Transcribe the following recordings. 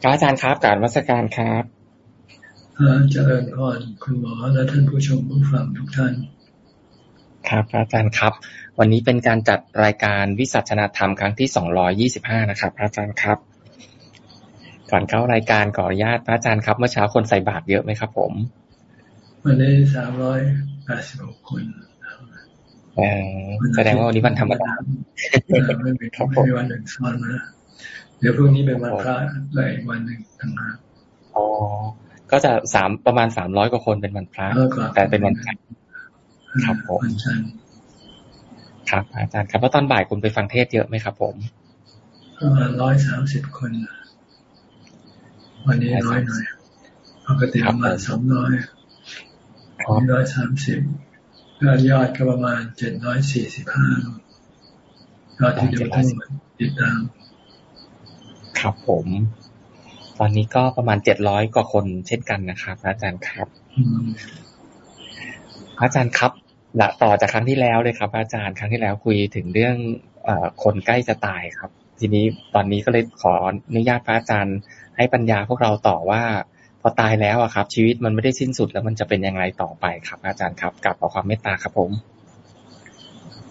พระอาจารย์ครับการวัสการครับเจริญพรคุณหมอและท่านผู้ชมผู้ฟังทุกท่าน ครับอาจารย์ครับ วันนี้เป็นการจัดรายการวิสัชนาธรรมครั้งที่สองร้อยี่สิบห้านะครับอาจารย์ครับ ก่อนเข้ารายการขออนุญาตพระอาจารย์ครับเมื่อเช้าคนใส่บาตรเยอะไหมครับ ผม วันนี้สามร้อยแปดสิบหกคนแสดงว่าวันนี้วันธรรมดาไม่มีไม่มีวันหนึ่งซ้อนนะ เดี๋ยวพรุ่งนี้เป็นวันพระเลยวันหนึ่งต่างหากอ๋อ ก็จะสามประมาณสามร้อยกว่าคนเป็นวันพระ แต่เป็นวันจันทร์ครับผมครับ อาจารย์ครับแล้วตอนบ่ายคุณไปฟังเทศเยอะไหมครับ ผมประมาณร้อยสามสิบคน วันนี้น้อยหน่อยปกติประมาณสองร้อยร้อยสามสิบก็ยอดก็ประมาณเจ็ดร้อยสี่สิบห้ายอดที่ดูทั้งหมดติดตาม ครับผม ตอนนี้ก็ประมาณเจ็ดร้อยกว่าคนเช่นกันนะครับอาจารย์ครับ อาจารย์ครับละต่อจากครั้งที่แล้วเลยครับ อาจารย์ครั้งที่แล้วคุยถึงเรื่องอคนใกล้จะตายครับ ทีนี้ตอนนี้ก็เลยขออนุญาตพระอาจารย์ ให้ปัญญาพวกเราต่อว่า พอตายแล้วอะครับ ชีวิตมันไม่ได้สิ้นสุดแล้วมันจะเป็นยังไงต่อไปครับ อาจารย์ครับกับขอความเมตตาครับผม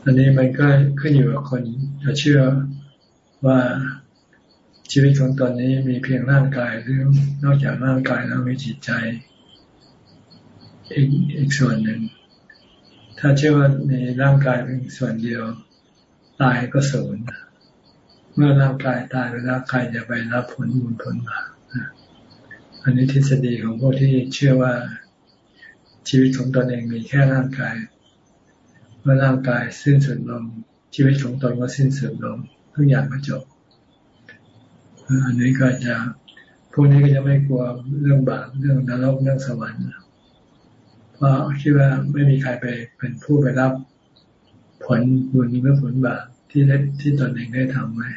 อันนี้มันก็ขึ้นอยู่กับคนจะเชื่อว่า ชีวิตของตอนนี้มีเพียงร่างกายหรือนอกจากร่างกายแล้วมีจิตใจอีกอีกส่วนหนึ่ง ถ้าเชื่อว่ามีร่างกายเป็นส่วนเดียว ตายก็สูญเมื่อร่างกายตายไปแล้วใครจะไปรับผลบุญผลบาปอันนี้ทฤษฎีของพวกที่เชื่อว่าชีวิตของตนเองมีแค่ร่างกาย เมื่อร่างกายสิ้นสุดลงชีวิตของตนก็สิ้นสุดลงทุกอย่างก็จบ อันนี้ก็จะพวกนี้ก็จะไม่กลัวเรื่องบาปเรื่องนรกเรื่องสวรรค์เพราะคิดว่าไม่มีใครไปเป็นผู้ไปรับผลบุญหรือผลบาปที่ได้ที่ตนเองได้ทำไว้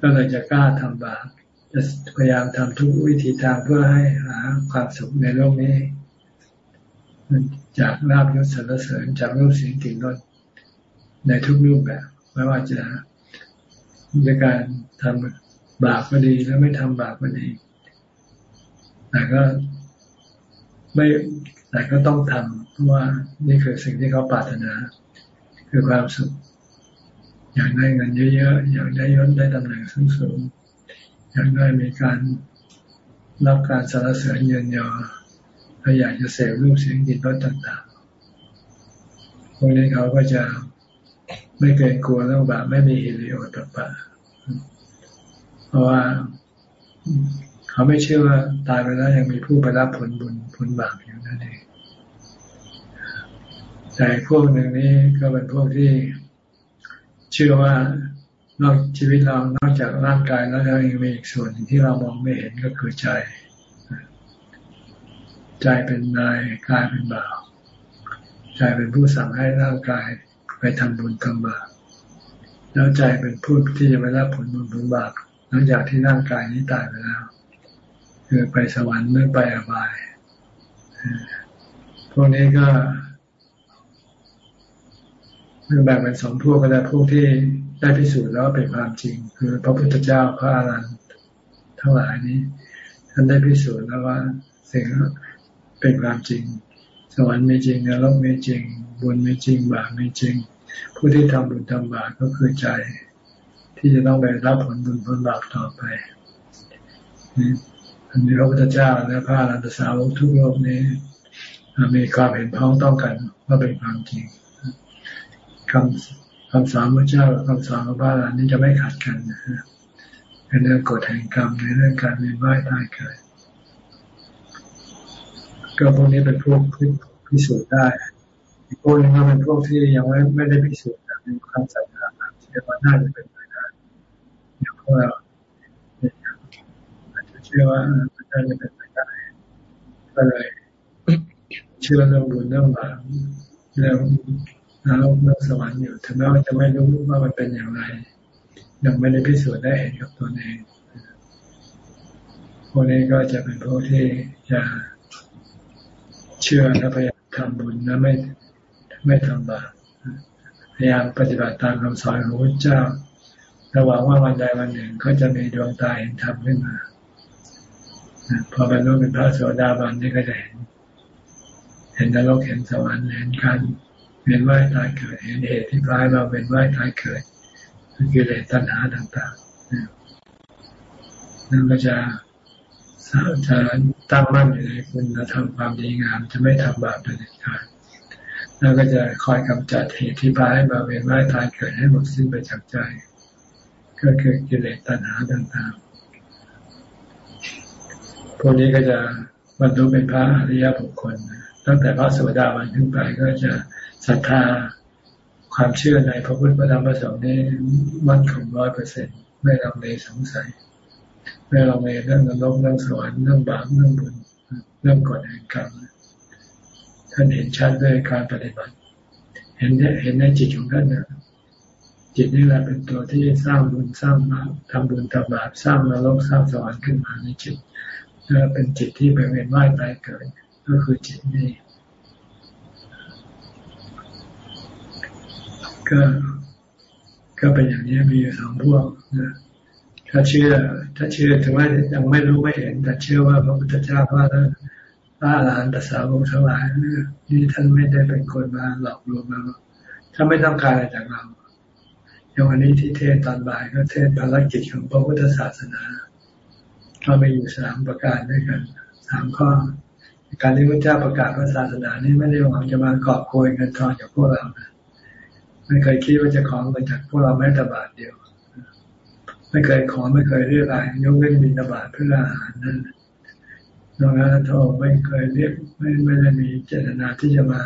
ก็เลยจะกล้าทำบาปจะพยายามทำทุกวิธีทางเพื่อให้หาความสุขในโลกนี้จากลาบยศสรรเสริญจากรูปเสียงกลิ่นรสในทุกรูปแบบไม่ว่าจะด้วยการทำ บาปก็ดีแล้วไม่ทำบาปก็ดีแต่ก็ไม่แต่ก็ต้องทำเพราะว่านี่คือสิ่งที่เขาปรารถนา คือความสุข อยากได้เงินเยอะๆอยากได้ยศได้ตำแหน่งสูงๆอยากได้มีการรับการสารเสริญเยินยอถ้าอยากจะเสพรูปเสียงกลิ่นรสต่างๆพวกนี้เขาก็จะไม่เกรงกลัวเรื่องแบบไม่มีฮิริโอตปะ ราะว่าเขาไม่เชื่อว่าตายไปแล้วยังมีผู้ไปรับผลบุญผลบาปอยู่นั่นเองแต่พวกหนึ่งนี้ก็เป็นพวกที่เชื่อว่านอกชีวิตเรานอกจากร่างกายแล้วยังมีอีกส่วนที่เรามองไม่เห็นก็คือใจ ใจเป็นนายกายเป็นบ่าวใจเป็นผู้สั่งให้ร่างกายไปทำบุญทำบาปแล้วใจเป็นผู้ที่จะไปรับผลบุญผลบาป ลังจากที่ร่างกายนี้ตายไปแล้ว คือไปสวรรค์หรือไปอบายพวกนี้ก็แบ่งเป็นสองพวกก็ได้พวกที่ได้พิสูจน์แล้วเป็นความจริง คือพระพุทธเจ้าพระอรหันต์ทั้งหลายนี้ ท่านได้พิสูจน์แล้วว่าสิ่งเป็นความจริง สวรรค์มีจริงนรกมีจริงบุญมีจริงบาปมีจริง ผู้ที่ทำบุญทำบาปก็คือใจ ที่จะต้องไปรับผลบุญผลบาปต่อไปอันนี้พระพุทธเจ้าและพระอรหันตสาวกทุกโลกนี้มีความเห็นพ้องต้องกันว่าเป็นความจริงคำคำสอนพระเจ้าคำสอนของพระอรหันต์นี้จะไม่ขัดกันนะฮะในเรื่องกฎแห่งกรรมในเรื่องการเวียนว่ายตายเกิดก็พวกนี้เป็นพวกพิสูจน์ได้อีกพวกนึงก็เป็นพวกที่ยังไม่ได้พิสูจน์แต่มีความศรัทธาเชื่ว่าน่าจะเป็น พวกเราอาจจะเชื่อว่าน่าจะเป็นไปได้ก็เลยเชื่อเรื่องบุญเรื่องบาปเรื่องนรกนรกสวรรค์อยู่ถึงแม้ว่าจะไม่รู้ว่ามันเป็นอย่างไร ยังไม่ได้พิสูจน์ได้เห็นกับตัวเองพวกนี้ก็จะเป็นพวกที่จะเชื่อและพยายามทำบุญและไม่ไม่ทำบาปพยายามปฏิบัติตามคำสอนของพระเจ้า ระหวังว่าวันใดวันหนึ่งก็จะมีดวงตาเห็นธรรมขึ้นมาพอบรรลุเป็นพระโสดาบันนี่ก็จะเห็น เห็นนรกเห็นสวรรค์เห็นการเวียนว่ายตายเกิดเห็นเหตุที่พายเราเป็นว่ายตายเกิดคือเลสตัณหาต่างๆนั่นก็จะจะตั้งมั่นอยู่ในคุณธรรมความดีงาม จะไม่ทำบาปเป็นขาดแล้วก็จะคอยกำจัดเหตุที่พาให้มาเวียนว่ายตายเกิดให้หมดสิ้นไปจากใจ ก็คือกิเลสตัณหาต่างๆ พวกนี้ก็จะบรรลุเป็นพระอริยบุคคล ตั้งแต่พระสวสดาวันขึ้นไปก็จะศรัทธาความเชื่อในพระพุทธพระธรรมพระสงฆ์นี้มั่นคงร้อยเปอร์เซ็นไม่ลังเลสงสัยไม่ลังเลเรื่องนรกเรื่องสวรรค์เรื่องบาปเรื่องบุญเรื่องกฎแห่งกรรมท่านเห็นชัดด้วยการปฏิบัติ เห็นเห็นในจิตของท่านนะ จิตนี่แหละเป็นตัวที่สร้างบุญสร้างบาปทำบุญทำบาปสร้างนรกสร้างสวรรค์ขึ้นมาในจิตแล้วเป็นจิตที่ไปเวียนว่ายตายเกิด ก็คือจิตนี่ก็ก็เป็นอย่างนี้มีอยู่สองพวกนะถ้าเชื่อ ถ้าเชื่อถึงว่ายังไม่รู้ไม่เห็น แต่เชื่อว่าพระพุทธเจ้าพระพระอรหันตสาวกทั้งหลายนี่ท่านไม่ได้เป็นคนมาหลอกลวงเราถ้าไม่ต้องการอะไรจากเรา อย่างวันนี้ที่เทศตอนบ่ายก็เทศภารกิจของพระพุทธศาสนาเราไปอยู่สามประการด้วยกันสามข้อ การที่พระเจ้าประกาศพระศาสนานี้ไม่ได้หวังจะมากอบโกยเงินทองจากพวกเรานะไม่เคยคิดว่าจะขอเงินจากพวกเราแม้แต่บาทเดียว ไม่เคยขอไม่เคยเรียกอะไรยกเว้นบินบาทเพื่ออาหารนั่นนอกนั้นทองไม่เคยเรียกไม่ไม่ได้มีเจตนาที่จะมา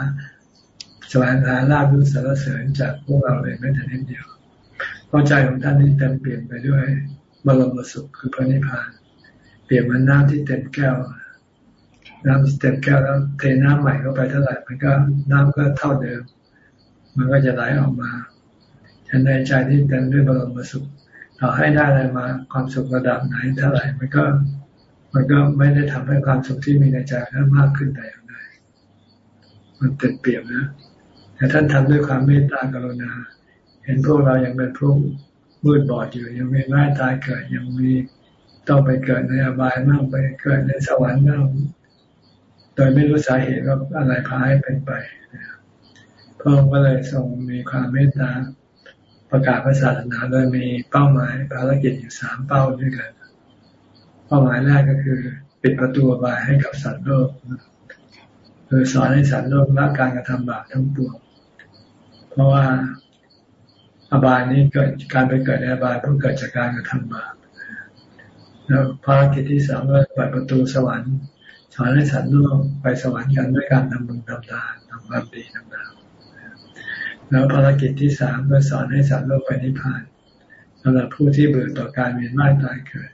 แสวงหาลาภรุสารเสริญจากพวกเราเลยแม้แต่นิดเดียว เพราะใจของท่านนี้เต็มเปลี่ยนไปด้วยบรมสุขคือพระนิพพาน เปลี่ยนมันน้ำที่เต็มแก้ว น้ำเต็มแก้วแล้วเทน้ำใหม่เข้าไปเท่าไหร่มันก็น้ำก็เท่าเดิม มันก็จะไหลออกมาฉันในใจที่เต็มด้วยบรมสุขเราให้ได้อะไรมาความสุขระดับไหนเท่าไหร่มันก็ มันก็ไม่ได้ทำให้ความสุขที่มีในใจนั้นมากขึ้นแต่อย่างใดมันเต็มเปี่ยมนะแต่ท่านทำด้วยความเมตตากรุณา เห็นพวกเรายังเป็นพวกมืดบอดอยู่ยังมีร่ายตายเกิดยังมีต้องไปเกิดในอบายมากไปเกิดในสวรรค์มากโดยไม่รู้สาเหตุว่าอะไรพาให้เป็นไปพระองค์ก็เลยทรงมีความเมตตาประกาศพระศาสนาโดยมีเป้าหมายภารกิจอยู่สามเป้าด้วยกัน เป้าหมายแรกก็คือ ปิดประตูบายให้กับสัตว์โลกคือสอนให้สัตว์โลกละการกระทำบาปทั้งปวงเพราะว่า อบายนี้เกิดการไปเกิดในอบายเพื่อเกิดจากการกระทำบาปแล้วภารกิจที่สามก็เปิดประตูสวรรค์สอนให้สัตว์โลกไปสวรรค์กันด้วยการทำบุญทำทานทำความดีต่างแล้วภารกิจที่สามก็สอนให้สัตว์โลกไปนิพพานสำหรับผู้ที่เบื่อต่อการเวียนว่ายตายเกิด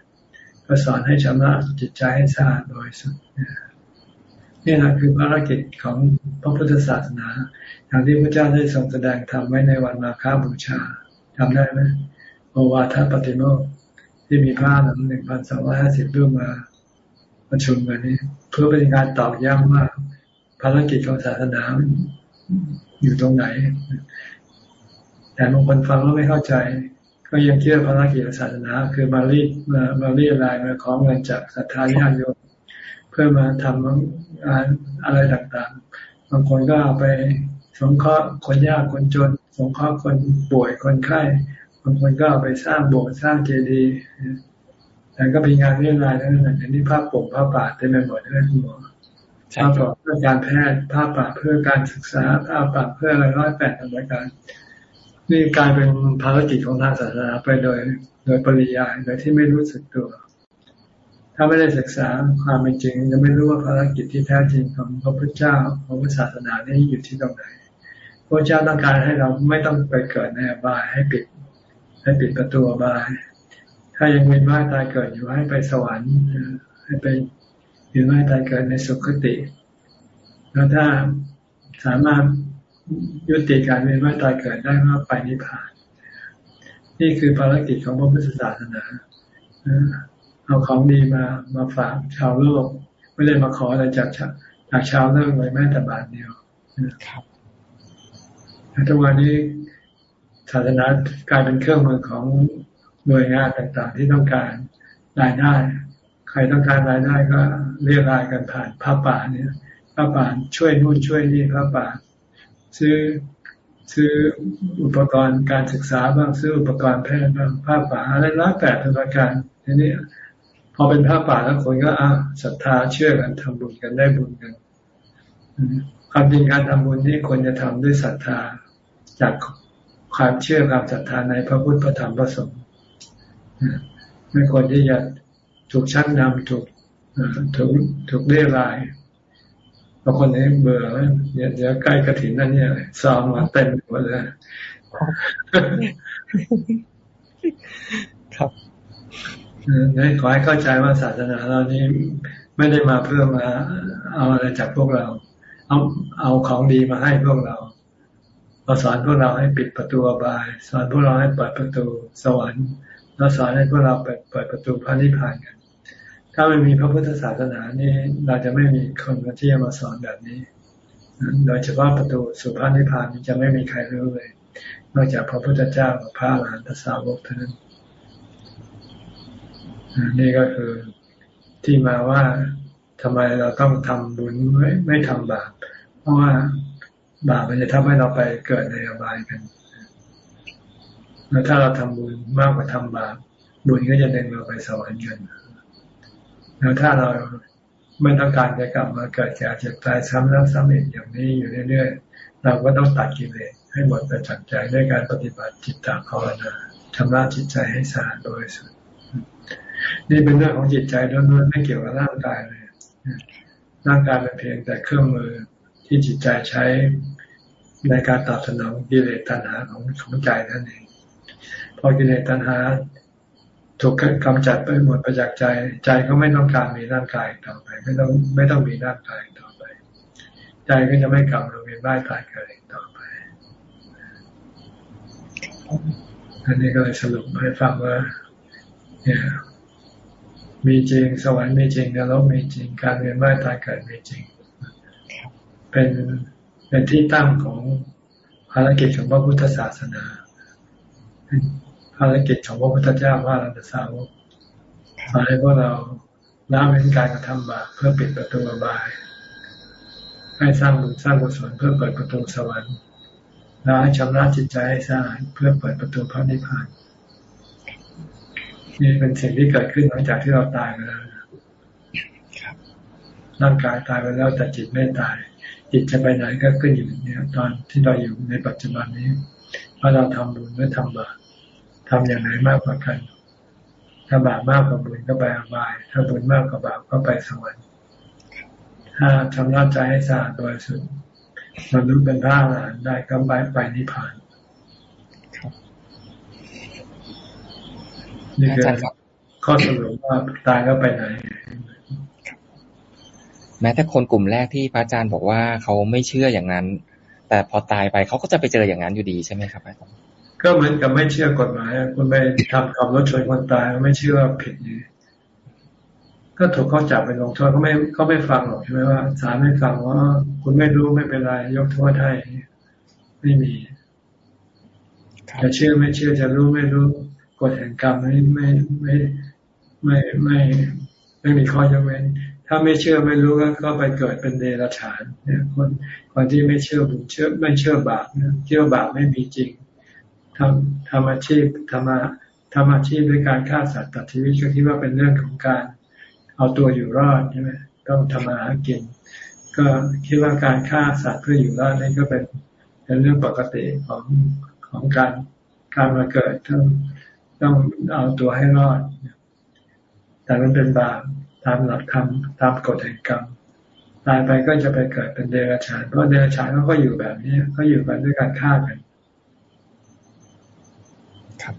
ก็สอนให้ชำระจิตใจให้สะอาดบริสุทธิ์ นี่แหละคือภารกิจของพระพุทธศาสนาอย่างที่พระเจ้าได้ทรงแสดงทำไว้ในวันมาฆบูชาจำได้ไหมโอวาทปฏิโมกที่มีผ้าหนังหนึ่งพันสองร้อยห้าสิบรูปมาประชุมกันนี้ เพื่อเป็นการตอกย้ำว่าภารกิจของศาสนาอยู่ตรงไหน แต่บางคนฟังแล้วไม่เข้าใจ ก็ยังเชื่อภารกิจศาสนา คือมารีมามารีรายมาของเงินจากศรัทธาญาติโยม เพื่อมาทำงานอะไรต่างๆ บางคนก็เอาไปสงเคราะห์คนยากคนจน สงเคราะห์คนป่วยคนไข้ บางคนก็เอาไปสร้างโบสถ์สร้างเจดีย์แต่ก็มีงานเรื่องรายนั้นอย่างนี้ภาพปกภาพป่าเต็มไปหมดเลยคุณหมอภาพปรับเพื่อการแพทย์ภาพปรับเพื่อการศึกษาภาพปรับเพื่ออะไรร้อยแปดรายการนี่กลายเป็นภารกิจของทางศาสนาไปโดย โดยปริยายโดยที่ไม่รู้สึกตัว ถ้าไม่ได้ศึกษาความเป็นจริงจะไม่รู้ว่าภารกิจที่แท้จริงของพระพุทธเจ้าของศาสนานี้อยู่ที่ตรงไหนพระเจ้าต้องการให้เราไม่ต้องไปเกิดในอบายให้ปิด ให้ปิดประตูอบาย ถ้ายังเวียนว่ายตายเกิดอยู่ให้ไปสวรรค์ให้ไปหรือไม่ตายเกิดในสุคติแล้วถ้าสามารถยุติการเวียนว่ายตายเกิดได้ก็ไปนิพพาน นี่คือภารกิจของพระพุทธศาสนา เอาของดีมามาฝากชาวโลก ไม่ได้มาขออะไรจากจากชาวโลกเลยแม้แต่บาทเดียวทุกวันนี้ศาสนากลายเป็นเครื่องมือของหน่วยงานต่างๆ ที่ต้องการรายได้ครต้องการรายได้ก็เรียกรายกันผ่านพระป่าเนี่ยพระป่าช่วยนู่นช่วยนี่พระป่าซื้อซื้ออุปกรณ์การศึกษาบ้างซื้ออุปกรณ์แพทย์บ้างผ้าป่าอะไรละแต่ประการทีนี้ พอเป็นผ้าป่าแล้วคนก็อะศรัทธาเชื่อกันทำบุญกันได้บุญกันความจริงการทำบุญนี่ควรจะทำด้วยศรัทธา จากความเชื่อความศรัทธาในพระพุทธพระธรรมพระสงฆ์ไม่ควรที่จะถูกชักนำถูกถูกถูกเรียรายบางคนเนี่ยเบื่อเนี่ยเดี๋ยวใกล้กระถินนั่นเนี่ยซ้อมมาเต็มหมดเลยครับ ขอให้เข้าใจว่าศาสนาเรานี้ไม่ได้มาเพื่อมาเอาอะไรจากพวกเรา เอาเอาของดีมาให้พวกเราเราสอนพวกเราให้ปิดประตูอบาย สอนพวกเราให้เปิดประตูสวรรค์เราสอนให้พวกเราเปิดเปิดประตูพระนิพพานกัน ถ้าไม่มีพระพุทธศาสนานี่เราจะไม่มีคนที่จะมาสอนแบบนี้ โดยเฉพาะประตูสุภานิพพานจะไม่มีใครรู้เลย นอกจากพระพุทธเจ้ากับพระอรหันตสาวกเท่านั้น นี่ก็คือที่มาว่าทำไมเราต้องทำบุญไม่ไม่ทำบาปเพราะว่าบาปมันจะทำให้เราไปเกิดในอบายกันแล้วถ้าเราทำบุญมากกว่าทำบาปบุญก็จะดึงเราไปสวรรค์กันแล้วถ้าเราไม่ต้องการจะกลับมาเกิดแก่เจ็บตายซ้ำแล้วซ้ำอีกอย่างนี้อยู่เรื่อยๆเราก็ต้องตัดกิเลสให้หมดไปจากใจด้วยการปฏิบัติจิตตภาวนาทำลายจิตใจให้สะอาดโดยสุด นี่เป็นเรื่องของจิตใจล้วนๆไม่เกี่ยวกับร่างกายเลยร่างกายเป็นเพียงแต่เครื่องมือที่จิตใจใช้ในการตอบสนองกิเลสตัณหาของของใจนั่นเอง พอกิเลสตัณหาถูกกำจัดไปหมดไปจากใจ ใจก็ไม่ต้องการมีร่างกายต่อไป ไม่ต้องไม่ต้องมีร่างกายต่อไป ใจก็จะไม่กลับมาเวียนว่ายตายเกิดต่อไป อันนี้ก็เลยสรุปให้ฟังว่าเนี่ย มีจริง สวรรค์มีจริงนรกมีจริง การเวียนว่ายตายเกิดมีจริง เป็นเป็นที่ตั้งของภารกิจของพระพุทธศาสนาภารกิจของพระพุทธเจ้าว่าเราจะสาวกขอให้พวกเราละเว้นการกระทำบาปเพื่อปิดประตูบาย ให้สร้างบุญสร้างกุศลเพื่อเปิดประตูสวรรค์และให้ชำระจิตใจให้สะอาดเพื่อเปิดประตูพระนิพพาน นี่เป็นสิ่งที่เกิดขึ้นหลังจากที่เราตายไปแล้วร่างกายตายไปแล้วแต่จิตไม่ตาย จิตจะไปไหนก็ขึ้นอยู่เนี่ย ตอนที่เราอยู่ในปัจจุบันนี้ว่าเราทำบุญหรือทำบาปทำอย่างไหนมากกว่ากัน ถ้าบาปมากกว่าบุญก็ไปอบาย ถ้าบุญมากกว่าบาปก็ไปสวรรค์ถ้าทำร่างใจให้สะอาดโดยสุดมนุษย์เป็นพระอรหันต์ได้ก็ไปไปนิพพาน นี่คือข้อสรุปว่าตายแล้วไปไหนแม้แต่คนกลุ่มแรกที่พระอาจารย์บอกว่าเขาไม่เชื่ออย่างนั้น แต่พอตายไปเขาก็จะไปเจออย่างนั้นอยู่ดีใช่ไหมครับอาจารย์ก็เหมือนกับไม่เชื่อกฎหมายคุณไปทำขับรถชนคนตายไม่เชื่อผิดนี่ก็ถูกเขาจับไปลงโทษเขาไม่เขาไม่ฟังหรอกใช่ไหมว่าศาลไม่ฟังว่า คุณไม่รู้ไม่เป็นไรยกโทษให้ไม่มีจะเชื่อไม่เชื่อจะรู้ไม่รู้ก ฎแห่งกรรมไม่ไม่ไม่ไม่ไม่ไม่มีข้อยกเว้น ถ้าไม่เชื่อไม่รู้ก็ไปเกิดเป็นเดรัจฉานเนี่ยคนคนที่ไม่เชื่อบุญเชื่อไม่เชื่อบาปเชื่อบาปไม่มีจริงทำทำอาชีพทำทำอาชีพด้วยการฆ่าสัตว์ตัดชีวิตก็คิดว่าเป็นเรื่องของการ เอาตัวอยู่รอดใช่ไหมต้องทำมาหากิน ก็คิดว่าการฆ่าสัตว์เพื่ออยู่รอดนี่ก็เป็นเป็นเรื่องปกติของของการการมาเกิดต้ง ต้องเอาตัวให้รอด แต่มันเป็นบาปตามหลักธรรมตามกฎแห่งกรรมตายไปก็จะไปเกิดเป็นเดรัจฉานเพราะเดรัจฉานเขาก็อยู่แบบนี้ก็อยู่กันด้วยการฆ่ากันครับ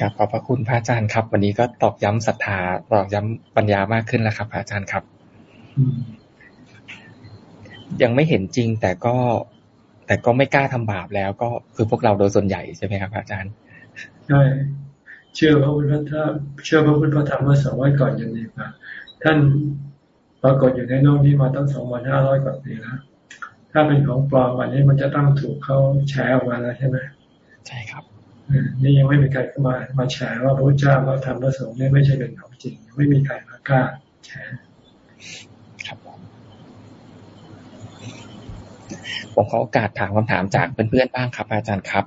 ครับขอบพระคุณพระอาจารย์ครับ วันนี้ก็ตอกย้ำศรัทธาตอกย้ำปัญญามากขึ้นแล้วครับพระอาจารย์ครับ ยังไม่เห็นจริงแต่ก็ แต่ก็ไม่กล้าทำบาปแล้ว ก็คือพวกเราโดยส่วนใหญ่ใช่ไหมครับ อาจารย์ใช่เชื่อพระพุทธธรรมเชื่อพระพุทธธรรมว่าสองไว้ก่อนยังดีกว่าท่านปรากฏอยู่ในโลกนี้มาตั้งสองพันห้าร้อยกว่าปีแล้วถ้าเป็นของปลอมวันนี้มันจะต้องถูกเขาแชร์ออกมาแล้วใช่ไหมใช่ครับนี่ยังไม่มีใครเข้ามามาแฉว่าพระเจ้าพระธรรมพระสงฆ์นี่ไม่ใช่เป็นของจริง ไม่มีใครมากล้าแฉครับ ผมขอโอกาสถามคำถามจากเพื่อนๆบ้างครับ อาจารย์ครับ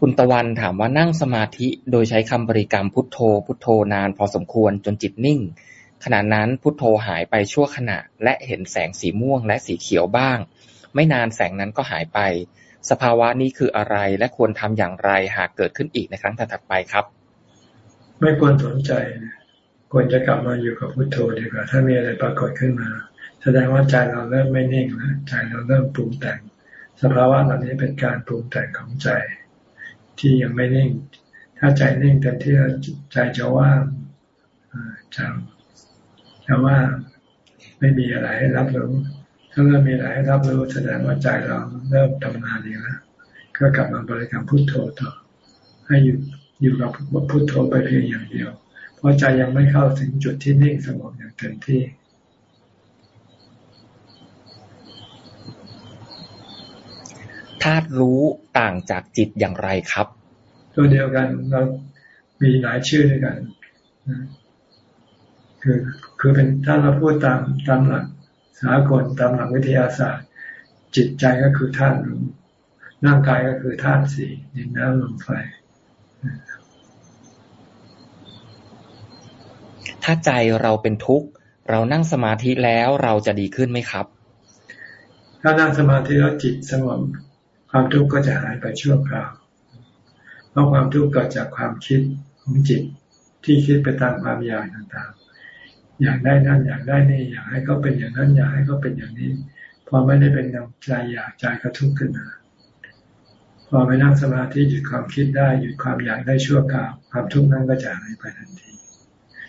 คุณตะวันถามว่านั่งสมาธิโดยใช้คำบริกรรมพุทโธ พุทโธนานพอสมควรจนจิตนิ่ง ขณะนั้นพุทโธหายไปชั่วขณะ และเห็นแสงสีม่วงและสีเขียวบ้าง ไม่นานแสงนั้นก็หายไป สภาวะนี้คืออะไรและควรทำอย่างไรหากเกิดขึ้นอีกในครั้งถัดไปครับ ไม่ควรสนใจ ควรจะกลับมาอยู่กับพุทโธดีกว่าถ้ามีอะไรปรากฏขึ้นมา ดงว่าใจเราเริ่มไม่นิ่งแล้วใจเราเริ่มปรุงแต่ง สภาวะเหล่านี้เป็นการปรุงแต่งของใจ ที่ยังไม่นิ่ง ถ้าใจนิ่งเต็มที่ใจจะว่างจะจะว่าไม่มีอะไรให้รับรู้ถ้าเริ่มมีอะไรให้รับรู้แสดงว่าใจเราเริ่มทำงานดีแล้วก็กลับมาบริกรรมพุทโธต่อ ให้อยู่อยู่กับพุทโธไปเพียงอย่างเดียว เพราะใจยังไม่เข้าถึงจุดที่นิ่งสงบอย่างเต็มที่ ธาตุรู้ต่างจากจิตอย่างไรครับ ตัวเดียวกันเรามีหลายชื่อด้วยกันคือคือเป็นถ้าเราพูดตามตามหลักสากลตามหลักวิทยาศาสตร์ จิตใจก็คือธาตุรู้ร่างกายก็คือธาตุสี่ดินน้ำลมไฟถ้าใจเราเป็นทุกข์ เรานั่งสมาธิแล้วเราจะดีขึ้นไหมครับ ถ้านั่งสมาธิแล้วจิตสงบ ความทุกข์ก็จะหายไปชั่วคราว เพราะความทุกข์เกิดจากความคิดของจิตที่คิดไปตามความอยากต่างๆ อยากได้นั่นอยากได้นี่อยากให้เขาเป็นอย่างนั้นอยากให้เขาเป็นอย่างนี้ พอไม่ได้เป็นใจอยากใจกระทุกข์ขึ้นมา พอไปนั่งสมาธิหยุดความคิดได้หยุดความอยากได้ชั่วคราวความทุกข์นั้นก็จะหายไปทันที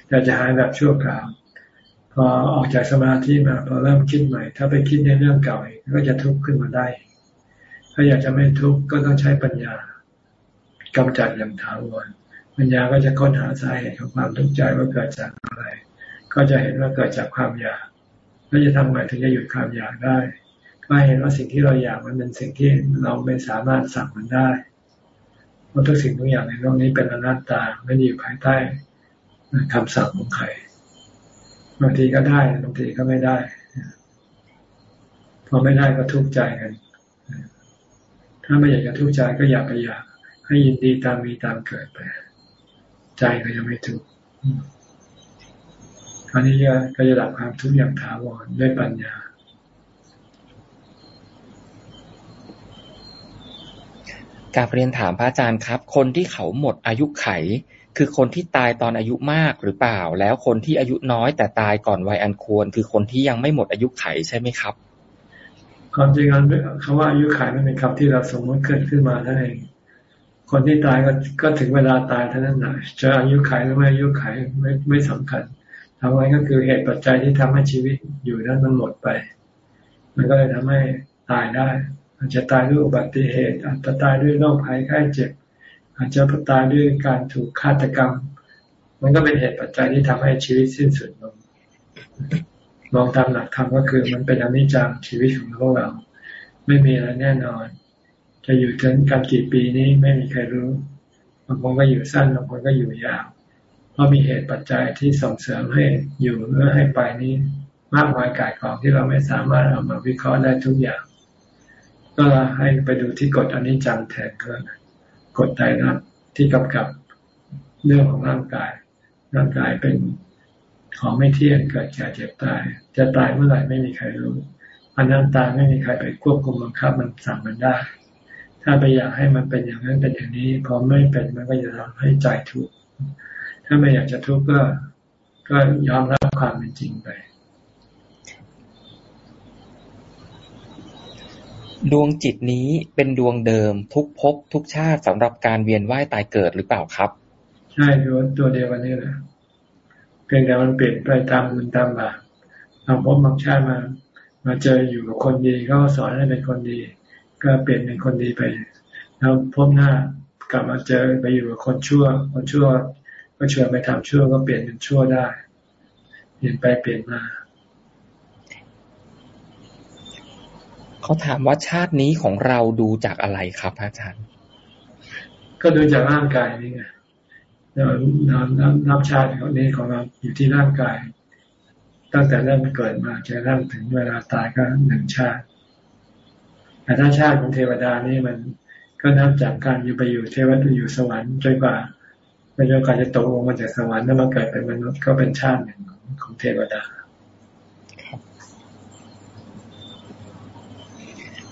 แต่จะหายแบบชั่วคราวพอออกจากสมาธิมาพอเริ่มคิดใหม่ ถ้าไปคิดในเรื่องเก่าอีกก็จะทุกข์ขึ้นมาได้ ถ้าอยากจะไม่ทุกข์ก็ต้องใช้ปัญญากำจัดอย่างถาวรปัญญาก็จะค้นหาสาเหตุของความทุกข์ใจว่าเกิดจากอะไร ก็จะเห็นว่าเกิดจากความอยากแล้วจะทำไงถึงจะหยุดความอยากได้ก็เห็นว่าสิ่งที่เราอยากมันเป็นสิ่งที่เราไม่สามารถสั่งมันได้เพราะทุกสิ่งทุกอย่างในโลกนี้เป็นอนัตตาไม่ได้อยู่ภายใต้คำสั่งของใครบางทีก็ได้บางทีก็ไม่ได้ พอไม่ได้ก็ทุกข์ใจกัน ถ้าไม่อยากจะทุกข์ใจก็อยากไปอยากให้ยินดีตามมีตามเกิดไป ใจก็ยังไม่ทุกข์อันนี้ก็จะดับความทุกข์อย่างถาวรด้วยปัญญาการเรียนถามพระอาจารย์ครับ คนที่เขาหมดอายุไข คือคนที่ตายตอนอายุมากหรือเปล่า แล้วคนที่อายุน้อยแต่ตายก่อนวัยอันควร คือคนที่ยังไม่หมดอายุไขใช่ไหมครับ ความจริงนคำว่าอายุไขมันเป็นคำที่เราสมมติเกิดขึ้นมาท่านเองคนที่ตายก็ก็ถึงเวลาตายเท่านั้นนะจะอายุไขหรือไม่อายุไขไม่ไม่สำคัญทำไว้ก็คือเหตุปัจจัยที่ทำให้ชีวิตอยู่นั้นมันหมดไป มันก็เลยทำให้ตายได้ อาจจะตายด้วยอุบัติเหตุ อาจจะตายด้วยโรคภัยไข้เจ็บ อาจจะตายด้วยการถูกฆาตกรรม มันก็เป็นเหตุปัจจัยที่ทำให้ชีวิตสิ้นสุดลง มองตามหลักธรรมก็คือมันเป็นอนิจจังชีวิตของพวกเรา ไม่มีอะไรแน่นอน จะอยู่ถึงการกี่ปีนี้ไม่มีใครรู้บางคนก็อยู่สั้นบางคนก็อยู่ยาวเพราะมีเหตุปัจจัยที่ส่งเสริมให้อยู่หรือให้ไปนี้มากมายกายกองที่เราไม่สามารถเอามาวิเคราะห์ได้ทุกอย่าง ก็ให้ไปดูที่กฎอนิจจังแทนก็แล้วกฎใจนะที่กำกับเรื่องของร่างกาย ร่างกายเป็น ของไม่เที่ยงเกิดแก่เจ็บตาย จะตายเมื่อไหร่ไม่มีใครรู้อันนั้นตายไม่มีใครไปควบคุมบังคับมันสั่งมันได้ ถ้าไปอยากให้มันเป็นอย่างนั้นเป็นอย่างนี้พอไม่เป็นมันก็จะทำให้ใจทุกข์ถ้าไม่อยากจะทุกข์ก็ก็ยอมรับความเป็นจริงไป ดวงจิตนี้เป็นดวงเดิมทุกภพทุกชาติสำหรับการเวียนว่ายตายเกิดหรือเปล่าครับ ใช่ดวงตัวเดียวกันนี้แหละ เพียงแต่มันเปลี่ยนไปตามบุญตามบาปบางพบบางชาติมา มาเจออยู่กับคนดีก็สอนให้เป็นคนดี ก็เปลี่ยนเป็นคนดีไป แล้วพบหน้ากลับมาเจอไปอยู่กับคนชั่ว คนชั่ว ก็ชวนไปทำชั่วก็เปลี่ยนเป็นชั่วได้ เปลี่ยนไปเปลี่ยนมาเขาถามว่าชาตินี้ของเราดูจากอะไรครับอาจารย์ ก็ดูจากร่างกายนี่ไง เรานับนับชาของนี้ของเราอยู่ที่ร่างกาย ตั้งแต่เริ่มเกิดมาจนร่งถึงเวลาตายก็หนึ่งชาติแต่ถ้าชาติของเทวดานี่มันก็นับจากการอยู่ไปอยู่เทวดาอยู่สวรรค์จนกว่าไม่จนกว่าจะตกลงมาจากสวรรค์แล้วมาเกิดเป็นมนุษย์ก็เป็นชาติหนึ่งของเทวดา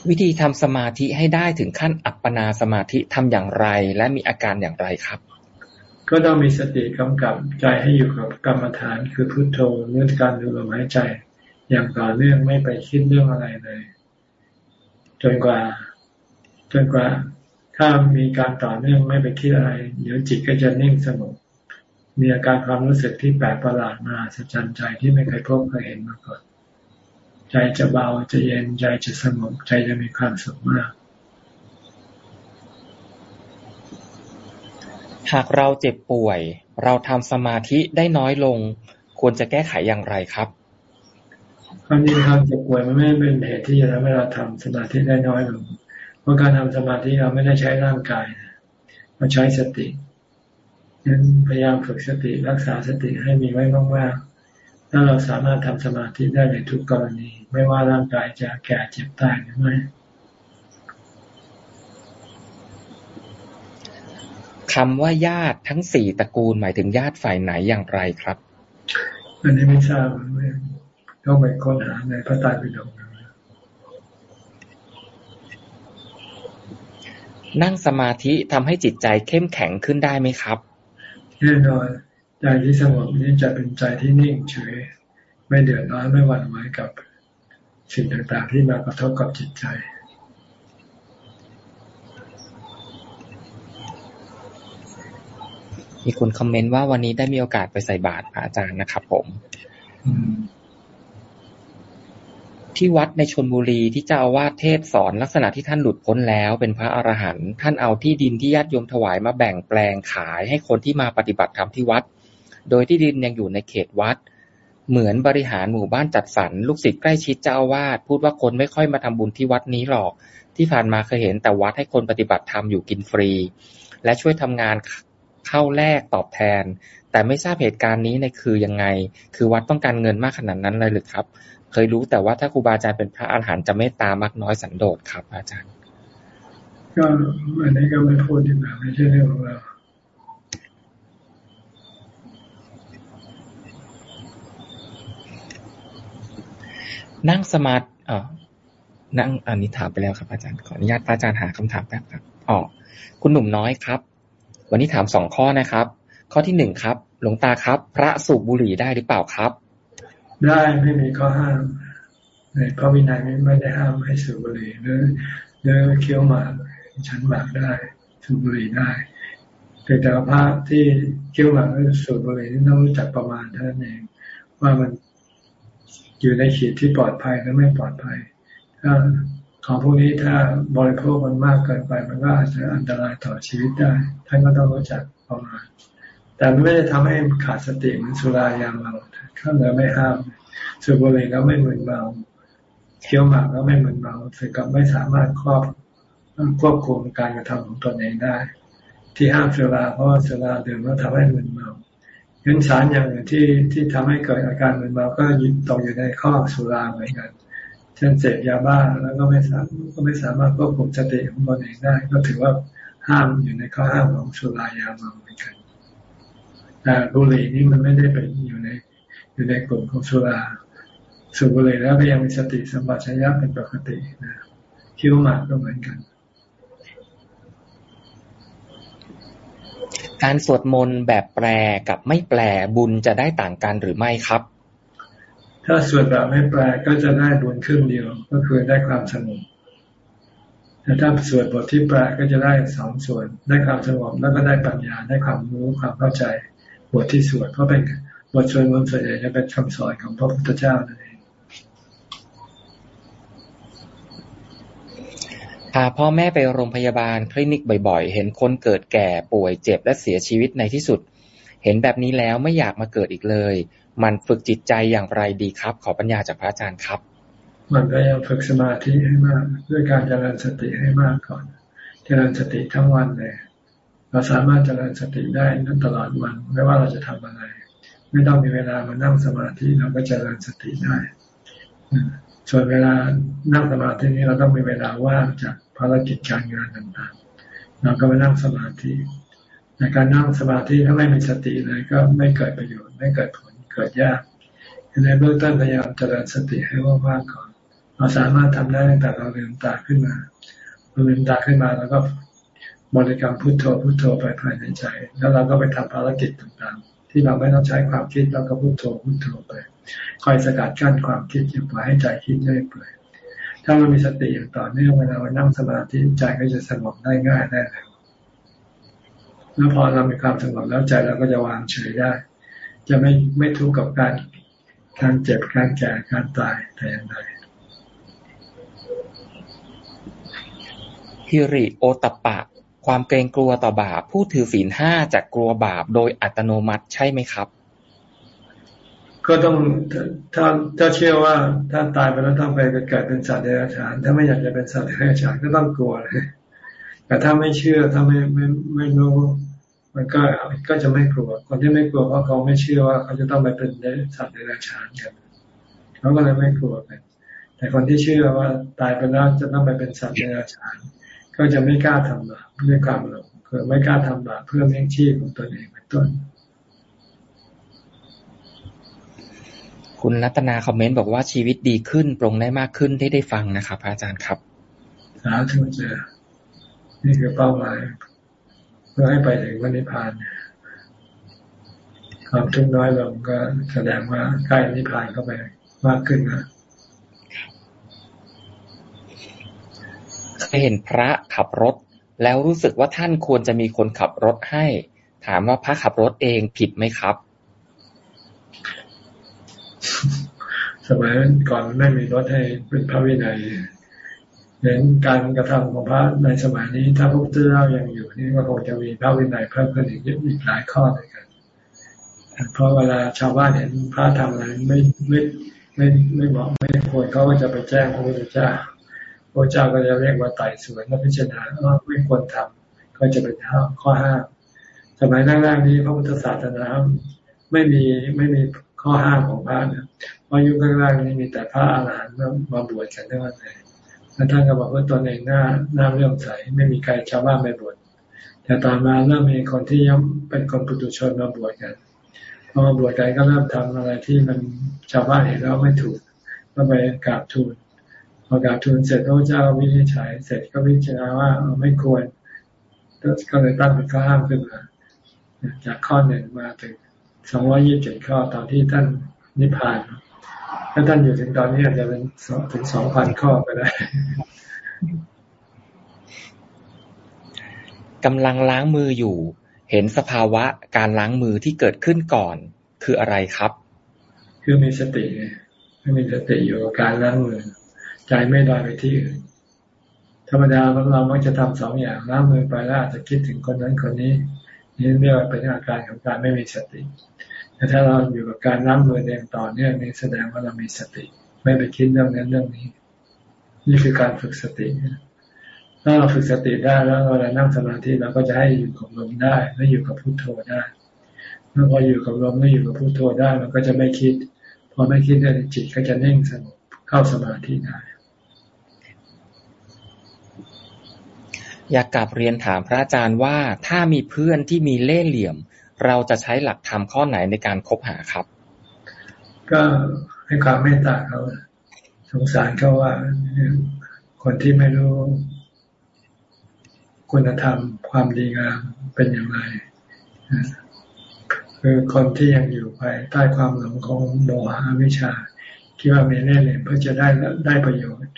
วิธีทำสมาธิให้ได้ถึงขั้นอัปปนาสมาธิทำอย่างไร และมีอาการอย่างไรครับ ก็ต้องมีสติกำกับใจให้อยู่กับกรรมฐานคือพุโทโธเนื่องการดูลมหายใจ อย่างต่อเนื่องไม่ไปคิดเรื่องอะไรเลย จนกว่า จนกว่า ถ้ามีการต่อเนื่องไม่ไปคิดอะไร เดี๋ยวจิตก็จะนิ่งสงบมีอาการความรู้สึกที่แปลกประหลาดมาสะใจใจที่ไม่เคยพบเคยเห็นมาก่อน ใจจะเบาจะเย็นใจจะสงบใจจะมีความสุขมาก หากเราเจ็บป่วย เราทำสมาธิได้น้อยลง ควรจะแก้ไขอย่างไรครับความจริงความเจ็บป่วยมันไม่เป็นเหตุที่จะทำให้เราทำสมาธิได้น้อยลง เพราะการทำสมาธิเราไม่ได้ใช้ร่างกายเราใช้สตินั้นพยายามฝึกสติรักษาสติให้มีไว้มากๆถ้าเราสามารถทำสมาธิได้ในทุกกรณี ไม่ว่าร่างกายจะแก่เจ็บตายหรือไม่ คำว่าญาติทั้งสี่ตระกูลหมายถึงญาติฝ่ายไหนอย่างไรครับ อันนี้ไม่ทราบไม่ต้องไปค้นหาในพระไตรปิฎกนั่งสมาธิทำให้จิตใจเข้มแข็งขึ้นได้ไหมครับ แน่นอนใจที่สงบนี้จะเป็นใจที่นิ่งเฉย ไม่เดือดร้อนไม่หวั่นไหวกับสิ่งต่างๆที่มากระทบกับจิตใจ มีคนคอมเมนต์ว่าวันนี้ได้มีโอกาสไปใส่บาตรพระอาจารย์นะครับผมที่วัดในชนบุรีที่เจ้าอาวาสเทศสอนลักษณะที่ท่านหลุดพ้นแล้ว เป็นพระอรหันต์ท่านเอาที่ดินที่ญาติโยมถวายมาแบ่งแปลงขายให้คนที่มาปฏิบัติธรรมที่วัด โดยที่ดินยังอยู่ในเขตวัด เหมือนบริหารหมู่บ้านจัดสรรลูกศิษย์ใกล้ชิดเจ้าอาวาสพูดว่าคนไม่ค่อยมาทำบุญที่วัดนี้หรอก ที่ผ่านมาเคยเห็นแต่วัดให้คนปฏิบัติธรรมอยู่กินฟรี และช่วยทำงาน เข้าแลกตอบแทน แต่ไม่ทราบเหตุการณ์นี้ในคือยังไง คือวัดต้องการเงินมากขนาดนั้นเลยหรือครับ เคยรู้แต่ว่าถ้าครูบาอาจารย์เป็นพระอาหารหันต์จะเมตตามากน้อยสันโดษครับ อาจารย์ ก็อันนี้ก็ไม่พูดดีกว่าไม่ใช่เรื่องของเรานั่งสมาธิอ๋อนั่งอันนี้ถามไปแล้วครับอาจารย์ ขออนุญาตอาจารย์หาคำถามแป๊บครับ อ๋อ คุณหนุ่มน้อยครับ วันนี้ถามสองข้อนะครับ ข้อที่หนึ่งครับ หลวงตาครับ พระสูบบุหรี่ได้หรือเปล่าครับ ได้ไม่มีข้อห้ามในพระวินัยไม่ได้ห้ามให้สูบบุหรี่หรือหรือเคี้ยวหมากฉันหมากได้สูบบุหรี่ได้แต่แต่พระที่เคี้ยวหมากหรือสูบบุหรี่นี่ต้องรู้จักประมาณเท่านั้นเองว่ามันอยู่ในขีดที่ปลอดภัยและไม่ปลอดภัยถ้า ของพวกนี้ถ้าบริโภคมันมากเกินไป มันก็อาจจะอันตรายต่อชีวิตได้ท่านก็ต้องรู้จักประมาณแต่ไม่ได้ทำให้ขาดสติเหมือนสุรายาเมาข้าเลยไม่ห้ามสูบบุหรี่ก็ไม่มึนเมาเคี้ยวหมากก็ไม่มึนเมาถึงกับไม่สามารถครอบควบคุมการกระทำของตนเองได้ ที่ห้ามสุราเพราะสุราดื่มแล้วทำให้มึนเมาเงินสารอย่างอื่นที่ที่ทำให้เกิดอาการมึนเมาก็ยึดตกอยู่ในข้อสุราเหมือนกัน เช่นเสพยาบ้าแล้วก็ไม่สามก็ไม่สามารถควบคุมสติของตนเองได้ ก็ถือว่าห้ามอยู่ในข้อห้ามของสุรายาเมาเหมือนกันแต่บุหรี่นี่มันไม่ได้เป็นอยู่ในอยู่ในกลุ่มของสุราสูบบุหรี่แล้วก็ยังมีสติสัมปชัญญะเป็นปกตินะคิ้วหมากก็เหมือนกัน การสวดมนต์แบบแปลกับไม่แปลบุญจะได้ต่างกันหรือไม่ครับ ถ้าสวดแบบไม่แปลก็จะได้บุญครึ่งเดียว ก็คือได้ความสงบแต่ถ้าสวดบทที่แปลก็จะได้สองส่วน ได้ความสงบแล้วก็ได้ปัญญาได้ความรู้ความเข้าใจ บทที่สวดเพราะเป็นบทสวดมนต์ส่วนใหญ่จะเป็นคำสอนของพระพุทธเจ้านั่นเองพาพ่อแม่ไปโรงพยาบาลคลินิกบ่อย ๆ เห็นคนเกิดแก่ป่วยเจ็บและเสียชีวิตในที่สุด เห็นแบบนี้แล้วไม่อยากมาเกิดอีกเลย มันฝึกจิตใจอย่างไรดีครับ ขอปัญญาจากพระอาจารย์ครับ มันก็ยังฝึกสมาธิให้มาก ด้วยการเจริญสติให้มากก่อน เจริญสติทั้งวันเลยเราสามารถเจริญสติได้นั่นตลอดวัน ไม่ว่าเราจะทำอะไร ไม่ต้องมีเวลามานั่งสมาธิเราก็เจริญสติได้ส่วนเวลานั่งสมาธินี้เราต้องมีเวลาว่างจากภารกิจการงานต่างๆ เราก็ไปนั่งสมาธิในการนั่งสมาธิถ้าไม่มีสติเลยก็ไม่เกิดประโยชน์ ไม่เกิดผล กิดยากในเบื้องต้นพยายามเจริญสติให้ว่างๆก่อน เราสามารถทำได้ตั้งแต่เราลืมตาขึ้นมาเราลืมตาขึ้นมาแล้วก็บริกรรมพุทโธพุทโธไปภายในใจ แล้วเราก็ไปทำภารกิจต่างๆ ที่เราไม่ต้องใช้ความคิดเราก็พุทโธพุทโธไป คอยสกัดกั้นความคิดอย่าปล่อยให้ใจคิดเรื่อยเปื่อยถ้ามันมีสติอย่างต่อเนื่องเวลาเรานั่งสมาธิใจก็จะสงบได้ง่ายได้แล้วแล้วพอเรามีความสงบแล้วใจเราก็จะวางเฉยได้ จะไม่ไม่ทุกข์กับการการเจ็บการแก่การตายแต่อย่างใดฮิริโอตปะ ความเกรงกลัวต่อบาป ผู้ถือศีลห้าจากกลัวบาปโดยอัตโนมัติใช่ไหมครับ ก็ต้องถ้าถ้าเชื่อว่าถ้าตายไปแล้วต้องไปเกิดเป็นสัตว์เดรัจฉาน ถ้าไม่อยากจะเป็นสัตว์เดรัจฉานก็ต้องกลัวเลยแต่ถ้าไม่เชื่อถ้าไม่ไม่ไม่รู้ มันก็ก็จะไม่กลัว คนที่ไม่กลัวเพราะเขาไม่เชื่อว่าเขาจะต้องไปเป็นสัตว์เดรัจฉานกันเขาก็เลยไม่กลัวกันแต่คนที่เชื่อว่าตายไปแล้วจะต้องไปเป็นสัตว์เดรัจฉานก็จะไม่กล้าทำบาปด้วยความหลงคือไม่กล้าทำบาปเพื่อเลี้ยงชีพของตนเองเป็นต้น คุณรัตนาคอมเมนต์บอกว่าชีวิตดีขึ้นปรงได้มากขึ้นได้ได้ฟังนะครับอาจารย์ครับสาธุเจอนี่คือเป้าหมายเพื่อให้ไปถึงวันนิพพานความทุกข์น้อยลงก็แสดงว่าใกล้นิพพานเข้าไปมากขึ้นนะเคยเห็นพระขับรถ แล้วรู้สึกว่าท่านควรจะมีคนขับรถให้ ถามว่าพระขับรถเองผิดไหมครับ สมัยก่อนไม่มีรถให้เป็นพระวินัย เห็นการกระทำของพระในสมัยนี้ ถ้าพวกเจ้ายังอยู่นี่ก็คงจะมีพระวินัยเพิ่มขึ้นอีกอีกหลายข้อเลยกัน เพราะเวลาชาวบ้านเห็นพระทำอะไรไม่ไม่ไม่ไม่บอกไม่ควรเขาก็จะไปแจ้งพระพุทธเจ้าพระเจ้าก็จะเรียกว่าไต่สวนและพิจารณาว่าไม่ควรทำก็จะเป็นข้อห้ามสมัยแรกๆนี้พระพุทธศาสนาไม่มีไม่มีข้อห้ามของพระนะเพราะยุคแรกๆนี้มีแต่พระอาหารหันต์มาบวชกันทั้งนั้นเลย แล้วท่านก็บอกว่าตนเองหน้าหน้าเรื่องใสไม่มีใครชาวบ้านไปบวชแต่ตอมาเริ่มมีคนที่ยังเป็นคนปุถุชนมาบวชกันพอมาบวชกันก็เริ่มทำอะไรที่มันชาวบ้านเห็นแล้วไม่ถูกก็ไปกราบทูลพอกราบทูลเสร็จพระเจ้าวินิจฉัยเสร็จก็วิจารณาว่าไม่ควรก็เลยตั้งเป็นข้อห้ามขึ้นมาจากข้อหนึ่งมาถึงสองร้อยี่สิบเจ็ดข้อตอนที่ท่านนิพพาน ถ้าท่านอยู่ถึงตอนนี้อาจจะเป็นถึงสองพันข้อก็ได้กำลังล้างมืออยู่ เห็นสภาวะการล้างมือที่เกิดขึ้นก่อน คืออะไรครับ คือมีสติไม่มีสติอยู่กับการล้างมือ ใจไม่ลอยไปที่อื่นธรรมดาเรามักจะทำสองอย่างล้างมือไปแล้วอาจจะคิดถึงคนนั้นคนนี้ นี่เรียกว่าเป็นอาการของการไม่มีสติ แต่ถ้าเราอยู่กับการน้ำมือเองต่อเนื่องนี่แสดงว่าเรามีสติ ไม่ไปคิดเรื่องนั้นเรื่องนี้ นี่คือการฝึกสติถ้าเราฝึกสติได้แล้วเวลานั่งสมาธิเราก็จะให้อยู่กับลมได้และอยู่กับพุโทโธได้แล้วพออยู่กับลมและอยู่กับพุโทโธได้มันก็จะไม่คิด พอไม่คิดเนี่ยจิตก็จะนิ่งสงบเข้าสมาธิได้อยากกลับเรียนถามพระอาจารย์ว่าถ้ามีเพื่อนที่มีเล่ห์เหลี่ยม เราจะใช้หลักธรรมข้อไหนในการคบหาครับ ก็ให้ความเมตตาเขาสงสารเขาว่าคนที่ไม่รู้ คุณธรรมความดีงามเป็นอย่างไรคือคนที่ยังอยู่ภายใต้ความหลงของโมหะวิชา คิดว่ามีเล่ห์เหลี่ยมเพื่อจะได้ได้ประโยชน์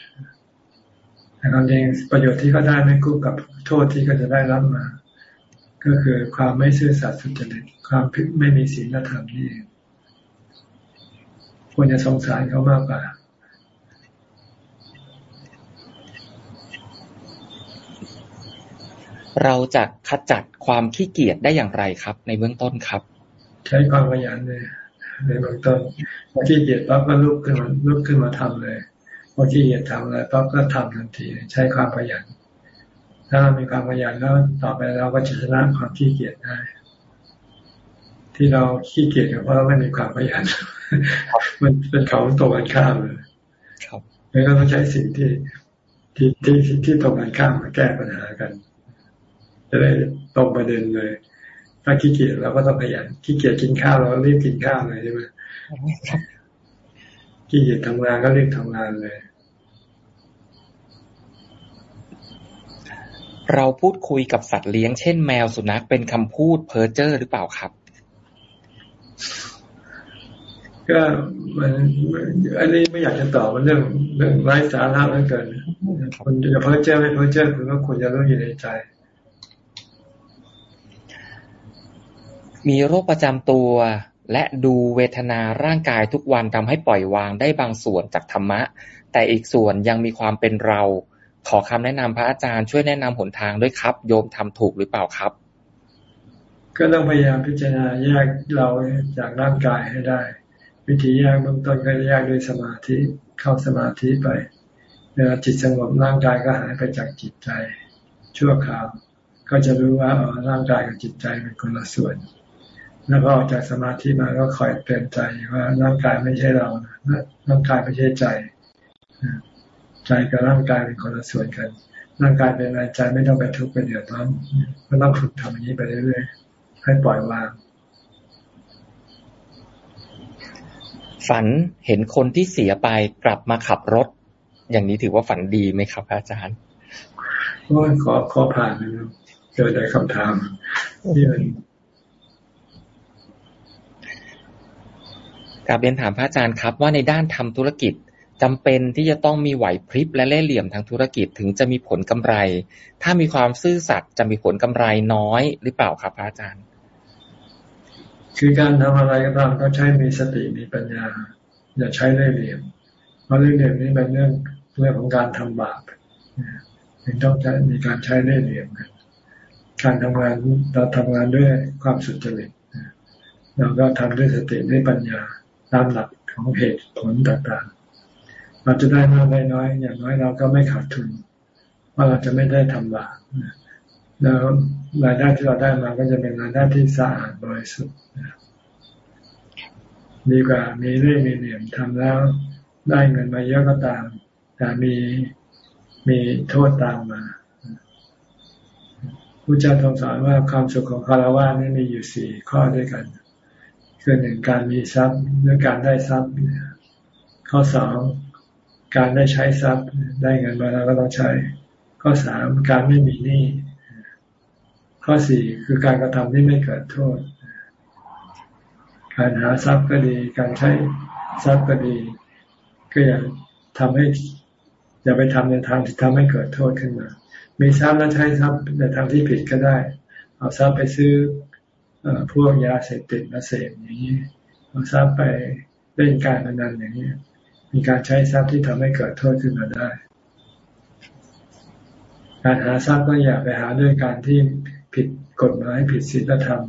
แต่ความจริงประโยชน์ที่เขาได้ไม่คู่กับโทษที่เขาจะได้รับมา ก็คือความไม่ซื่อสัตย์สุจริตความไม่มีศีลธรรมนี่ควรจะสงสารเขามากกว่าเราจะขจัดความขี้เกียจได้อย่างไรครับ ในเบื้องต้นครับ ใช้ความขยันเลยในเบื้องต้นพอขี้เกียจปั๊บก็ลุกขึ้นมาลุกขึ้นมาทำเลยพอขี้เกียจทำอะไรปั๊บก็ทำทันที ใช้ความขยัน ถ้าเรามีความขยันแล้วต่อไปเราก็จะชนะความขี้เกียจได้ ที่เราขี้เกียจเพราะเราไม่มีความขยัน มันเป็นเขาตรงกันข้ามเลยครับแล้วก็ต้องใช้สิ่งที่ที่ที่ที่ตรงกันข้ามมาแก้ปัญหากัน จะได้ตรงประเด็นเลย ถ้าขี้เกียจเราก็ต้องขยันขี้เกียจกินข้าวเรารีบกินข้าวเลยใช่ไหมขี้เกียจทำงานก็รีบทำงานเลย เราพูดคุยกับสัตว์เลี้ยง เช่น แมว สุนัข เป็นคำพูดเพ้อเจ้อหรือเปล่าครับ ก็มันอันนี้ไม่อยากจะตอบมันเรื่องเรื่องไร้สาระเหลือเกินคนจะเพ้อเจ้อไม่เพ้อเจ้อคุณก็ควรจะรู้อยู่ในใจ มีโรคประจำตัวและดูเวทนาร่างกายทุกวันทำให้ปล่อยวางได้บางส่วนจากธรรมะ แต่อีกส่วนยังมีความเป็นเรา ขอคำแนะนำพระอาจารย์ช่วยแนะนำหนทางด้วยครับ โยมทำถูกหรือเปล่าครับ ก็ต้องพยายามพิจารณาแยกเราจากร่างกายให้ได้ วิธีแยกเบื้องต้นก็แยกด้วยสมาธิเข้าสมาธิไปเวลาจิตสงบร่างกายก็หายไปจากจิตใจ ชั่วคราว ก็จะรู้ว่าร่างกายกับจิตใจเป็นคนละส่วน แล้วก็ออกจากสมาธิมาก็คอยเตือนใจว่าร่างกายไม่ใช่เรานะร่างกายไม่ใช่ใจ ใจกับร่างกายเป็นคนละส่วนกัน ร่างกายเป็นอะไรใจไม่ต้องไปทุกข์ไปเดือดร้อนก็ต้องฝึกทำอย่างนี้ไปเรื่อยๆให้ปล่อยวาง ฝันเห็นคนที่เสียไปกลับมาขับรถ อย่างนี้ถือว่าฝันดีไหมครับ อาจารย์ก็ขอขอผ่านนะครับเจอแต่คำถามที่มันกราบเรียนถามพระอาจารย์ครับว่าในด้านทำธุรกิจ จำเป็นที่จะต้องมีไหวพริบและเล่ห์เหลี่ยมทางธุรกิจถึงจะมีผลกำไร ถ้ามีความซื่อสัตย์จะมีผลกำไรน้อยหรือเปล่าครับอาจารย์ คือการทำอะไรก็ตามก็ใช้มีสติมีปัญญา อย่าใช้เล่ห์เหลี่ยมเพราะเล่ห์เหลี่ยมนี้เป็นเรื่องเรื่องของการทำบาปถึงต้องใช้มีการใช้เล่ห์เหลี่ยมกันการทำงานเราทำงานด้วยความสุจริตเราก็ทำด้วยสติด้วยปัญญาตามหลักของเหตุผลต่าง เราจะได้มากได้น้อย อย่างน้อยเราก็ไม่ขาดทุนว่าเราจะไม่ได้ทำบาปแล้วรายได้ที่เราได้มาก็จะเป็นรายได้ที่สะอาดบริสุทธิ์ดีกว่ามีเรื่องมีเหลี่ยมทำแล้วได้เงินมาเยอะก็ตาม แต่มีมีโทษตามมาผู้เจ้าทรงสอนว่าความสุขของคารวะนี่มีอยู่สี่ข้อด้วยกัน คือหนึ่งการมีทรัพย์หรือการได้ทรัพย์ข้อสอง การได้ใช้ทรัพย์ได้เงินมาแล้วก็ต้องใช้ ข้อสามการไม่มีหนี้ข้อสี่คือการกระทำที่ไม่เกิดโทษ การหาทรัพย์ก็ดี การใช้ทรัพย์ก็ดี ก็อย่าทำให้อย่าไปทำในทางที่ทำให้เกิดโทษขึ้นมา มีทรัพย์แล้วใช้ทรัพย์ในทางที่ผิดก็ได้ เอาทรัพย์ไปซื้อพวกยาเสพติดมาเสพอย่างนี้เอาทรัพย์ไปเล่นการพนันอย่างนี้ มีการใช้ทรัพย์ที่ทำให้เกิดโทษขึ้นมาได้ การหาทรัพย์ก็อย่าไปหาด้วยการที่ผิดกฎหมายผิดศีลธรรม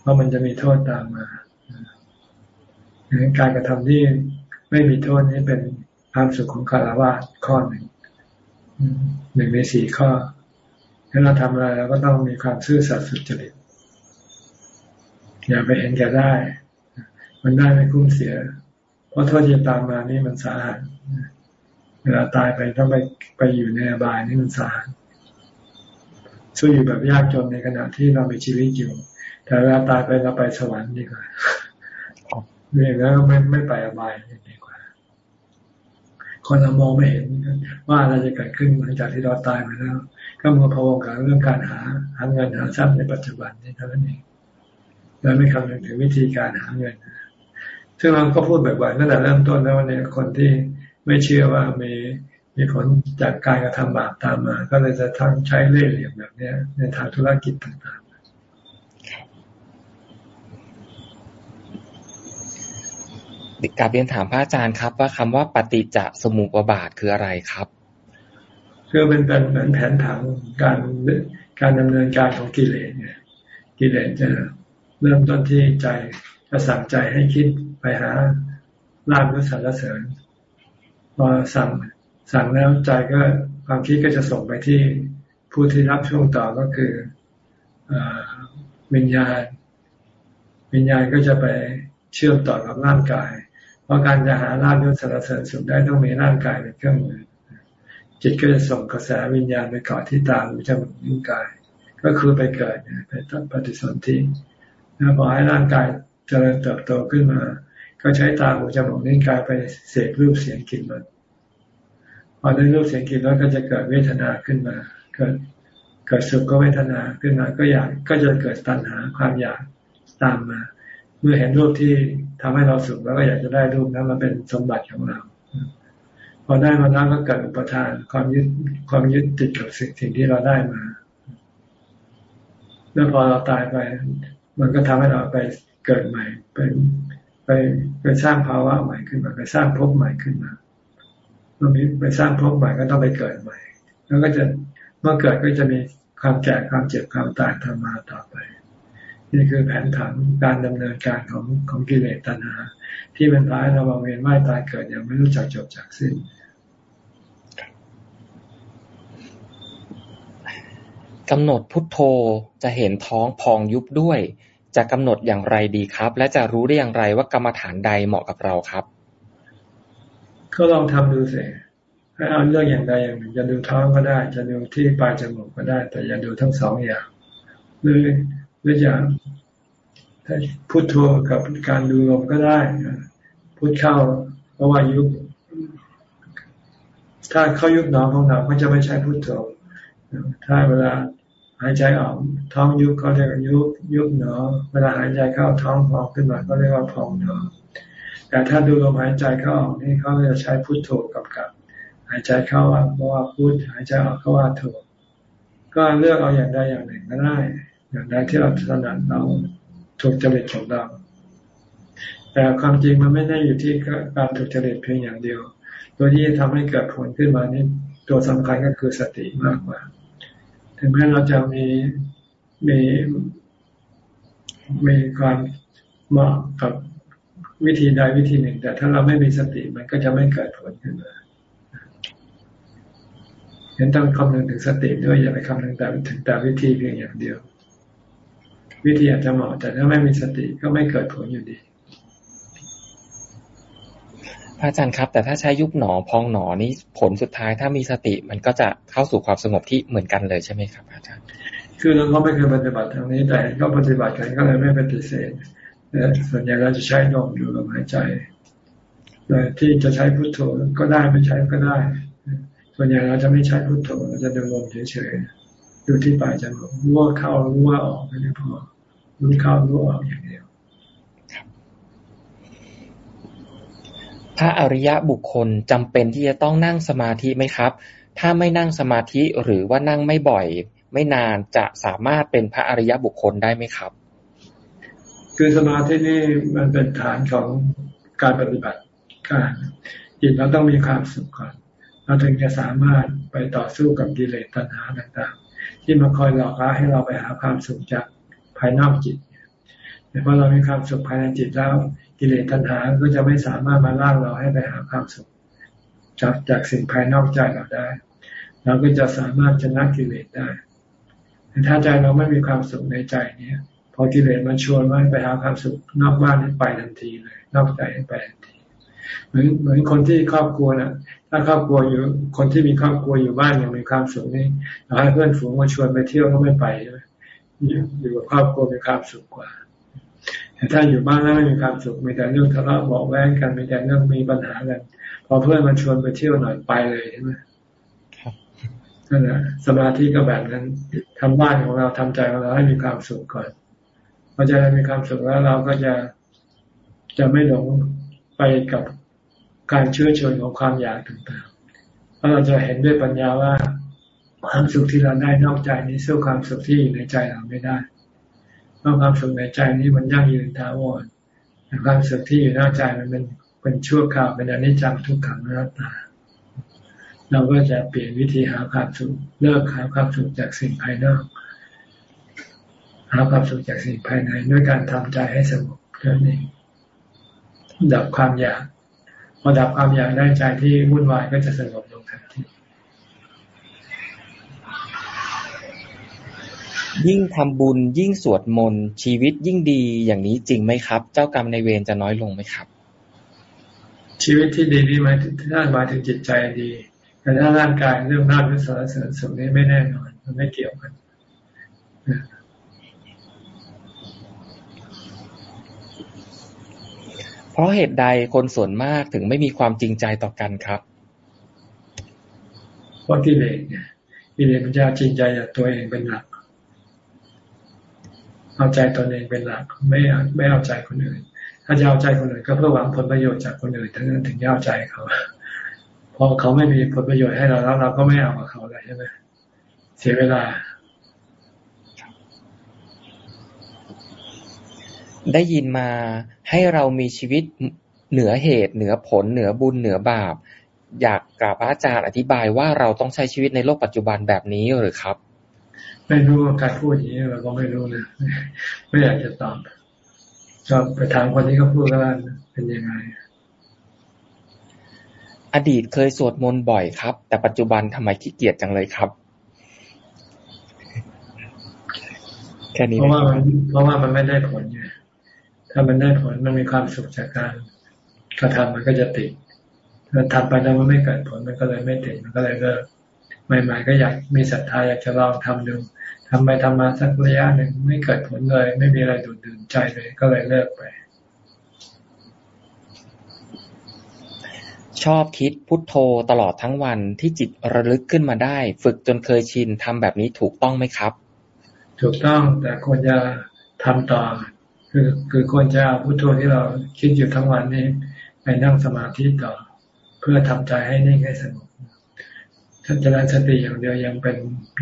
เพราะมันจะมีโทษตามมาการกระทำที่ไม่มีโทษนี้เป็นความสุขของคารวะข้อหนึ่งหนึ่งในสี่ข้อถ้าเราทำอะไรเราก็ต้องมีความซื่อสัตย์สุจริตอย่าไปเห็นแก่ได้ มันได้ไม่คุ้มเสีย ราะโทษที่ตามมานี่มันสาหัสเวลาตายไปต้องไปไปอยู่ในอบายนี่มันสาหัสสู้อยู่แบบยากจนในขณะที่เรามีชีวิตอยู่ แต่เวลาตายไปเราไปสวรรค์ดีกว่าเรื่องแล้วไม่ไม่ไปอบายดีกว่า คนเรามองไม่เห็นว่าอะไรจะเกิดขึ้นหลังจากที่เราตายไปแล้ว ก็มาพะวงกับเรื่องการหาหาเงินหาทรัพย์ในปัจจุบันนี่เท่านั้นเองแล้วไม่คำนึงถึงวิธีการหาเงิน ซึ่งเราก็พูดบ่อยๆตั้งแต่เริ่มต้นแล้วว่าเนี่ยคนที่ไม่เชื่อว่ามีมีผลจากการกระทำบาปตามมา ก็เลยจะทั้งใช้เล่ห์เหลี่ยมแบบนี้ในทางธุรกิจต่างๆกาบเรียนถามพระอาจารย์ครับ ว่าคำว่าปฏิจจสมุปบาทคืออะไรครับคือเป็นเป็นเหมือนแผนผังการการดำเนินการของกิเลสเนี่ยกิเลสจะเริ่มต้นที่ใจจะสั่งใจให้คิดไป หาลาบหรือสรรเสริญพอสั่งสั่งแล้วใจก็ความคิดก็จะส่งไปที่ผู้ที่รับช่วงต่อก็คืออวิญญาณ วิญญาณก็จะไปเชื่อมต่อกับร่างกาย เพราะการจะหาลาภยศสารเสริญสุขได้ต้องมีร่างกายเป็นเครื่องมือ จิตก็จะส่งกระแสวิญญาณไปเกาะที่ตาหูจมูกนิ้วกาย ก็คือไปเกิดไปปฏิสนธิแล้วพอให้ร่างกายจเจริญเติบโตขึ้นมา ก็ใช้ตาหูจมูกนิ้วกายไปเสพรูปเสียงกลิ่นมันพอได้รูปเสียงกลิ่นแล้วก็จะเกิดเวทนาขึ้นมา เกิดเกิดสุขก็เวทนาขึ้นมา ก็อยากก็จะเกิดตัณหาความอยากตามมา เมื่อเห็นรูปที่ทำให้เราสุขแล้วก็อยากจะได้รูปนั้นมาเป็นสมบัติของเราพอได้มาแล้วก็เกิดอุปทานความยึดความยึดติดกับสิ่งสิ่งที่เราได้มาแล้วพอเราตายไป มันก็ทำให้เราไปเกิดใหม่ เป็น ไปไปสร้างภาวะใหม่ขึ้นมา ไปสร้างภพใหม่ขึ้นมาเมื่อมีไปสร้างภพใหม่ก็ต้องไปเกิดใหม่ แล้วก็จะเมื่อเกิดก็จะมีความแก่ความเจ็บความตายทำมาต่อไป นี่คือแผนผังการดำเนินการของของกิเลสตัณหา ที่เป็นท้ายเราเวียนว่ายตายเกิดยังไม่รู้จักจบจากสิ้นกำหนดพุทโธจะเห็นท้องพองยุบด้วย จะกำหนดอย่างไรดีครับ และจะรู้ได้อย่างไรว่ากรรมฐานใดเหมาะกับเราครับ ก็ลองทำดูสิให้เอาเรื่องอย่างใดอย่างหนึ่งจะดูท้องก็ได้ จะดูที่ปลายจมูกก็ได้ แต่อย่าดูทั้งสองอย่างหรือหรือจะพุทโธกับการดูลมก็ได้พุทเข้าเพราะว่ายุบถ้าเข้ายุบหนอของหนอก็จะไม่ใช้พุทโธถ้าเวลา หายใจออกท้องยุบเขาเรียกยุบยุบหนอเวลาหายใจเข้าท้องพองขึ้นมาก็เรียกว่าพองหนอแต่ถ้าดูลมหายใจเข้าออกนี่เขาจะใช้พุทโธกับกับหายใจเข้าว่าเพราะว่าพุทหายใจออกก็ว่าโธก็เลือกเอาอย่างใดอย่างหนึ่งก็ได้อย่างใดที่เราถนัดเราถูกจริตของเราแต่ความจริงมันไม่ได้อยู่ที่การถูกจริตเพียงอย่างเดียว ตัวที่ทำให้เกิดผลขึ้นมานี่ตัวสำคัญก็คือสติมากกว่า ถึงแม้เราจะมีมีมีความเหมาะกับวิธีใดวิธีหนึ่ง แต่ถ้าเราไม่มีสติมันก็จะไม่เกิดผลขึ้นมาเห็นต้องคำนึงถึงสติด้วยอย่าไปคำนึงแต่ถึงแต่วิธีเพียงอย่างเดียว วิธีอาจจะเหมาะแต่ถ้าไม่มีสติก็ไม่เกิดผลอยู่ดี พระอาจารย์ครับ แต่ถ้าใช้ยุบหนอพองหนอนี่ผลสุดท้ายถ้ามีสติมันก็จะเข้าสู่ความสงบที่เหมือนกันเลยใช่ไหมครับอาจารย์ คือเราก็ไม่เคยปฏิบัติทางนี้แต่ก็ปฏิบัติกันก็เลยไม่ปฏิเสธส่วนใหญ่เราจะใช้ลมอยู่ลมหายใจแต่ที่จะใช้พุทโธก็ได้ไม่ใช้ก็ได้ ส่วนใหญ่เราจะไม่ใช้พุทโธเราจะดูลมเฉยๆดูที่ปลายจมูกรู้ว่าเข้ารู้ว่าออกไม่พอรู้เข้ารู้ออกอย่างเดียว พระอริยะบุคคลจำเป็นที่จะต้องนั่งสมาธิไหมครับ ถ้าไม่นั่งสมาธิหรือว่านั่งไม่บ่อย ไม่นานจะสามารถเป็นพระอริยบุคคลได้ไหมครับ คือสมาธินี่มันเป็นฐานของการปฏิบัติการจิตเราต้องมีความสุขก่อนเราถึงจะสามารถไปต่อสู้กับกิเลสตัณหาต่างๆ ที่มาคอยหลอกล่อให้เราไปหาความสุขจากภายนอกจิตแต่พอเรามีความสุขภายในจิตแล้ว กิเลสตัณหาก็จะไม่สามารถมาล่างเราให้ไปหาความสุขจากจากสิ่งภายนอกใจเราได้ เราก็จะสามารถชนะกิเลสได้แต่ถ้าใจเราไม่มีความสุขในใจเนี้ยพอกิเลสมาชวนว่าไปหาความสุขนอกบ้านไปทันทีเลย นอกใจไปทันทีเหมือนเหมือนคนที่ครอบครัวนะถ้าครอบครัวอยู่คนที่มีครอบครัวอยู่บ้านยังมีความสุขนี่เราให้เพื่อนฝูงมาชวนไปเที่ยวก็ไม่ไปใช่ไหมอยู่กับครอบครัวมีความสุขกว่า แต่ถ้าอยู่บ้านแล้วไม่มีความสุขมีแต่เรื่องทะเลาะเบาแว้งกันมีแต่เรื่องมีปัญหากันพอเพื่อนมาชวนไปเที่ยวหน่อยไปเลยใช่ไหมนั่นแหละสมาธิก็แบบนั้นทำบ้านของเราทำใจของเราให้มีความสุขก่อนพอใจเรามีความสุขแล้วเราก็จะจะไม่หลงไปกับการเชื่อชนของความอยากต่างๆเพราะเราจะเห็นด้วยปัญญาว่าความสุขที่เราได้นอกใจนี้สู้ความสุขที่อยู่ในใจเราไม่ได้ ราะความสุขในใจนี้มันยั่งยืนถาวรแต่ความสุขที่อยู่หน้าใจมันเป็นเป็นชั่วคราวเป็นอนิจจังทุกขังนัตตา เราก็จะเปลี่ยนวิธีหาความสุขเลิกหาความสุขจากสิ่งภายนอกหาความสุขจากสิ่งภายในด้วยการทำใจให้สงบเท่านั้นเองดับความอยากพอดับความอยากได้ใจที่วุ่นวายก็จะสงบลงทันที ยิ่งทำบุญ ยิ่งสวดมนต์ชีวิตยิ่งดีอย่างนี้จริงไหมครับ เจ้ากรรมในเวรจะน้อยลงไหมครับ ชีวิตที่ดีนี่หมายถึงถ้าหมายถึงจิตใจดี แต่ถ้าร่างกายเรื่องน่าวิสารเสริญสุขนี้ไม่แน่นอน มันไม่เกี่ยวกันเพราะเหตุใดคนส่วนมากถึงไม่มีความจริงใจต่อกันครับเพราะกิเลสเนี่ยกิเลสมันจะจริงใจจากตัวเองเป็นหลัก เอาใจตนเองเป็นหลักไม่ไม่เอาใจคนอื่น ถ้าจะเอาใจคนอื่นก็เพื่อหวังผลประโยชน์จากคนอื่นทั้งนั้นถึงจะเอาใจเขาพอเขาไม่มีผลประโยชน์ให้เราแล้วเราก็ไม่เอากับเขาเลยใช่ไหมเสียเวลา ได้ยินมาให้เรามีชีวิตเหนือเหตุ เหนือผล เหนือบุญเหนือบาป อยากกราบพระอาจารย์อธิบายว่าเราต้องใช้ชีวิตในโลกปัจจุบันแบบนี้หรือครับ ไม่รู้การพูดอย่างนี้เราก็ไม่รู้นะไม่อยากจะตอบก็ไปถามคนที่เขาพูดกันเป็นยังไง อดีตเคยสวดมนต์บ่อยครับ แต่ปัจจุบันทำไมขี้เกียจจังเลยครับแค่นี้เพราะว่ามันเพราะว่ามันไม่ได้ผลไงถ้ามันได้ผลมันมีความสุขจากการกระทำมันก็จะติดถ้าทำไปแล้วมันไม่เกิดผลมันก็เลยไม่ติดมันก็เลยเลิก ใหม่ๆ ก็อยากมีศรัทธาอยากจะลองทำดูทำไปทำมาสักระยะหนึ่งไม่เกิดผลเลย ไม่มีอะไรดูดดื่มใจเลยก็เลยเลิกไป ชอบคิดพุทโธตลอดทั้งวันที่จิตระลึกขึ้นมาได้ ฝึกจนเคยชินทำแบบนี้ถูกต้องไหมครับ ถูกต้องแต่ควรจะทำต่อ คือคือควรจะเอาพุทโธที่เราคิดอยู่ทั้งวันนี้ไปนั่งสมาธิต่อ เพื่อทำใจให้นิ่งให้สงบ ถ้าจะได้สติอย่างเดียวยังเป็น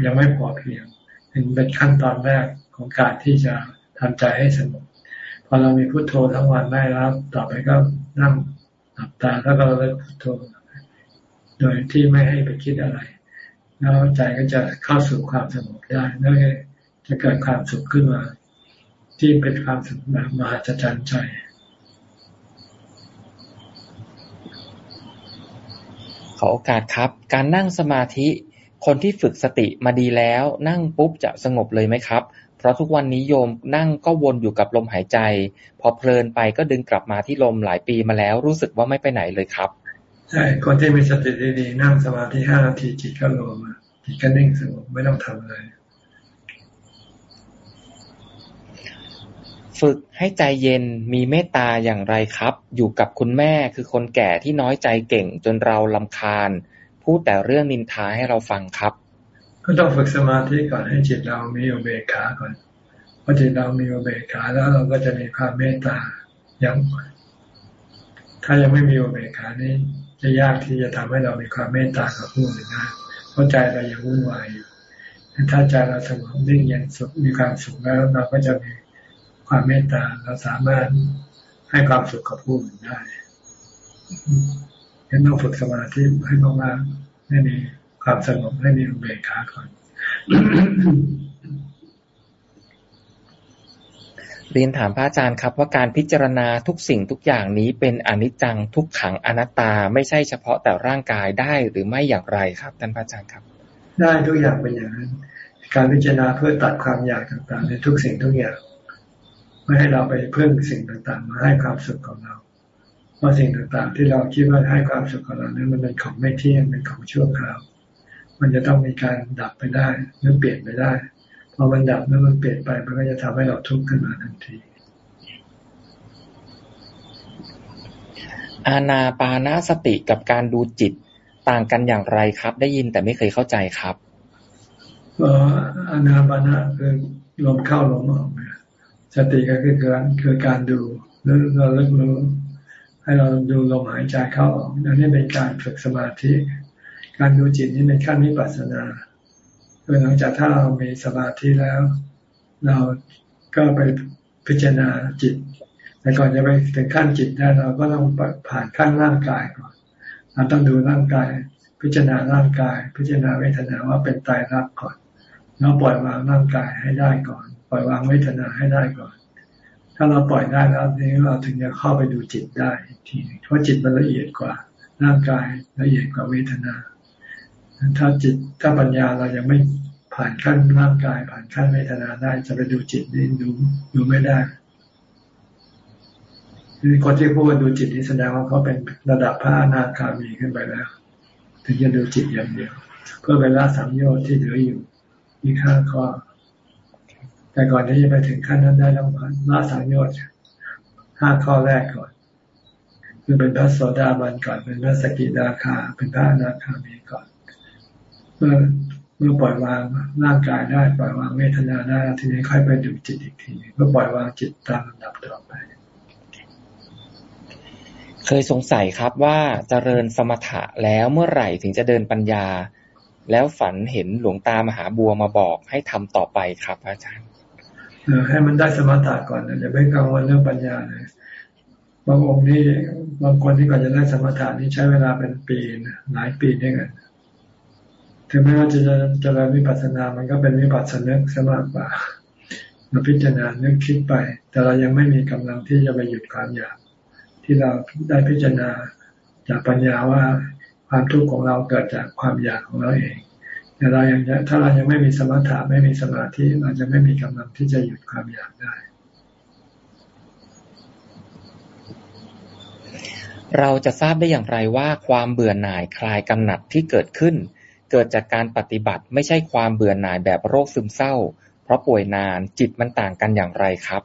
ยังไม่พอเพียงเป็นเป็นขั้นตอนแรกของการที่จะทำใจให้สงบพอเรามีพุโทโธทั้งวันได้แล้ว ต่อไปก็นั่งหลับตาแล้วก็เลิกพุโทโธ โดยที่ไม่ให้ไปคิดอะไร แล้วใจก็จะเข้าสู่ความสงบได้แล้วจะเกิดความสุขขึ้นมา ที่เป็นความสุขแบบมหัศจรรย์ใจ อโอกาสครับ การนั่งสมาธิ คนที่ฝึกสติมาดีแล้ว นั่งปุ๊บจะสงบเลยไหมครับ เพราะทุกวันนี้โยมนั่งก็วนอยู่กับลมหายใจ พอเพลินไปก็ดึงกลับมาที่ลมหลายปีมาแล้ว รู้สึกว่าไม่ไปไหนเลยครับ ใช่ คนที่มีสติดีๆนั่งสมาธิห้านาทีจิตก็รวมจิตก็นิ่งสงบไม่ต้องทำอะไร ฝึกให้ใจเย็นมีเมตตาอย่างไรครับ อยู่กับคุณแม่คือคนแก่ที่น้อยใจเก่งจนเราลำคาญ พูดแต่เรื่องนินทาให้เราฟังครับ ก็ต้องฝึกสมาธิก่อนให้จิตเรามีอุเบกขาก่อนพอจิตเรามีอุเบกขาแล้วเราก็จะมีความเมตตาอย่างถ้ายังไม่มีอุเบกขานี่จะยากที่จะทำให้เรามีความเมตตากับผู้อื่นได้เพราะใจเรายังวุ่นวายอยู่ถ้าใจเราสงบนิ่งเย็นสุขมีความสุขแล้วเราก็จะมี ความเมตตาเราสามารถให้ความสุขกับผู้อื่นได้ฉะนั้นต้องฝึกสมาธิให้มากๆให้มีความสงบให้มีอุเบกขาก่อนเรียนถามพระอาจารย์ครับ ว่าการพิจารณาทุกสิ่งทุกอย่างนี้เป็นอนิจจังทุกขังอนัตตา ไม่ใช่เฉพาะแต่ร่างกายได้หรือไม่อย่างไรครับท่านพระอาจารย์ครับ ได้ทุกอย่างเป็นอย่างนั้น การพิจารณาเพื่อตัดความอยากต่างๆในทุกสิ่งทุกอย่าง ไม่ให้เราไปเพิ่มสิ่งต่างๆ มาให้ความสุขของเรา เพราะสิ่งต่างๆ ที่เราคิดว่าให้ความสุขกับเรานั้นมันเป็นของไม่เที่ยงเป็นของชั่วคราว มันจะต้องมีการดับไปได้หรือเปลี่ยนไปได้ พอมันดับแล้วมันเปลี่ยนไปมันก็จะทำให้เราทุกข์ขึ้นมาทันที อาณาปานาสติกับการดูจิตต่างกันอย่างไรครับ ได้ยินแต่ไม่เคยเข้าใจครับอานาปานะคือลมเข้าลมออก สติก็คือการคือการดูแล้วเราเลิกรู้ให้เราดูลมหายใจเข้าออกนั่นนี่เป็นการฝึกสมาธิ การดูจิตนี่เป็นขั้นวิปัสสนาคือหลังจากถ้าเรามีสมาธิแล้ว เราก็ไปพิจารณาจิต แต่ก่อนจะไปถึงขั้นจิตได้เราก็ต้องผ่านขั้นร่างกายก่อนเราต้องดูร่างกาย พิจารณาร่างกาย พิจารณาเวทนาว่าเป็นตายรักก่อนแล้วปล่อยวางร่างกายให้ได้ก่อน ล่อยวางเวทนาให้ได้ก่อน ถ้าเราปล่อยได้แล้วนี้เราถึงจะเข้าไปดูจิตได้ทีเพราะจิตมันละเอียดกว่าร่างกายละเอียดกว่าเวทนา ถ้าจิตถ้าปัญญาเรายังไม่ผ่านขั้นร่างกาย ผ่านขั้นเวทนาได้จะไปดูจิตนี่ดูดูไม่ได้คนที่พูดว่าดูจิตนี่แสดงว่าเขาเป็นระดับพระอนาคามีขึ้นไปแล้ว ถึงจะดูจิตอย่างเดียว เพื่อไปละสัมโยชน์ที่เหลืออยู่มีค่าข้อ แต่ก่อนที่จะไปถึงขั้นนั้นได้ต้องละสัมโยชน์ห้าข้อแรกก่อน คือเป็นพระโสดาบันก่อน เป็นพระสกิทาคา เป็นพระอนาคามีก่อน เมื่อเมื่อปล่อยวางร่างกายได้ปล่อยวางเวทนาได้ทีนี้ค่อยไปดูจิตอีกทีเมื่อปล่อยวางจิตตามลำดับต่อไป เคยสงสัยครับว่าเจริญสมถะแล้วเมื่อไหร่ถึงจะเดินปัญญา แล้วฝันเห็นหลวงตามหาบัวมาบอกให้ทำต่อไปครับอาจารย์ ให้มันได้สมถะก่อนอย่าไปกังวลเรื่องปัญญาเลยบางองค์นี่บางคนที่ก่อนจะได้สมถะนี่ใช้เวลาเป็นปีนะหลายปีด้วยกันถึงแม้ว่าจะจะจะเริญวิปัสสนา มันก็เป็นวิปัสสนึกสมากกว่าเราพิจารณาเนึกคิดไป แต่เรายังไม่มีกำลังที่จะไปหยุดความอยาก ที่เราได้พิจารณาจากปัญญาว่าความทุกข์ของเราเกิดจากความอยากของเราเอง แต่เรายังถ้าเรายังไม่มีสมถะไม่มีสมาธิเราจะไม่มีกำลังที่จะหยุดความอยากได้ เราจะทราบได้อย่างไรว่าความเบื่อหน่ายคลายกำหนัดที่เกิดขึ้น เกิดจากการปฏิบัติไม่ใช่ความเบื่อหน่ายแบบโรคซึมเศร้า เพราะป่วยนานจิตมันต่างกันอย่างไรครับ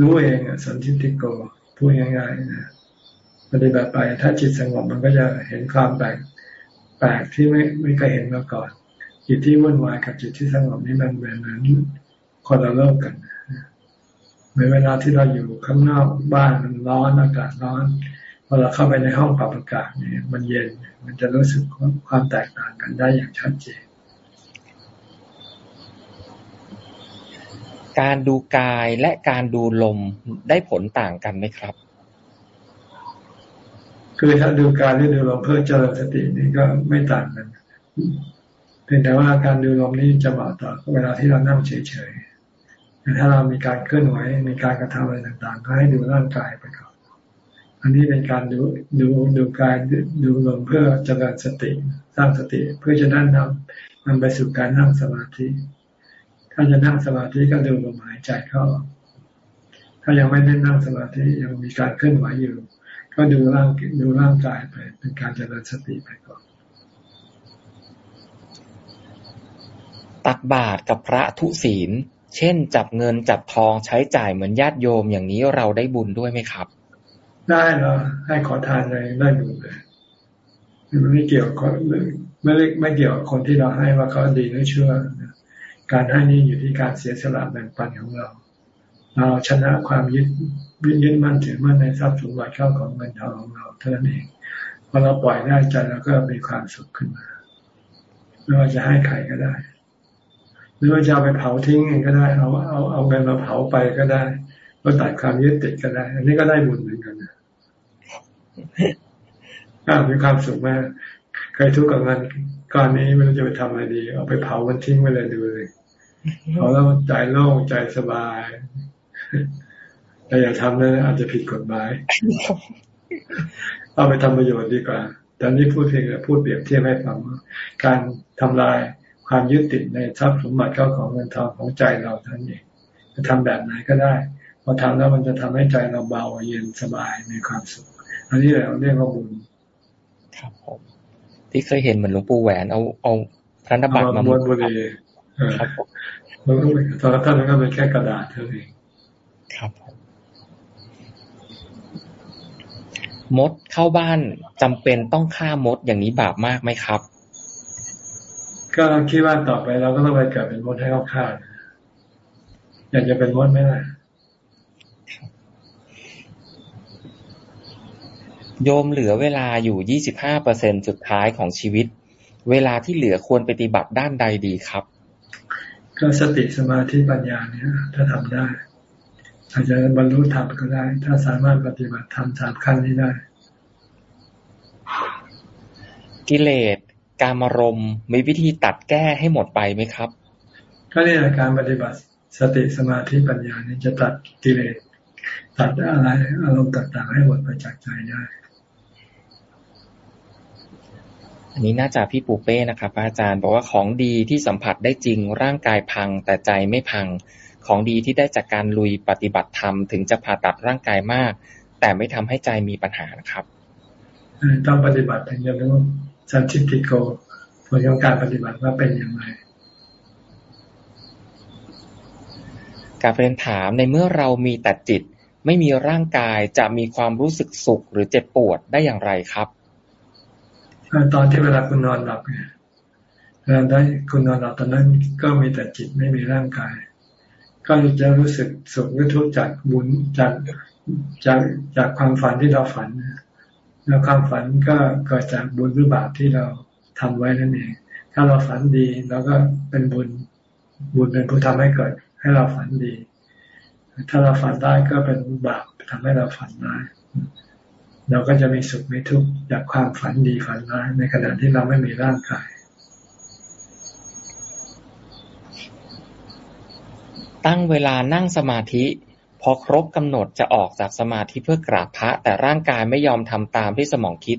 รู้เองสันทิติโกพูดง่ายๆนะปฏิบัติไปถ้าจิตสงบมันก็จะเห็นความแปลก แปลกที่ไม่ไม่เคยเห็นมาก่อน จิตที่วุ่นวายกับจิตที่สงบนี่มันเหมือนนั้นคนละโลกกันเหมือนเวลาที่เราอยู่ข้างนอกบ้านมันร้อนอากาศร้อนพอเราเข้าไปในห้องปรับอากาศเนี่ยมันเย็นมันจะรู้สึกความแตกต่างกันได้อย่างชัดเจน การดูกายและการดูลมได้ผลต่างกันไหมครับ คือถ้าดูกายหรือดูลมเพื่อเจริญสตินี่ก็ไม่ต่างกันเพียงแต่ว่าการดูลมนี่จะเหมาะต่อเวลาที่เรานั่งเฉยๆแต่ถ้าเรามีการเคลื่อนไหวมีการกระทำอะไรต่างๆ ก็ให้ดูร่างกายไปก่อน อันนี้เป็นการดูดูดูกายดูลมเพื่อเจริญสติ สร้างสติเพื่อจะได้นำมันไปสู่การนั่งสมาธิ ถ้าจะนั่งสมาธิก็ดูลมหายใจเข้า ถ้ายังไม่ได้นั่งสมาธิยังมีการเคลื่อนไหวอยู่ ก็ดูร่างดูร่างกายไป เป็นการเจริญสติไปก่อน ตักบาตรกับพระทุศีล เช่น จับเงินจับทองใช้จ่ายเหมือนญาติโยมอย่างนี้เราได้บุญด้วยไหมครับ ได้เนาะให้ขอทานเลยได้บุญเลยมันไม่เกี่ยวกับไม่ไม่เกี่ยวกับคนที่เราให้ว่าเขาดีหรือชั่วการให้นี่อยู่ที่การเสียสละแบ่งปันของเรา เราชนะความยึดยึดมั่นถือมั่นในทรัพย์สมบัติเข้าของเงินทองของเราเท่านั้นเองพอเราปล่อยได้ใจเราก็มีความสุขขึ้นมา ไม่ว่าจะให้ใครก็ได้ หรือว่าจะเอาไปเผาทิ้งก็ได้ เอาเอาเอาเงินมาเผาไปก็ได้ก็ตัดความยึดติดก็ได้ อันนี้ก็ได้บุญเหมือนกันนะถ้ามีความสุขมากเคยทุกข์กับเงินก้อนนี้ไม่รู้จะไปทำอะไรดี เอาไปเผามันทิ้งไปเลยดูเลยเอาแล้วใจโล่งใจสบาย แต่อย่าทำนะอาจจะผิดกฎหมาย เอาไปทำประโยชน์ดีกว่าแต่นี้พูดเพียงแต่พูดเปรียบเทียบให้ฟังการทำลายความยึดติดในทรัพย์สมบัติเข้าของเงินทองของใจเราท่านเองจะทำแบบไหนก็ได้พอทำแล้วมันจะทำให้ใจเราเบาเย็นสบายมีความสุข อันนี้เราเรียกว่าบุญครับผมที่เคยเห็นเหมือนหลวงปู่แหวนเอาเอาธนบัตรมาบวนบุรีครับผมตอนท่านนั้นก็เป็นแค่กระดาษเท่านั้นเอง ครับมดเข้าบ้านจำเป็นต้องฆ่ามดอย่างนี้บาปมากไหมครับ ก็คิดว่าต่อไปเราก็ต้องไปเกิดเป็นมดให้เขาฆ่าอยากจะเป็นมดไหมล่ะโยมเหลือเวลาอยู่ยี่สิบห้าเปอร์เซ็นสุดท้ายของชีวิต เวลาที่เหลือควรปฏิบัติด้านใดดีครับ ก็สติสมาธิปัญญาเนี่ยถ้าทำได้ อาจจะบรรลุธรรมก็ได้ ถ้าสามารถปฏิบัติทำสามขั้นนี้ได้ กิเลสการมารมมีวิธีตัดแก้ให้หมดไปไหมครับ ก็นี่แหละการปฏิบัติสติสมาธิปัญญานี่จะตัดกิเลสตัดอะไรอารมณ์ต่างๆให้หมดไปจากใจได้ อันนี้น่าจะพี่ปูเป้นะครับอาจารย์บอกว่าของดีที่สัมผัสได้จริงร่างกายพังแต่ใจไม่พัง ของดีที่ได้จากการลุยปฏิบัติธรรมถึงจะผ่าตัดร่างกายมาก แต่ไม่ทำให้ใจมีปัญหานะครับต้องปฏิบัติถึงจะรู้สันติติโกผลของการปฏิบัติว่าเป็นอย่างไรการเรียนถามในเมื่อเรามีแต่จิต ไม่มีร่างกายจะมีความรู้สึกสุขหรือเจ็บปวดได้อย่างไรครับตอนที่เวลาคุณนอนหลับเนี่ยเวลาได้คุณนอนหลับตอนนั้นก็มีแต่จิตไม่มีร่างกาย ก็จะรู้สึกสุขหรือทุกข์จากบุญจากจากจากความฝันที่เราฝันแล้วความฝันก็เกิดจากบุญหรือบาปที่เราทำไว้นั่นเอง ถ้าเราฝันดีเราก็เป็นบุญบุญเป็นผู้ทำให้เกิด ให้เราฝันดี ถ้าเราฝันได้ก็เป็นบาปทำให้เราฝันร้ายเราก็จะมีสุขมีทุกข์จากความฝันดีฝันร้ายในขณะที่เราไม่มีร่างกาย ตั้งเวลานั่งสมาธิ พอครบกำหนดจะออกจากสมาธิเพื่อกราบพระ แต่ร่างกายไม่ยอมทำตามที่สมองคิด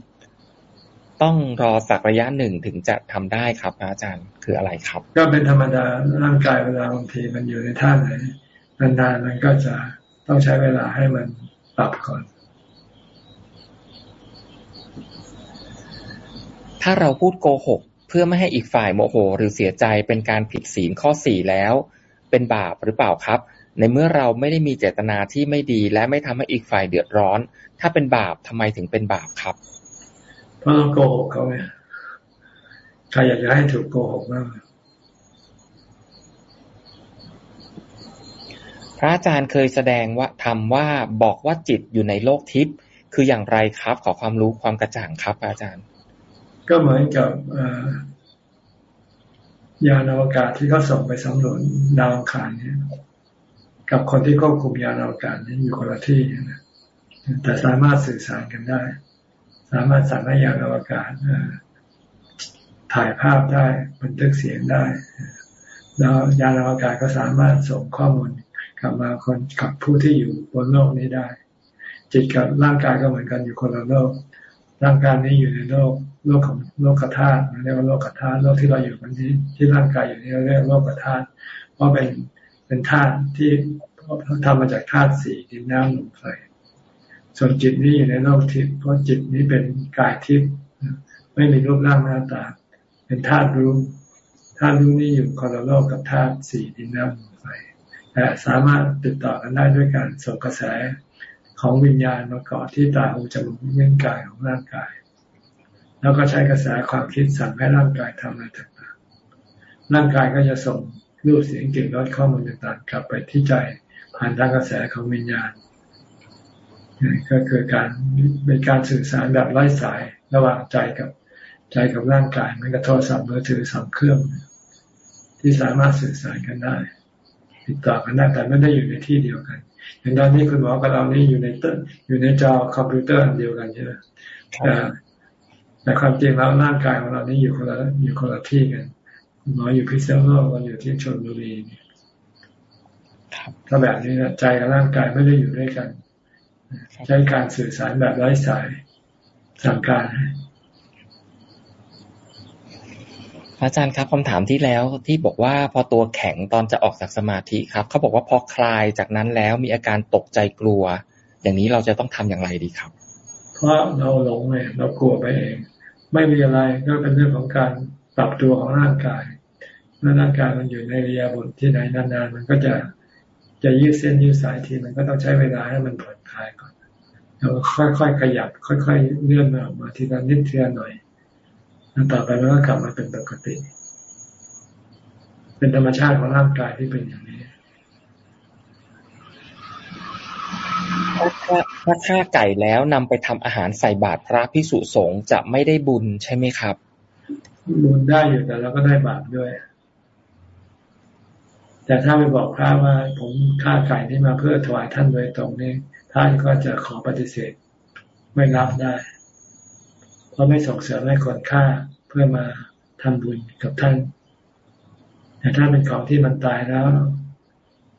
ต้องรอสักระยะหนึ่งถึงจะทำได้ครับอาจารย์คืออะไรครับ ก็เป็นธรรมดาร่างกายเวลาบางทีมันอยู่ในท่าไหนนานๆมันก็จะต้องใช้เวลาให้มันปรับก่อน ถ้าเราพูดโกหก เพื่อไม่ให้อีกฝ่ายโมโหหรือเสียใจเป็นการผิดศีลข้อสี่แล้ว เป็นบาปหรือเปล่าครับ ในเมื่อเราไม่ได้มีเจตนาที่ไม่ดีและไม่ทำให้อีกฝ่ายเดือดร้อน ถ้าเป็นบาปทำไมถึงเป็นบาปครับเพราะเราโกหกเขาไงใครอยากจะให้ถูกโกหกบ้างพระอาจารย์เคยแสดงว่าทำว่าบอกว่าจิตอยู่ในโลกทิพย์คืออย่างไรครับ ขอความรู้ความกระจ่างครับ อาจารย์ ก็เหมือนกับ ยานอวกาศที่เขาส่งไปสำรวจดาวอังคารเนี่ย กับคนที่ควบคุมยานอวกาศนี่อยู่คนละที่นะแต่สามารถสื่อสารกันได้ สามารถสั่งให้ยานอวกาศถ่ายภาพได้บันทึกเสียงได้ แล้วยานอวกาศก็สามารถส่งข้อมูลกลับมาคนกับผู้ที่อยู่บนโลกนี้ได้ จิตกับร่างกายก็เหมือนกันอยู่คนละโลก ร่างกายนี้อยู่ในโลก โลกของโลกธาตุเรียกว่าโลกธาตุโลกที่เราอยู่กันที่ที่ร่างกายอยู่นี้เรียกโลกธาตุเพราะเป็นเป็นธาตุที่ทำมาจากธาตุสี่ดินน้ำลมไฟส่วนจิตนี้อยู่ในโลกทิพย์เพราะจิตนี้เป็นกายทิพย์ไม่มีรูปร่างหน้าตา เป็นธาตุรู้ธาตุรู้นี่อยู่คนละโลกกับธาตุสี่ดินน้ำลมไฟแต่สามารถติดต่อกันได้ด้วยการส่งกระแสของวิญญาณมาเกาะที่ตาหูจมูกเล่นกายของร่างกาย แล้วก็ใช้กระแสความคิดสั่งให้ร่างกายทำอะไรต่างๆ ร่างกายก็จะส่งรูปเสียงกลิ่นรสข้อมูลต่างๆกลับไปที่ใจผ่านทางกระแสของวิญญาณก็คือการเป็นการสื่อสารแบบไร้สายระหว่างใจกับใจกับร่างกายมันก็โทรศัพท์มือถือสองเครื่อง ที่สามารถสื่อสารกันได้ ติดต่อกันได้แต่ไม่ได้อยู่ในที่เดียวกันอย่างตอนนี้คุณหมอกับเรานี่อยู่ใน อยู่ในจอคอมพิวเตอร์อันเดียวกันใช่ไหมแต่ แต่ความจริงแล้วร่างกายของเรานี่อยู่คนละอยู่คนละที่กันหมออยู่พิเศษโลกเราอยู่ที่ชนบุรีถ้าแบบนี้นะใจกับร่างกายไม่ได้อยู่ด้วยกัน ใช้การสื่อสารแบบไร้สายสั่งการอาจารย์ครับคำถามที่แล้วที่บอกว่าพอตัวแข็งตอนจะออกจากสมาธิครับเขาบอกว่าพอคลายจากนั้นแล้วมีอาการตกใจกลัว อย่างนี้เราจะต้องทำอย่างไรดีครับ เพราะเราหลงไงเรากลัวไปเอง ไม่มีอะไรก็เป็นเรื่องของการปรับตัวของร่างกายเมื่อร่างกายมันอยู่ในระยะบทที่ไหนนานๆ มันก็จะจะยืดเส้นยืดสายทีมันก็ต้องใช้เวลาให้มันผ่อนคลายก่อนแล้วค่อยๆขยับ ค่อยๆเลื่อนมาออกมาทีละนิดเทีละหน่อยแล้วต่อไปมันก็กลับมาเป็นปกติ เป็นธรรมชาติของร่างกายที่เป็นอย่างนี้ ถ้าฆ่าไก่แล้วนำไปทำอาหารใส่บาตรพระพิสุสงฆ์จะไม่ได้บุญใช่ไหมครับ บุญได้อยู่แต่เราก็ได้บาปด้วย แต่ถ้าไปบอกพระว่า ผมฆ่าไก่นี่มาเพื่อถวายท่านโดยตรงนี่ท่านก็จะขอปฏิเสธไม่รับได้ เพราะไม่ส่งเสริมให้คนฆ่าเพื่อมาทำบุญกับท่าน แต่ถ้าเป็นของที่มันตายแล้ว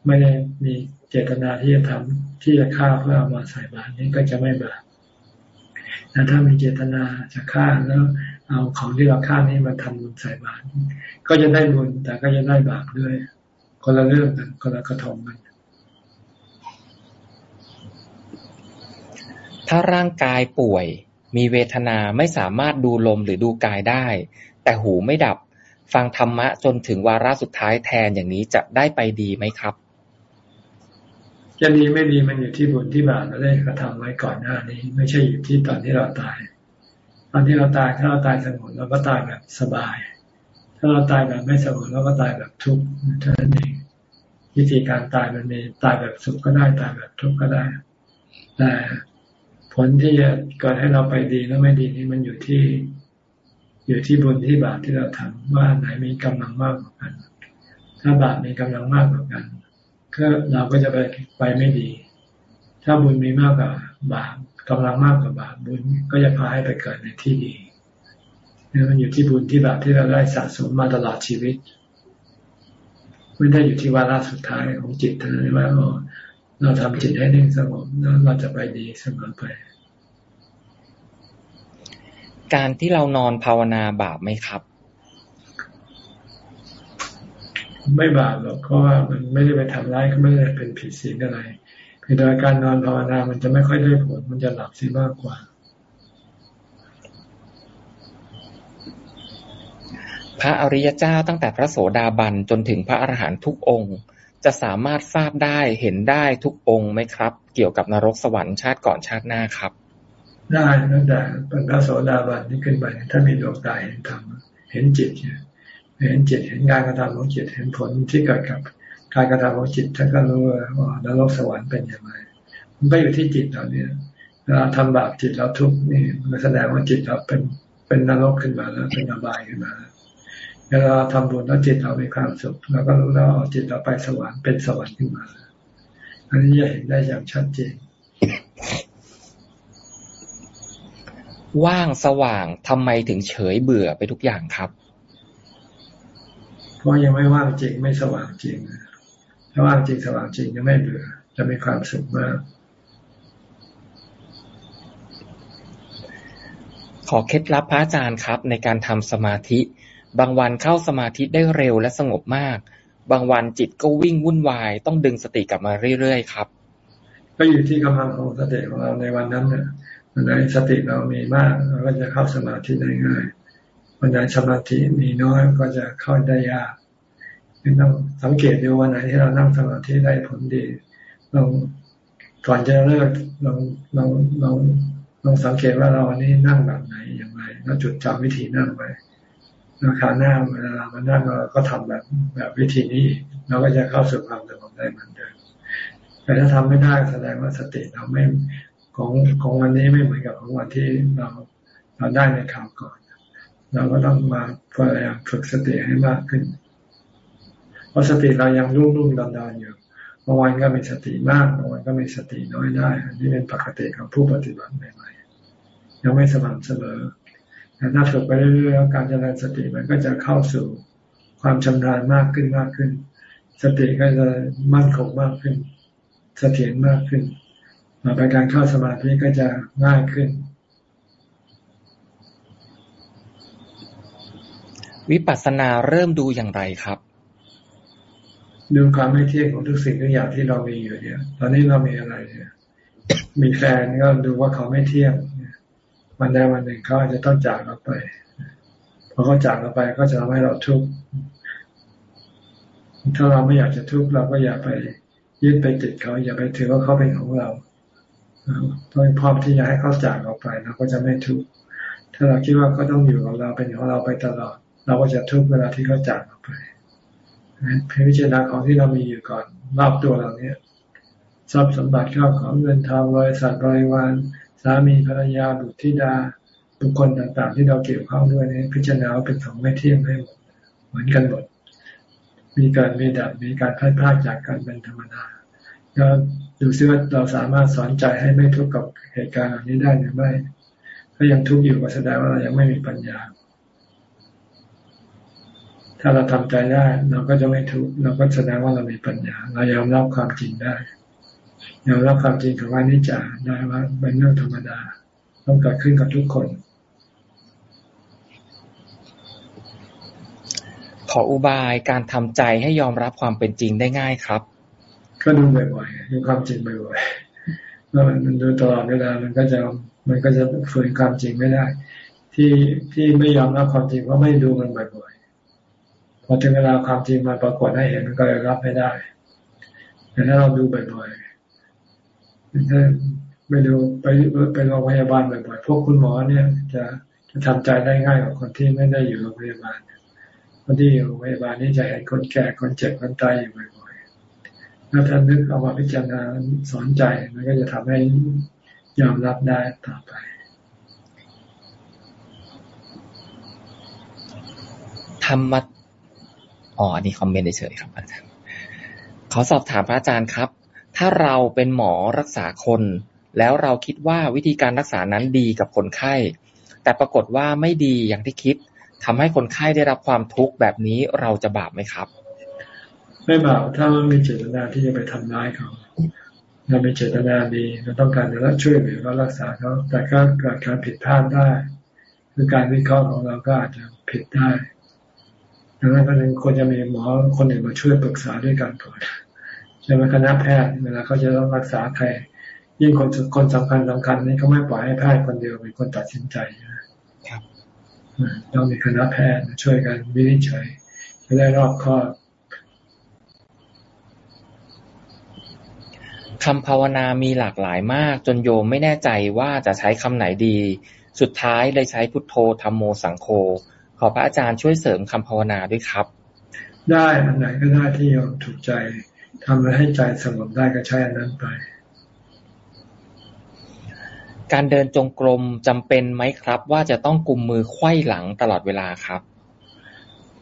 ไม่ได้มีเจตนาที่จะทำ ที่จะฆ่าเพื่อเอามาใส่บาตรนี้ก็จะไม่บาปแต่ถ้ามีเจตนาจะฆ่าแล้วเอาของที่เราฆ่านี้มาทำบุญใส่บาตรก็จะได้บุญแต่ก็จะได้บาปด้วย คนละเรื่องกันคนละกระทงกันถ้าร่างกายป่วย มีเวทนาไม่สามารถดูลมหรือดูกายได้ แต่หูไม่ดับ ฟังธรรมะจนถึงวาระสุดท้ายแทนอย่างนี้จะได้ไปดีไหมครับ จะดีไม่ดีมันอยู่ที่บุญที่บาปเราได้กระทำไว้ก่อนหน้านี้ ไม่ใช่อยู่ที่ตอนที่เราตาย ตอนที่เราตายถ้าเราตายสงบเราก็ตายแบบสบาย ถ้าเราตายแบบไม่สงบเราก็ตายแบบทุกข์เท่านั้นเองวิธีการตายมันมีตายแบบสุขก็ได้ตายแบบทุกข์ก็ได้แต่ผลที่จะเกิดให้เราไปดีแล้วไม่ดีนี่มันอยู่ที่ อยู่ที่บุญที่บาปที่เราทำว่าไหนมีกำลังมากกว่ากัน ถ้าบาปมีกำลังมากกว่ากัน ก็เราก็จะไปไปไม่ดี ถ้าบุญมีมากกว่าบาปกำลังมากกว่าบาปบุญก็จะพาให้ไปเกิดในที่ดีนี่มันอยู่ที่บุญที่บาปที่เราได้สะสมมาตลอดชีวิตไม่ได้อยู่ที่วาระสุดท้ายของจิตเท่านั้นว่าเราทำจิตให้นิ่งสงบแล้วเราจะไปดีเสมอไป การที่เรานอนภาวนาบาปไหมครับ ไม่บาปหรอกเพราะว่ามันไม่ได้ไปทำร้ายก็ไม่ได้เป็นผิดศีลอะไรเพียงแต่การนอนภาวนามันจะไม่ค่อยได้ผลมันจะหลับซิมากกว่า พระอริยเจ้าตั้งแต่พระโสดาบันจนถึงพระอรหันต์ทุกองค์ จะสามารถทราบได้เห็นได้ทุกองค์ไหมครับ เกี่ยวกับนรกสวรรค์ชาติก่อนชาติหน้าครับ ได้ตั้งแต่เป็นพระโสดาบันนี่ขึ้นไปถ้ามีดวงตาเห็นธรรมเห็นจิตเนี่ย เห็นจิตเห็นการกระทำของจิตเห็นผลที่เกิดกับการกระทำของจิตท่านก็รู้ว่านรกสวรรค์เป็นอย่างไรมันก็อยู่ที่จิตเราเนี่ยเวลาทำบาปจิตเราทุกข์นี่มันแสดงว่าจิตเราเป็นเป็นนรกขึ้นมาแล้วเป็นอบายขึ้นมาเวลาทำบุญแล้วจิตเรามีความสุขเราก็รู้แล้วจิตเราไปสวรรค์เป็นสวรรค์ขึ้นมา อันนี้จะเห็นได้อย่างชัดเจนว่างสว่างทำไมถึงเฉยเบื่อไปทุกอย่างครับ เพราะยังไม่ว่างจริงไม่สว่างจริงถ้าว่างจริงสว่างจริงจะไม่เบื่อ จะมีความสุขมาก ขอเคล็ดลับพระอาจารย์ครับ ในการทำสมาธิ บางวันเข้าสมาธิได้เร็วและสงบมาก บางวันจิตก็วิ่งวุ่นวาย ต้องดึงสติกลับมาเรื่อยๆครับ ก็อยู่ที่กำลังของสติของเราในวันนั้นเนี่ยวันไหนสติเรามีมากเราก็จะเข้าสมาธิได้ง่าย วันไหนสมาธิมีน้อยก็จะเข้าได้ยากต้องสังเกตดูวันไหนที่เรานั่งสมาธิได้ผลดีลองก่อนจะเลิกลองลองลองลองสังเกตว่าเราวันนี้นั่งแบบไหนอย่างไรแล้วจุดจำวิธีนั่งไว้ราคาหน้าเวลาเรามานั่งเราก็ทำแบบแบบวิธีนี้เราก็จะเข้าสู่ความสงบได้เหมือนเดิมแต่ถ้าทำไม่ได้แสดงว่าสติเราไม่ของของวันนี้ไม่เหมือนกับของวันที่เราเราได้ในข่าวก่อน เราก็ต้องมาพยายามฝึกสติให้มากขึ้น เพราะสติเรายังรุ่มรุ่มดอนดอนอยู่บางวันก็มีสติมากบางวันก็มีสติน้อยได้ อันนี้เป็นปกติของผู้ปฏิบัติใหม่ๆยังไม่สม่ำเสมอแต่ถ้าฝึกไปเรื่อยๆการเจริญสติมันก็จะเข้าสู่ความชำนาญมากขึ้นมากขึ้น สติก็จะมั่นคงมากขึ้นเสถียรมากขึ้นต่อไปการเข้าสมาธิก็จะง่ายขึ้น วิปัสสนาเริ่มดูอย่างไรครับ ดูความไม่เที่ยงของทุกสิ่งทุกอย่างที่เรามีอยู่เนี่ย ตอนนี้เรามีอะไรเนี่ย มีแฟนก็ดูว่าเขาไม่เที่ยงวันใดวันหนึ่งเขาอาจจะต้องจากเราไปพอเขาจากเราไปก็จะทำให้เราทุกข์ถ้าเราไม่อยากจะทุกข์เราก็อย่าไปยึดไปติดเขา อย่าไปถือว่าเขาเป็นของเราต้องพร้อมที่จะให้เขาจากเราไปเราก็จะไม่ทุกข์ถ้าเราคิดว่าเขาต้องอยู่กับเราเป็นของเราไปตลอด เราก็จะทุกข์เวลาที่เขาจากเราไปเพียงพิจารณาของที่เรามีอยู่ก่อนรอบตัวเราเนี่ยทรัพย์สมบัติข้าวของเงินทองบริษัทบริวารสามีภรรยาบุตรธิดาบุคคลต่างๆ ที่เราเกี่ยวข้องด้วยนี่พิจารณาเป็นของไม่เที่ยงให้หมดเหมือนกันหมด มีการมีดับมีการพลาดพลาดจากการเป็นธรรมดาก็ดูซิว่าเราสามารถสอนใจให้ไม่ทุกข์กับเหตุการณ์เหล่านี้ได้หรือไม่ ถ้ายังทุกข์อยู่ก็แสดงว่าเรายังไม่มีปัญญา ถ้าเราทำใจได้ เราก็จะไม่ทุกข์เราก็แสดงว่าเรามีปัญญา เรายอมรับความจริงได้ยอมรับความจริงของว่านิจจาได้ว่าเป็นเรื่องธรรมดา ต้องเกิดขึ้นกับทุกคน ขออุบายการทำใจให้ยอมรับความเป็นจริงได้ง่ายครับ ก็ดูบ่อยๆดูความจริงบ่อยๆเมื่อมันดูตลอดเวลามันก็จะมันก็จะฝืนความจริงไม่ได้ ที่ที่ไม่ยอมรับความจริงเพราะไม่ดูมันบ่อยๆ พอถึงเวลาความจริงมาปรากฏให้เห็นมันก็เลยรับไม่ได้แต่ถ้าเราดูบ่อยๆถ้าไปดูไปไปโรงพยาบาลบ่อยๆพวกคุณหมอเนี่ย จะจะทำใจได้ง่ายกว่าคนที่ไม่ได้อยู่โรงพยาบาลคนที่อยู่โรงพยาบาลนี่จะเห็นคนแก่คนเจ็บคนตายอยู่บ่อยๆถ้าท่านนึกเอามาพิจารณาสอนใจมันก็จะทำให้ยอมรับได้ต่อไปธรรมะ อ๋ออันนี้คอมเมนต์เฉยครับอาจารย์ขอสอบถามพระอาจารย์ครับ ถ้าเราเป็นหมอรักษาคน แล้วเราคิดว่าวิธีการรักษานั้นดีกับคนไข้ แต่ปรากฏว่าไม่ดีอย่างที่คิดทำให้คนไข้ได้รับความทุกข์แบบนี้เราจะบาปไหมครับ ไม่บาปถ้าไม่มีเจตนาที่จะไปทำร้ายเขาเรามีเจตนาดีเราต้องการจะช่วยเหลือเขารักษาเขาแต่ก็เกิดการผิดพลาดได้ คือการวิเคราะห์ของเราก็อาจจะผิดได้ ดังนั้นก็เลยควรจะมีหมอคนอื่นมาช่วยปรึกษาด้วยกันก่อนใช่ไหมคณะแพทย์เวลาเขาจะต้องรักษาใครยิ่งคนคนสำคัญสำคัญนี่เขาไม่ปล่อยให้แพทย์คนเดียวเป็นคนตัดสินใจนะครับต้องมีคณะแพทย์มาช่วยกันวินิจฉัยจะได้รอบคอบคำภาวนามีหลากหลายมาก จนโยมไม่แน่ใจว่าจะใช้คำไหนดี สุดท้ายเลยใช้พุทโธธรรมโมสังโฆ ขอพระอาจารย์ช่วยเสริมคำภาวนาด้วยครับ ได้อันไหนก็ได้ที่โยมถูกใจทำให้ใจสงบได้ก็ใช้อันนั้นไป การเดินจงกรมจำเป็นไหมครับ ว่าจะต้องกุมมือไขว้หลังตลอดเวลาครับ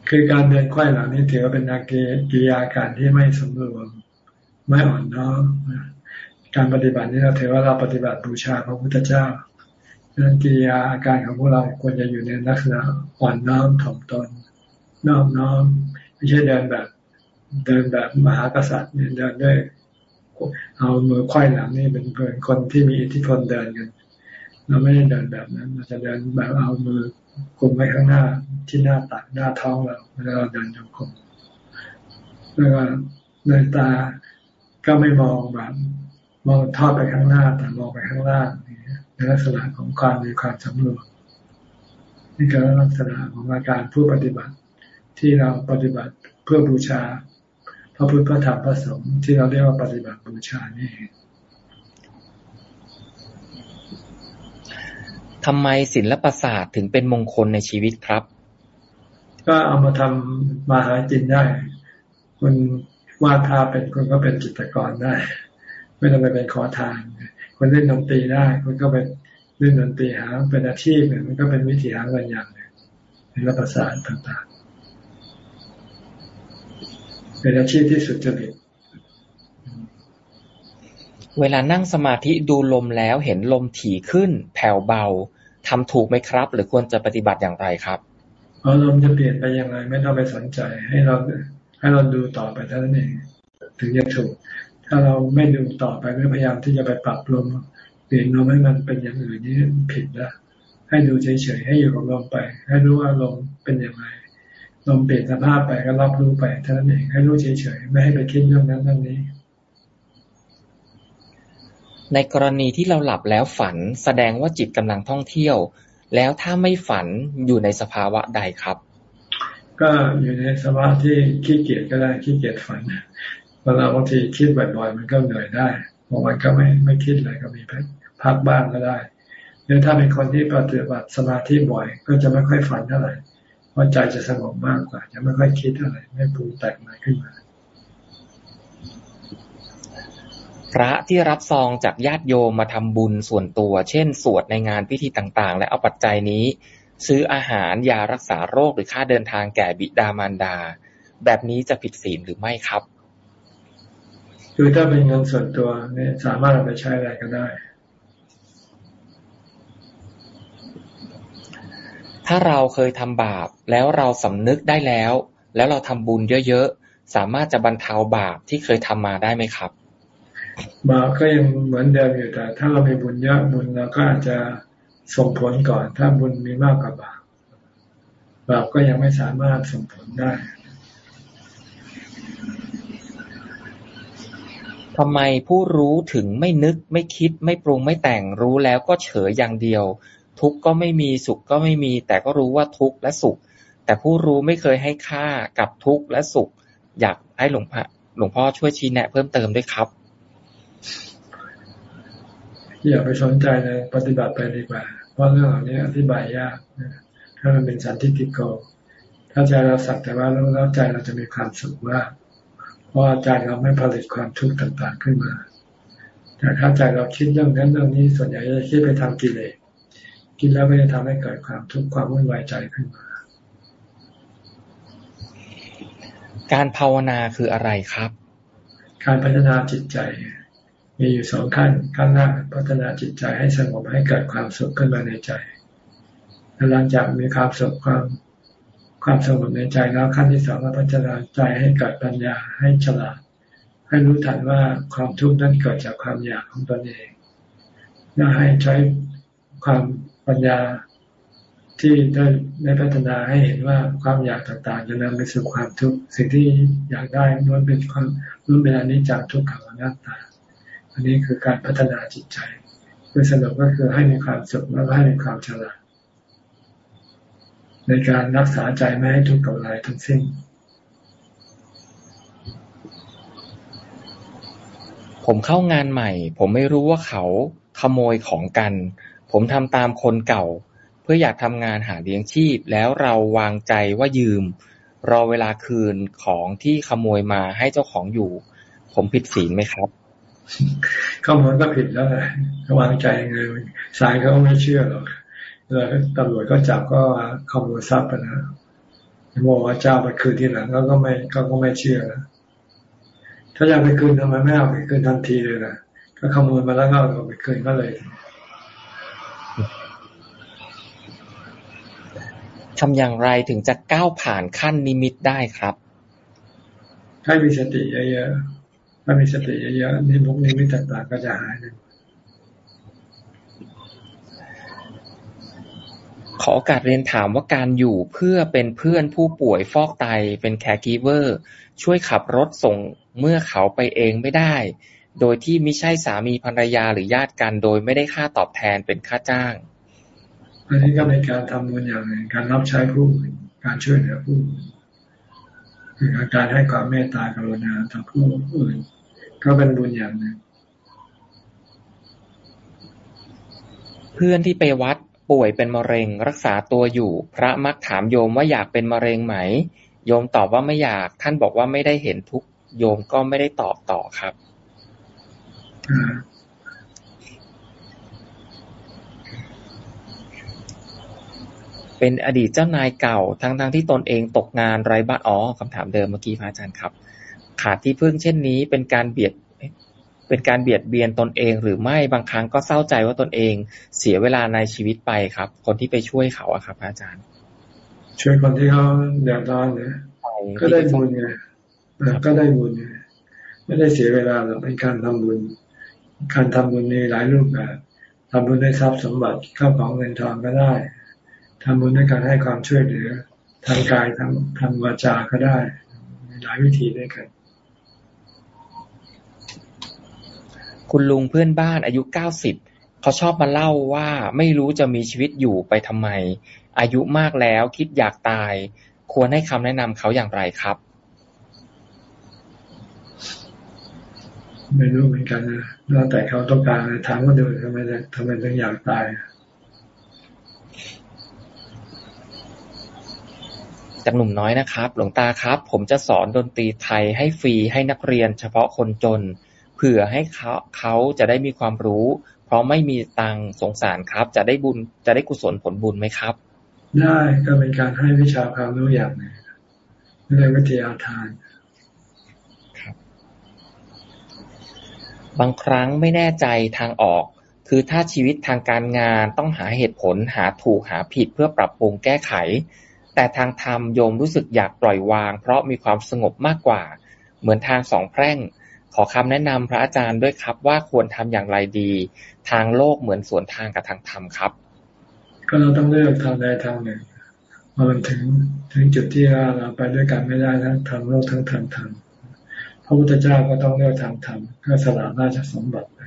คือการเดินไขว้หลังนี่ถือว่าเป็นอากิริยาการที่ไม่สมบูรณ์ไม่อ่อนน้อมการปฏิบัตินี้เราถือว่าเราปฏิบัติบูชาพระพุทธเจ้าดัง นั้นกิริยาอาการของพวกเราควรจะอยู่ในลักษณะอ่อนน้อมถ่อมตนน้อมน้อมไม่ใช่เดินแบบ เดินแบบมหากษัตริย์เนี่ยเดินด้วยเอามือควายหลังนี่เป็นเพื่อนคนที่มีอิทธิพลเดินกันเราไม่ได้เดินแบบนั้นเราจะเดินแบบเอามือกุมไว้ข้างหน้าที่หน้าตักหน้าท้องเราเวลาเราเดินจงกรมแล้วก็ในตาก็ไม่มองแบบมองทอดไปข้างหน้าแต่มองไปข้างล่าง ในลักษณะของความมีความสำรวมนี่คือลักษณะของอาการผู้ปฏิบัติที่เราปฏิบัติเพื่อบูชา พระพุทธพระธรรมพระสงฆ์ที่เราเรียกว่าปฏิบัติบูชานี่เองทำไมศิลปศาสตร์ถึงเป็นมงคลในชีวิตครับ ก็เอามาทำมาหาจินได้คนวาดภาพเป็นคนก็เป็นจิตรกรได้ ไม่ต้องไปเป็นขอทาน คนเล่นดนตรีได้คนก็ไปเล่นดนตรีหาเป็นอาชีพมันก็เป็นวิธีหาเงินอย่างหนึ่งในรัฐศาสตร์ต่างๆ เป็นอาชีพที่สุดจริตเวลานั่งสมาธิดูลมแล้วเห็นลมถี่ขึ้น แผ่วเบาทำถูกไหมครับ หรือควรจะปฏิบัติอย่างไรครับอารมณ์จะเปลี่ยนไปยังไงไม่ต้องไปสนใจ ให้เราให้เราดูต่อไปเท่านั้นเองถึงจะถูก ถ้าเราไม่ดูต่อไปไม่พยายามที่จะไปปรับลมเปลี่ยนลมให้มันเป็นอย่างอื่นนี่ผิดแล้วให้ดูเฉยๆให้อยู่กับลมไป ให้รู้ว่าลมเป็นอย่างไรลมเปลี่ยนสภาพไปก็รับรู้ไปเท่านั้นเองให้รู้เฉยๆไม่ให้ไปคิดเรื่องนั้นเรื่องนี้ ในกรณีที่เราหลับแล้วฝันแสดงว่าจิตกำลังท่องเที่ยว แล้วถ้าไม่ฝันอยู่ในสภาวะใดครับ ก็อยู่ในสภาพที่ขี้เกียจก็ได้ขี้เกียจฝัน เวลาบางทีคิดบ่อยๆ มันก็เหนื่อยได้บางวันก็ไม่ไม่คิดอะไรก็มีพักบ้างก็ได้หรือถ้าเป็นคนที่ปฏิบัติสมาธิบ่อย ก็จะไม่ค่อยฝันเท่าไหร่เพราะใจจะสงบมากกว่า จะไม่ค่อยคิดอะไรไม่ปรุงแต่งอะไรขึ้นมาพระที่รับซองจากญาติโยมมาทำบุญส่วนตัว เช่น สวดในงานพิธีต่างๆ และเอาปัจจัยนี้ ซื้ออาหารยารักษาโรคหรือค่าเดินทางแก่บิดามารดา แบบนี้จะผิดศีลหรือไม่ครับ คือถ้าเป็นเงินส่วนตัวเนี่ยสามารถเอาไปใช้อะไรก็ได้ ถ้าเราเคยทำบาปแล้วเราสำนึกได้แล้ว แล้วเราทำบุญเยอะๆ สามารถจะบรรเทาบาปที่เคยทำมาได้ไหมครับ บาปก็ยังเหมือนเดิมอยู่แต่ ถ้าเรามีบุญเยอะบุญเราก็อาจจะส่งผลก่อน ถ้าบุญมีมากกว่าบาปบาปก็ยังไม่สามารถส่งผลได้ ทำไมผู้รู้ถึงไม่นึกไม่คิดไม่ปรุงไม่แต่งรู้แล้วก็เฉยอย่างเดียว ทุกข์ก็ไม่มีสุขก็ไม่มี แต่ก็รู้ว่าทุกข์และสุข แต่ผู้รู้ไม่เคยให้ค่ากับทุกข์และสุข อยากให้หลวงพ่อหลวงพ่อช่วยชี้แนะเพิ่มเติมด้วยครับอย่าไปสนใจเลยปฏิบัติไปดีกว่า เพราะเรื่องเหล่านี้อธิบายยากถ้ามันเป็นสันติกิโก ถ้าใจเราสักแต่ว่าแล้วใจเราจะมีความสุขว่า พราะใจเราไม่ผลิตความทุกข์ต่างๆขึ้นมา แต่ถ้าใจเราคิดเรื่องนั้นเรื่องนี้ส่วนใหญ่จะคิดไปทำกิเลสคิดแล้วไม่ได้ทำให้เกิดความทุกข์ความวุ่นวายใจขึ้นมา การภาวนาคืออะไรครับ การพัฒนาจิตใจ มีอยู่สองขั้นขั้นแรกพัฒนาจิตใจให้สงบให้เกิดความสุขขึ้นมาในใจหลังจากมีความสุขความ ความสงบในใจแล้วขั้นที่สองก็พัฒนาใจให้เกิดปัญญาให้ฉลาด ให้รู้ทันว่าความทุกข์นั้นเกิดจากความอยากของตนเองและให้ใช้ความปัญญาที่ได้ได้พัฒนาให้เห็นว่าความอยากต่างๆ จะนำไปสู่ความทุกข์สิ่งที่อยากได้ล้วนเป็นความล้วนเป็นอนิจจังทุกขังอนัตตา อันนี้คือการพัฒนาจิตใจโดยสรุปก็คือให้มีความสุขและให้มีความฉลาด ในการรักษาใจไม่ให้ทุกข์กับอะไรทั้งสิ้นผมเข้างานใหม่ ผมไม่รู้ว่าเขาขโมยของกัน ผมทำตามคนเก่า เพื่ออยากทำงานหาเลี้ยงชีพ แล้วเราวางใจว่ายืม รอเวลาคืนของที่ขโมยมาให้เจ้าของอยู่ ผมผิดศีลไหมครับขโมยก็ผิดแล้วแหละวางใจยังไงสายเขาไม่เชื่อหรอก แล้วตำรวจก็จับก็ขโมยทรัพย์นะบอกว่าเจ้าไปคืนที่หลังเขาก็ไม่เขาก็ไม่เชื่อนะถ้าอยากไปคืนทำไมไม่เอาไปคืนทันทีเลยนะก็ขโมยมาแล้วก็เอาไปคืนก็เลยทำอย่างไรถึงจะก้าวผ่านขั้นนิมิตได้ครับให้มีสติเยอะๆถ้ามีสติเยอะๆนิมุกนิมิตต่างๆก็จะหายเลยข อโอกาสเรียนถามว่าการอยู่เพื่อเป็นเพื่อนผู้ป่วยฟอกไตเป็น caregiver ช่วยขับรถส่งเมื่อเขาไปเองไม่ได้ โดยที่ไม่ใช่สามีภรรยาหรือญาติกันโดยไม่ได้ค่าตอบแทนเป็นค่าจ้าง อันนี้ก็เป็นการทำบุญอย่างหนึ่งการรับใช้ผู้อื่นการช่วยเหลือผู้อื่นคือการให้ความเมตตากรุณาต่อผู้อื่น ก็เป็นบุญอย่างหนึ่งเพื่อนที่ไปวัด ป่วยเป็นมะเร็ง รักษาตัวอยู่ พระมักถามโยมว่าอยากเป็นมะเร็งไหม โยมตอบว่าไม่อยาก ท่านบอกว่าไม่ได้เห็นทุกโยมก็ไม่ได้ตอบต่อครับเป็นอดีตเจ้านายเก่า ทั้งๆทที่ตนเองตกงานไร้บ้านอ๋อคำถามเดิมเมื่อกี้พระอาจารย์ครับ ขาดที่พึ่งเช่นนี้เป็นการเบียด เป็นการเบียดเบียนตนเองหรือไม่บางครั้งก็เศร้าใจว่าตนเองเสียเวลาในชีวิตไปครับ คนที่ไปช่วยเขาอะครับอาจารย์ ช่วยคนที่เขาเดือดร้อนเนี่ยก็ได้บุญไงก็ได้บุญไงไม่ได้เสียเวลาหรอกเป็นการทำบุญ การทำบุญมีหลายรูปแบบทำบุญได้ทรัพย์สมบัติเข้าของเงินทองก็ได้ทำบุญด้วยการให้ความช่วยเหลือทางกายทางทางวาจาก็ได้ มีหลายวิธีด้วยกัน คุณลุงเพื่อนบ้านอายุเก้าสิบเขาชอบมาเล่าว่าไม่รู้จะมีชีวิตอยู่ไปทำไม อายุมากแล้วคิดอยากตาย ควรให้คำแนะนำเขาอย่างไรครับ ไม่รู้เหมือนกันนะแล้วแต่เขาต้องการถามว่าดูทำไมทำไมถึงอยากตายจากหนุ่มน้อยนะครับ หลวงตาครับ ผมจะสอนดนตรีไทยให้ฟรีให้นักเรียน เฉพาะคนจน เผื่อให้เขาเขาจะได้มีความรู้ เพราะไม่มีตังสงสารครับ จะได้บุญจะได้กุศลผลบุญไหมครับ ได้ก็เป็นการให้วิชาความรู้อย่างหนึ่งเรียกวิทยาทานครับ บางครั้งไม่แน่ใจทางออก คือถ้าชีวิตทางการงานต้องหาเหตุผลหาถูกหาผิดเพื่อปรับปรุงแก้ไข แต่ทางธรรมโยมรู้สึกอยากปล่อยวาง เพราะมีความสงบมากกว่า เหมือนทางสองแพร่ง ขอคำแนะนำพระอาจารย์ด้วยครับ ว่าควรทำอย่างไรดี ทางโลกเหมือนสวนทางกับทางธรรมครับ ก็เราต้องเลือกทางใดทางหนึ่งพอมันถึงถึงจุดที่เราไปด้วยกันไม่ได้ทั้งทางโลกทั้งทางธรรมพระพุทธเจ้าก็ต้องเลือกทางธรรมก็สละราชสมบัติไป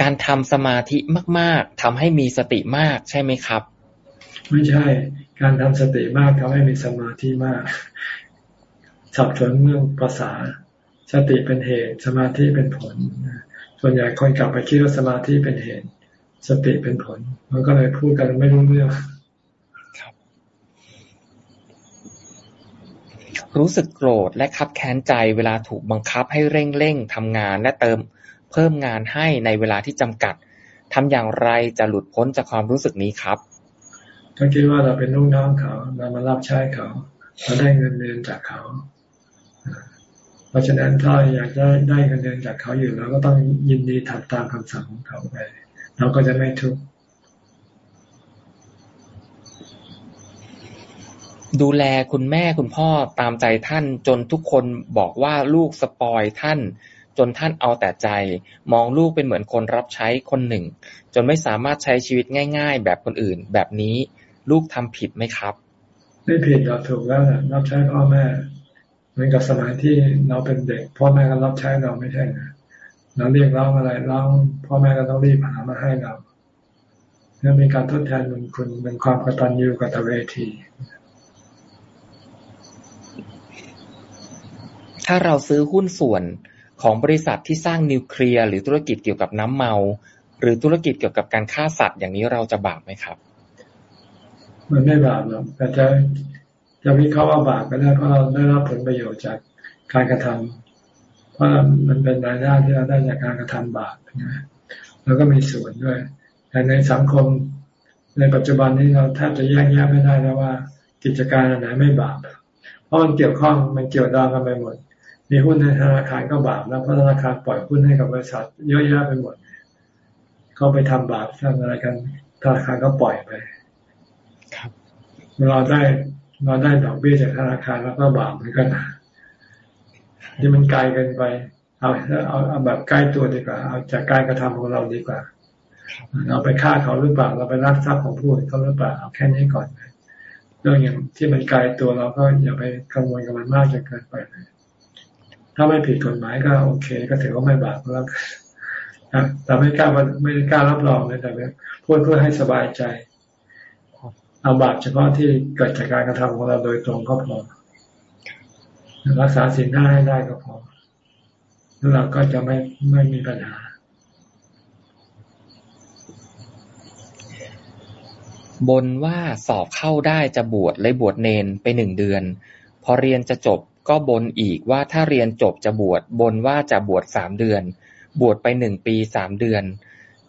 การทำสมาธิมาก ๆทำให้มีสติมากใช่ไหมครับ ไม่ใช่ การทำสติมากทำให้มีสมาธิมาก สับสนเรื่องภาษา สติเป็นเหตุ สมาธิเป็นผล ส่วนใหญ่คนกลับไปคิดว่าสมาธิเป็นเหตุ สติเป็นผล มันก็เลยพูดกันไม่รู้เรื่องรู้สึกโกรธและคับแค้นใจเวลาถูกบังคับให้เร่งเร่งทำงานและเติมเพิ่มงานให้ในเวลาที่จำกัดทำอย่างไรจะหลุดพ้นจากความรู้สึกนี้ครับถ้าคิดว่าเราเป็นลูกน้องเขา เรามารับใช้เขาเราได้เงินเดือนจากเขา เพราะฉะนั้นถ้าอยากได้ได้เงินเดือนจากเขาอยู่เราก็ต้องยินดีทำตามคำสั่งของเขาไป เราก็จะไม่ทุกข์ดูแลคุณแม่คุณพ่อตามใจท่านจนทุกคนบอกว่าลูกสปอยท่าน จนท่านเอาแต่ใจ มองลูกเป็นเหมือนคนรับใช้คนหนึ่ง จนไม่สามารถใช้ชีวิตง่าย ๆ แบบคนอื่น แบบนี้ลูกทำผิดไหมครับ ไม่ผิดเราถูกแล้วนะรับใช้พ่อแม่เห มือนกับสมัยที่เราเป็นเด็กพ่อแม่ก็รับใช้เราไม่ใช่นะเราเรียกร้องอะไรร้องพ่อแม่ก็ต้องรีบหามาให้เราเนื่อมีการทดแทนบุญคุณเป็นความกตัญญูกตเวที ถ้าเราซื้อหุ้นส่วนของบริษัทที่สร้างนิวเคลียร์หรือธุรกิจเกี่ยวกับน้ำเมา หรือธุรกิจเกี่ยวกับการฆ่าสัตว์อย่างนี้เราจะบาปไหมครับ มันไม่บาปหรอกแต่จะ จะวิเคราะห์ว่าบาปก็ได้เพราะเราได้รับผลประโยชน์จากการกระทำเพราะมันเป็นรายได้ที่เราได้จากการกระทำบาปนะแล้วก็มีส่วนด้วย แต่ในสังคมในปัจจุบันนี้เราแทบจะแยกแยะไม่ได้แล้วว่า กิจการอันไหนไม่บาป เพราะมันเกี่ยวข้องมันเกี่ยวดองกันไปหมด มีหุ้นในธนาคารก็บาปแล้วเพราะธนาคารปล่อยหุ้นให้กับบริษัทเยอะแยะไปหมดเขาไปทำบาปทำอะไรกันธนาคารก็ปล่อยไปครับเราได้ เราได้ดอกเบี้ยจากธนาคารแล้วก็บาปเหมือนกันที่มันไกลเกินไป เอาเอาเอาแบบใกล้ตัวดีกว่า เอาจากการกระทำของเราดีกว่า เราไปฆ่าเขาหรือเปล่า เราไปรักทรัพย์ของผู้อื่นเขาหรือเปล่า เอาแค่นี้ก่อนเรื่องอย่างที่มันไกลตัวเราก็อย่าไปกังวลกับมันมากจนเกินไปเลยถ้าไม่ผิดกฎหมายก็โอเค ก็ถือว่าไม่บาปแล้วแต่ไม่กล้าไม่กล้ารับรองเลยแต่พูดเพื่อให้สบายใจ เอาบาปเฉพาะที่เกิดจากการกระทำของเราโดยตรงก็พอรักษาสิ่งหน้าให้ได้ก็พอแล้วเราก็จะไม่ไม่มีปัญหา บนว่าสอบเข้าได้จะบวชเลยบวชเนนไปหนึ่งเดือน พอเรียนจะจบก็บนอีกว่าถ้าเรียนจบจะบวชบนว่าจะบวชสามเดือน บวชไปหนึ่งปีสามเดือน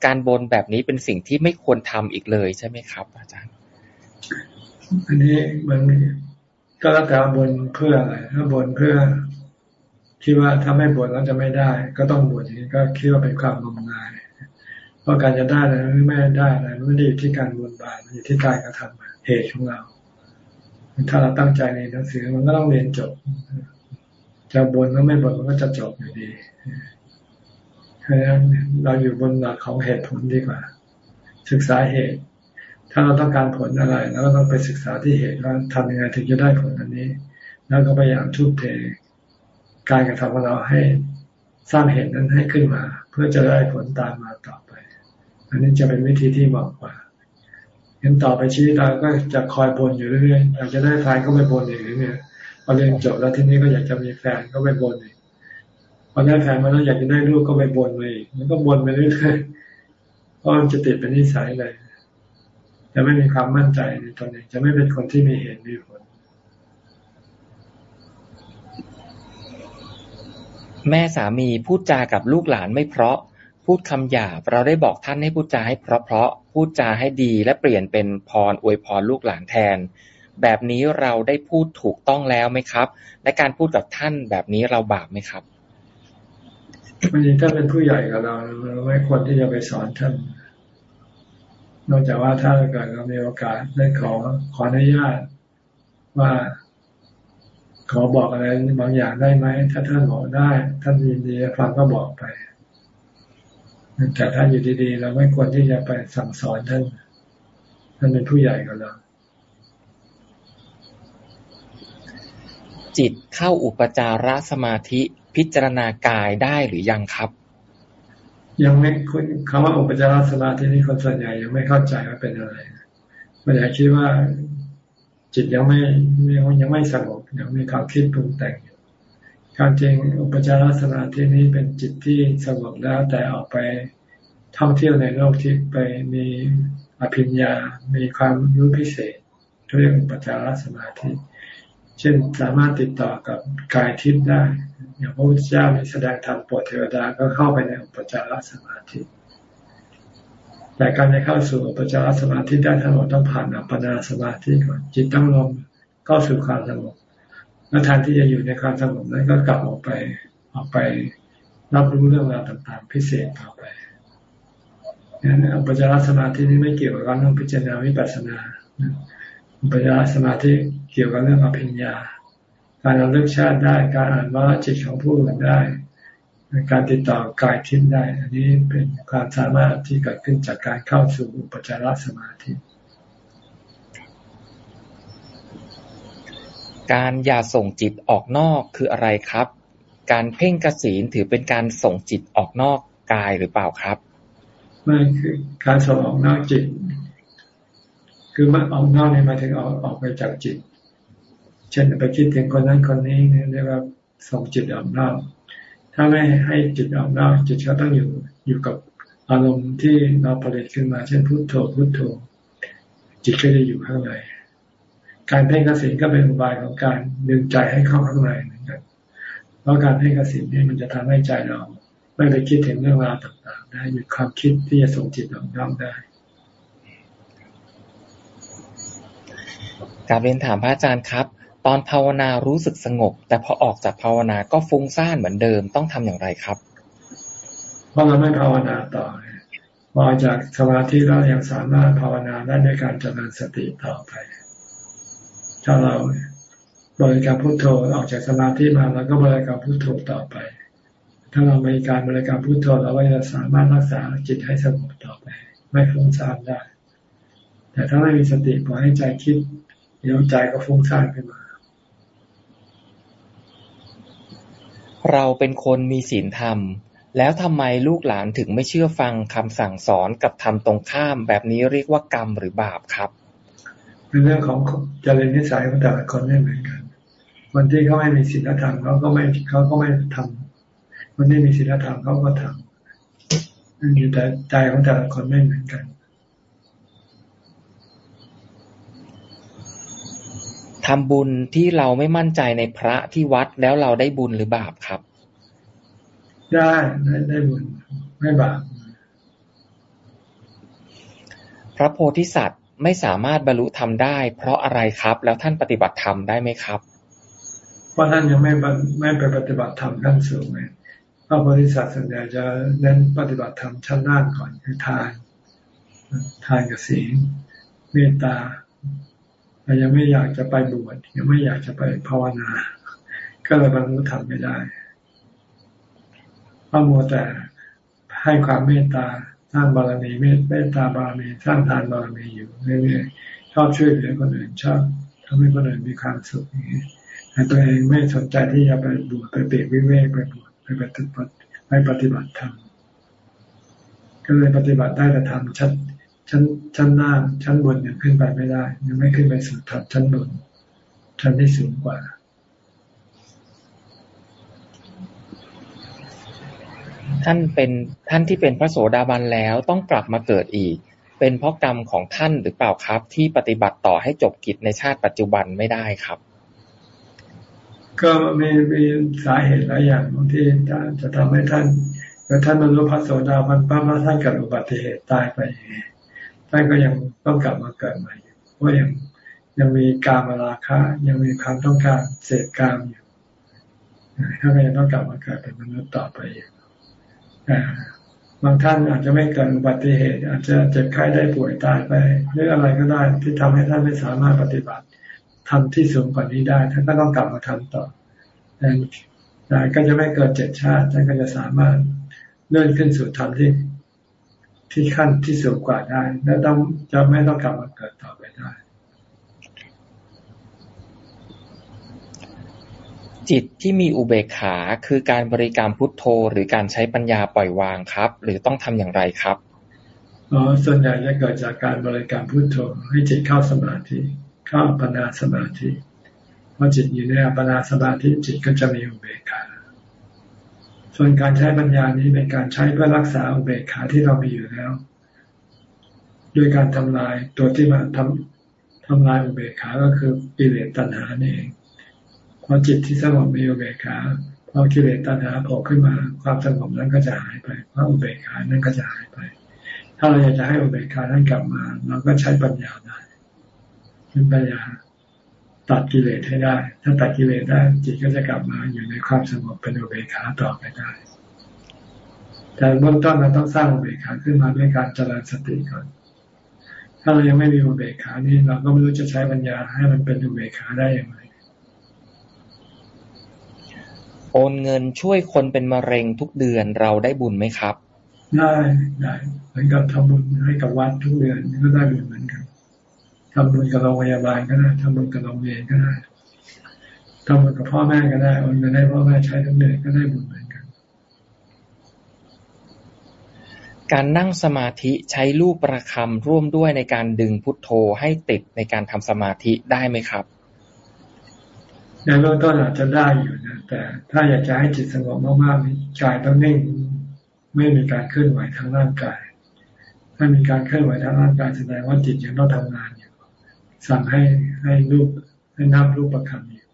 การบนแบบนี้เป็นสิ่งที่ไม่ควรทำอีกเลยใช่ไหมครับ อาจารย์ อันนี้มันก็แล้วแต่บนเพื่ออะไร ถ้าบนเพื่อคิดว่าถ้าไม่บวชแล้วจะไม่ได้ ก็ต้องบวชอย่างนี้ก็คิดว่าเป็นความงมงาย เพราะการจะได้อะไรไม่ได้อะไรไม่ได้อยู่ที่การบนบาปมันอยู่ที่การกระทำเหตุของเรา ถ้าเราตั้งใจในหนังสือมันก็ต้องเรียนจบ จะบนก็ไม่บนมันก็จะจบอยู่ดีเพราะฉะนั้นเราอยู่บนหลักของเหตุผลดีกว่า ศึกษาเหตุ ถ้าเราต้องการผลอะไรแล้วก็ต้องไปศึกษาที่เหตุว่าทำยังไงถึงจะได้ผลอันนี้ แล้วก็พยายามทุ่มเทการกระทำของเราให้สร้างเหตุนั้นให้ขึ้นมา เพื่อจะได้ผลตามมาต่อไป อันนี้จะเป็นวิธีที่เหมาะกว่างั้นต่อไปชีวิตเราก็จะคอยบนอยู่เรื่อยๆอยากจะได้แฟนก็ไปบนอีกเนี่ยพอเรียนจบแล้วทีนี้ก็อยากจะมีแฟนก็ไปบนอีกพอได้แฟนมาแล้วอยากจะได้ลูกก็ไปบนไปอีกมันก็บนไปเรื่อยๆเพราะมันจะติดเป็นนิสัยเลย จะไม่มีความมั่นใจในตนเองจะไม่เป็นคนที่มีเหตุมีผล แม่สามีพูดจากับลูกหลานไม่เพราะ พูดคำหยาบเราได้บอกท่านให้พูดจาให้เพราะๆพูดจาให้ดีและเปลี่ยนเป็นพรอวยพรลูกหลานแทน แบบนี้เราได้พูดถูกต้องแล้วไหมครับ และการพูดกับท่านแบบนี้เราบาปไหมครับวันนี้ถ้าเป็นผู้ใหญ่กับเราเราไม่ควรที่จะไปสอนท่าน นอกจากว่าถ้าเกิดเรามีโอกาสได้ขอขออนุญาตว่าขอบอกอะไรบางอย่างได้ไหม ถ้าท่านบอกได้ ท่านยินดีฟังก็บอกไป แต่ถ้าอยู่ดีๆ เราไม่ควรที่จะไปสั่งสอนท่าน ท่านเป็นผู้ใหญ่กับเราจิตเข้าอุปจารสมาธิพิจารณากายได้หรือยังครับ ยังไม่คุณคำว่าอุปจารสมาธินี่คนส่วนใหญ่ยังไม่เข้าใจว่าเป็นอะไรมันอยากคิดว่าจิตยังไม่ยังไม่สงบยังมีความคิดปรุงแต่งอยู่ความจริงอุปจารสมาธินี้เป็นจิตที่สงบแล้วแต่ออกไปท่องเที่ยวในโลกที่ไปมีอภิญญา มีความรู้พิเศษเรียกอุปจารสมาธิ เช่นสามารถติดต่อกับกายทิพย์ได้ อย่างพระพุทธเจ้ามีแสดงธรรมปรดเทวดาก็เข้าไปในอุปจารสมาธิแต่การจะเข้าสู่อุปจารสมาธิได้ทั้งหมดต้องผ่านอัปปนาสมาธิก่อนจิตต้องลงเข้าสู่ความสงบแล้วทานที่จะอยู่ในความสงบนั้นก็กลับออกไปออกไปรับรู้เรื่องราวต่างๆ พิเศษต่อไปนั้นอุปจารสมาธินี้ไม่เกี่ยวกับการต้องพิจารณาวิปัสสนา อุปจารสมาธิเกี่ยวกับเรื่องอภิญญา การระลึกชาติได้ การอ่านว่าจิตของผู้อื่นได้ การติดต่อกายทิพย์ได้ อันนี้เป็นความสามารถที่เกิดขึ้นจากการเข้าสู่อุปจารสมาธิ การอย่าส่งจิตออกนอกคืออะไรครับ การเพ่งกสินถือเป็นการส่งจิตออกนอกกายหรือเปล่าครับไม่คือการส่งออกนอกจิต คือมันออกนอกนี่มาถึงออกออกไปจากจิต เช่นไปคิดถึงคนนั้นคนนี้เรียกว่าส่งจิตออกนอก ถ้าไม่ให้จิตออกนอกจิตก็ต้องอยู่อยู่กับอารมณ์ที่เราผลิตขึ้นมา เช่นพุโทโธพุโทโธ จิตก็จะอยู่ข้างในการเพ่งกสินก็เป็นอุบายของการดึงใจให้เข้าข้างในเหมือนกันเพราะการเพ่งกสินนี่มันจะทำให้ใจเรา ไม่ไปคิดถึงเรื่องราวต่างๆได้หยุดความคิดที่จะส่งจิตออกนอกได้ การเรียนถามพระอาจารย์ครับ ตอนภาวนารู้สึกสงบ แต่พอออกจากภาวนาก็ฟุ้งซ่านเหมือนเดิมต้องทำอย่างไรครับเพราะเราไม่ภาวนาต่อพอจากสมาธิแล้วยังสามารถภาวนาได้ในการเจริญสติต่อไป ถ้าเราบริกรรมพุทโธออกจากสมาธิมาเราก็บริกรรมพุทโธต่อไป ถ้าเรามีการบริกรรมพุทโธเราก็จะสามารถรักษาจิตให้สงบต่อไป ไม่ฟุ้งซ่านได้ แต่ถ้าไม่มีสติปล่อยให้ใจคิด เดี๋ยวใจก็ฟุ้งซ่านขึ้นมา เราเป็นคนมีศีลธรรม แล้วทำไมลูกหลานถึงไม่เชื่อฟังคำสั่งสอนกับทำตรงข้ามแบบนี้เรียกว่ากรรมหรือบาปครับเป็นเรื่องของจริญนิสัยของแต่ละคนไม่เหมือนกันคนที่เขาไม่มีศีลธรรมเขาก็ไม่เขาก็ไม่ทำคนที่มีศีลธรรมเขาก็ทำนั่นอยู่แต่ใจของแต่ละคนไม่เหมือนกัน ทำบุญที่เราไม่มั่นใจในพระที่วัดแล้วเราได้บุญหรือบาปครับได้ได้ได้บุญไม่บาปพระโพธิสัตว์ไม่สามารถบรรลุธรรมได้ เพราะอะไรครับ แล้วท่านปฏิบัติธรรมได้ไหมครับเพราะท่านยังไม่ไม่ไปปฏิบัติธรรมขั้นสูงไงพระโพธิสัตว์ส่วนใหญ่จะเน้นปฏิบัติธรรมชั้นล่างก่อนคือทาน ทานกับศีลเมตตา แต่ยังไม่อยากจะไปบวชยังไม่อยากจะไปภาวนา ก็เลยบรรลุธรรมไม่ได้เพราะมัวแต่ให้ความเมตตาสร้างบารมีเมตตาบารมีสร้างทานบารมีอยู่เรื่อยๆชอบช่วยเหลือคนอื่นชอบทำให้คนอื่นมีความสุขอย่างนี้แต่ตัวเองไม่สนใจที่จะไปบวชไปเปรกวิเวกไปบวชไปปฏิบัติไปปฏิบัติธรรมก็เลยปฏิบัติได้แต่ทำชั้น ชั้นชั้นหน้าชั้นบนยังขึ้นไปไม่ได้ ยังไม่ขึ้นไปสู่ธรรมชั้นบน ชั้นที่สูงกว่าท่านเป็นท่านที่เป็นพระโสดาบันแล้วต้องกลับมาเกิดอีก เป็นเพราะกรรมของท่านหรือเปล่าครับ ที่ปฏิบัติต่อให้จบกิจในชาติปัจจุบันไม่ได้ครับ ก็มีมีสาเหตุหลายอย่างบางที่จะทำให้ท่านเมื่อท่านบรรลุพระโสดาบันปั๊บแล้วท่านเกิดอุบัติเหตุตายไป ท่านก็ยังต้องกลับมาเกิดใหม่เพราะยังยังมีการมาราคะยังมีความต้องการเสพกามอยู่ท่านก็ยังต้องกลับมาเกิดเป็นมนุษย์ต่อไปอยู่บางท่านอาจจะไม่เกิดอุบัติเหตุ อาจจะเจ็บไข้ได้ป่วยตายไปหรืออะไรก็ได้ที่ทำให้ท่านไม่สามารถปฏิบัติทำที่สูงกว่านี้ได้ ท่านก็ต้องกลับมาทำต่อแต่ก็จะไม่เกิดเจ็ดชาติท่านก็จะสามารถเลื่อนขึ้นสู่ธรรมที่ ที่ขั้นที่สูงกว่าได้ และต้องจะไม่ต้องกลับมาเกิดต่อไปได้ จิตที่มีอุเบกขาคือการบริกรรมพุทโธ หรือการใช้ปัญญาปล่อยวางครับ หรือต้องทำอย่างไรครับอ๋อส่วนใหญ่จะเกิดจากการบริกรรมพุทโธให้จิตเข้าสมาธิ เข้าปัญญาสมาธิพอจิตอยู่ในอัปปนาสมาธิจิตก็จะมีอุเบกขา ส่วนการใช้ปัญญานี้เป็นการใช้เพื่อรักษาอุเบกขาที่เรามีอยู่แล้วด้วยการทำลายตัวที่มาทำทำลายอุเบกขาก็คือกิเลสตัณหานี่เองพอจิตที่สงบมีอุเบกขาพอกิเลสตัณหาโผล่ขึ้นมา ความสงบนั้นก็จะหายไปเพราะอุเบกขานั้นก็จะหายไป ถ้าเราอยากจะให้อุเบกขานั้นกลับมา เราก็ใช้ปัญญาได้เป็นปัญญา ตัดกิเลสให้ได้ ถ้าตัดกิเลสได้ จิตก็จะกลับมาอยู่ในความสงบเป็นอุเบกขาต่อไปได้ แต่เบื้องต้นเราต้องสร้างอุเบกขาขึ้นมาด้วยการเจริญสติก่อน ถ้าเรายังไม่มีอุเบกขานี่เราก็ไม่รู้จะใช้ปัญญาให้มันเป็นอุเบกขาได้อย่างไรโอนเงินช่วยคนเป็นมะเร็งทุกเดือนเราได้บุญไหมครับ ได้ได้เหมือนกับทำบุญให้กับวัดทุกเดือนก็ได้บุญเหมือนกัน ทำบุญกับโรงพยาบาลก็ได้ทำบุญกับโรงเรียนก็ได้ทำบุญกับพ่อแม่ก็ได้โอนเงินให้พ่อแม่ใช้ทุกเดือนก็ได้บุญเหมือนกัน การนั่งสมาธิใช้รูปประคำร่วมด้วยในการดึงพุทโธให้ติดในการทำสมาธิได้ไหมครับในเบื้องต้นอาจจะได้อยู่นะแต่ถ้าอยากจะให้จิตสงบมากๆกายต้องนิ่งไม่มีการเคลื่อนไหวทางร่างกาย ถ้ามีการเคลื่อนไหวทางร่างกายแสดงว่าจิตยังต้องทำงานอยู่ สั่งให้ให้รูปให้นับรูปประคำอยู่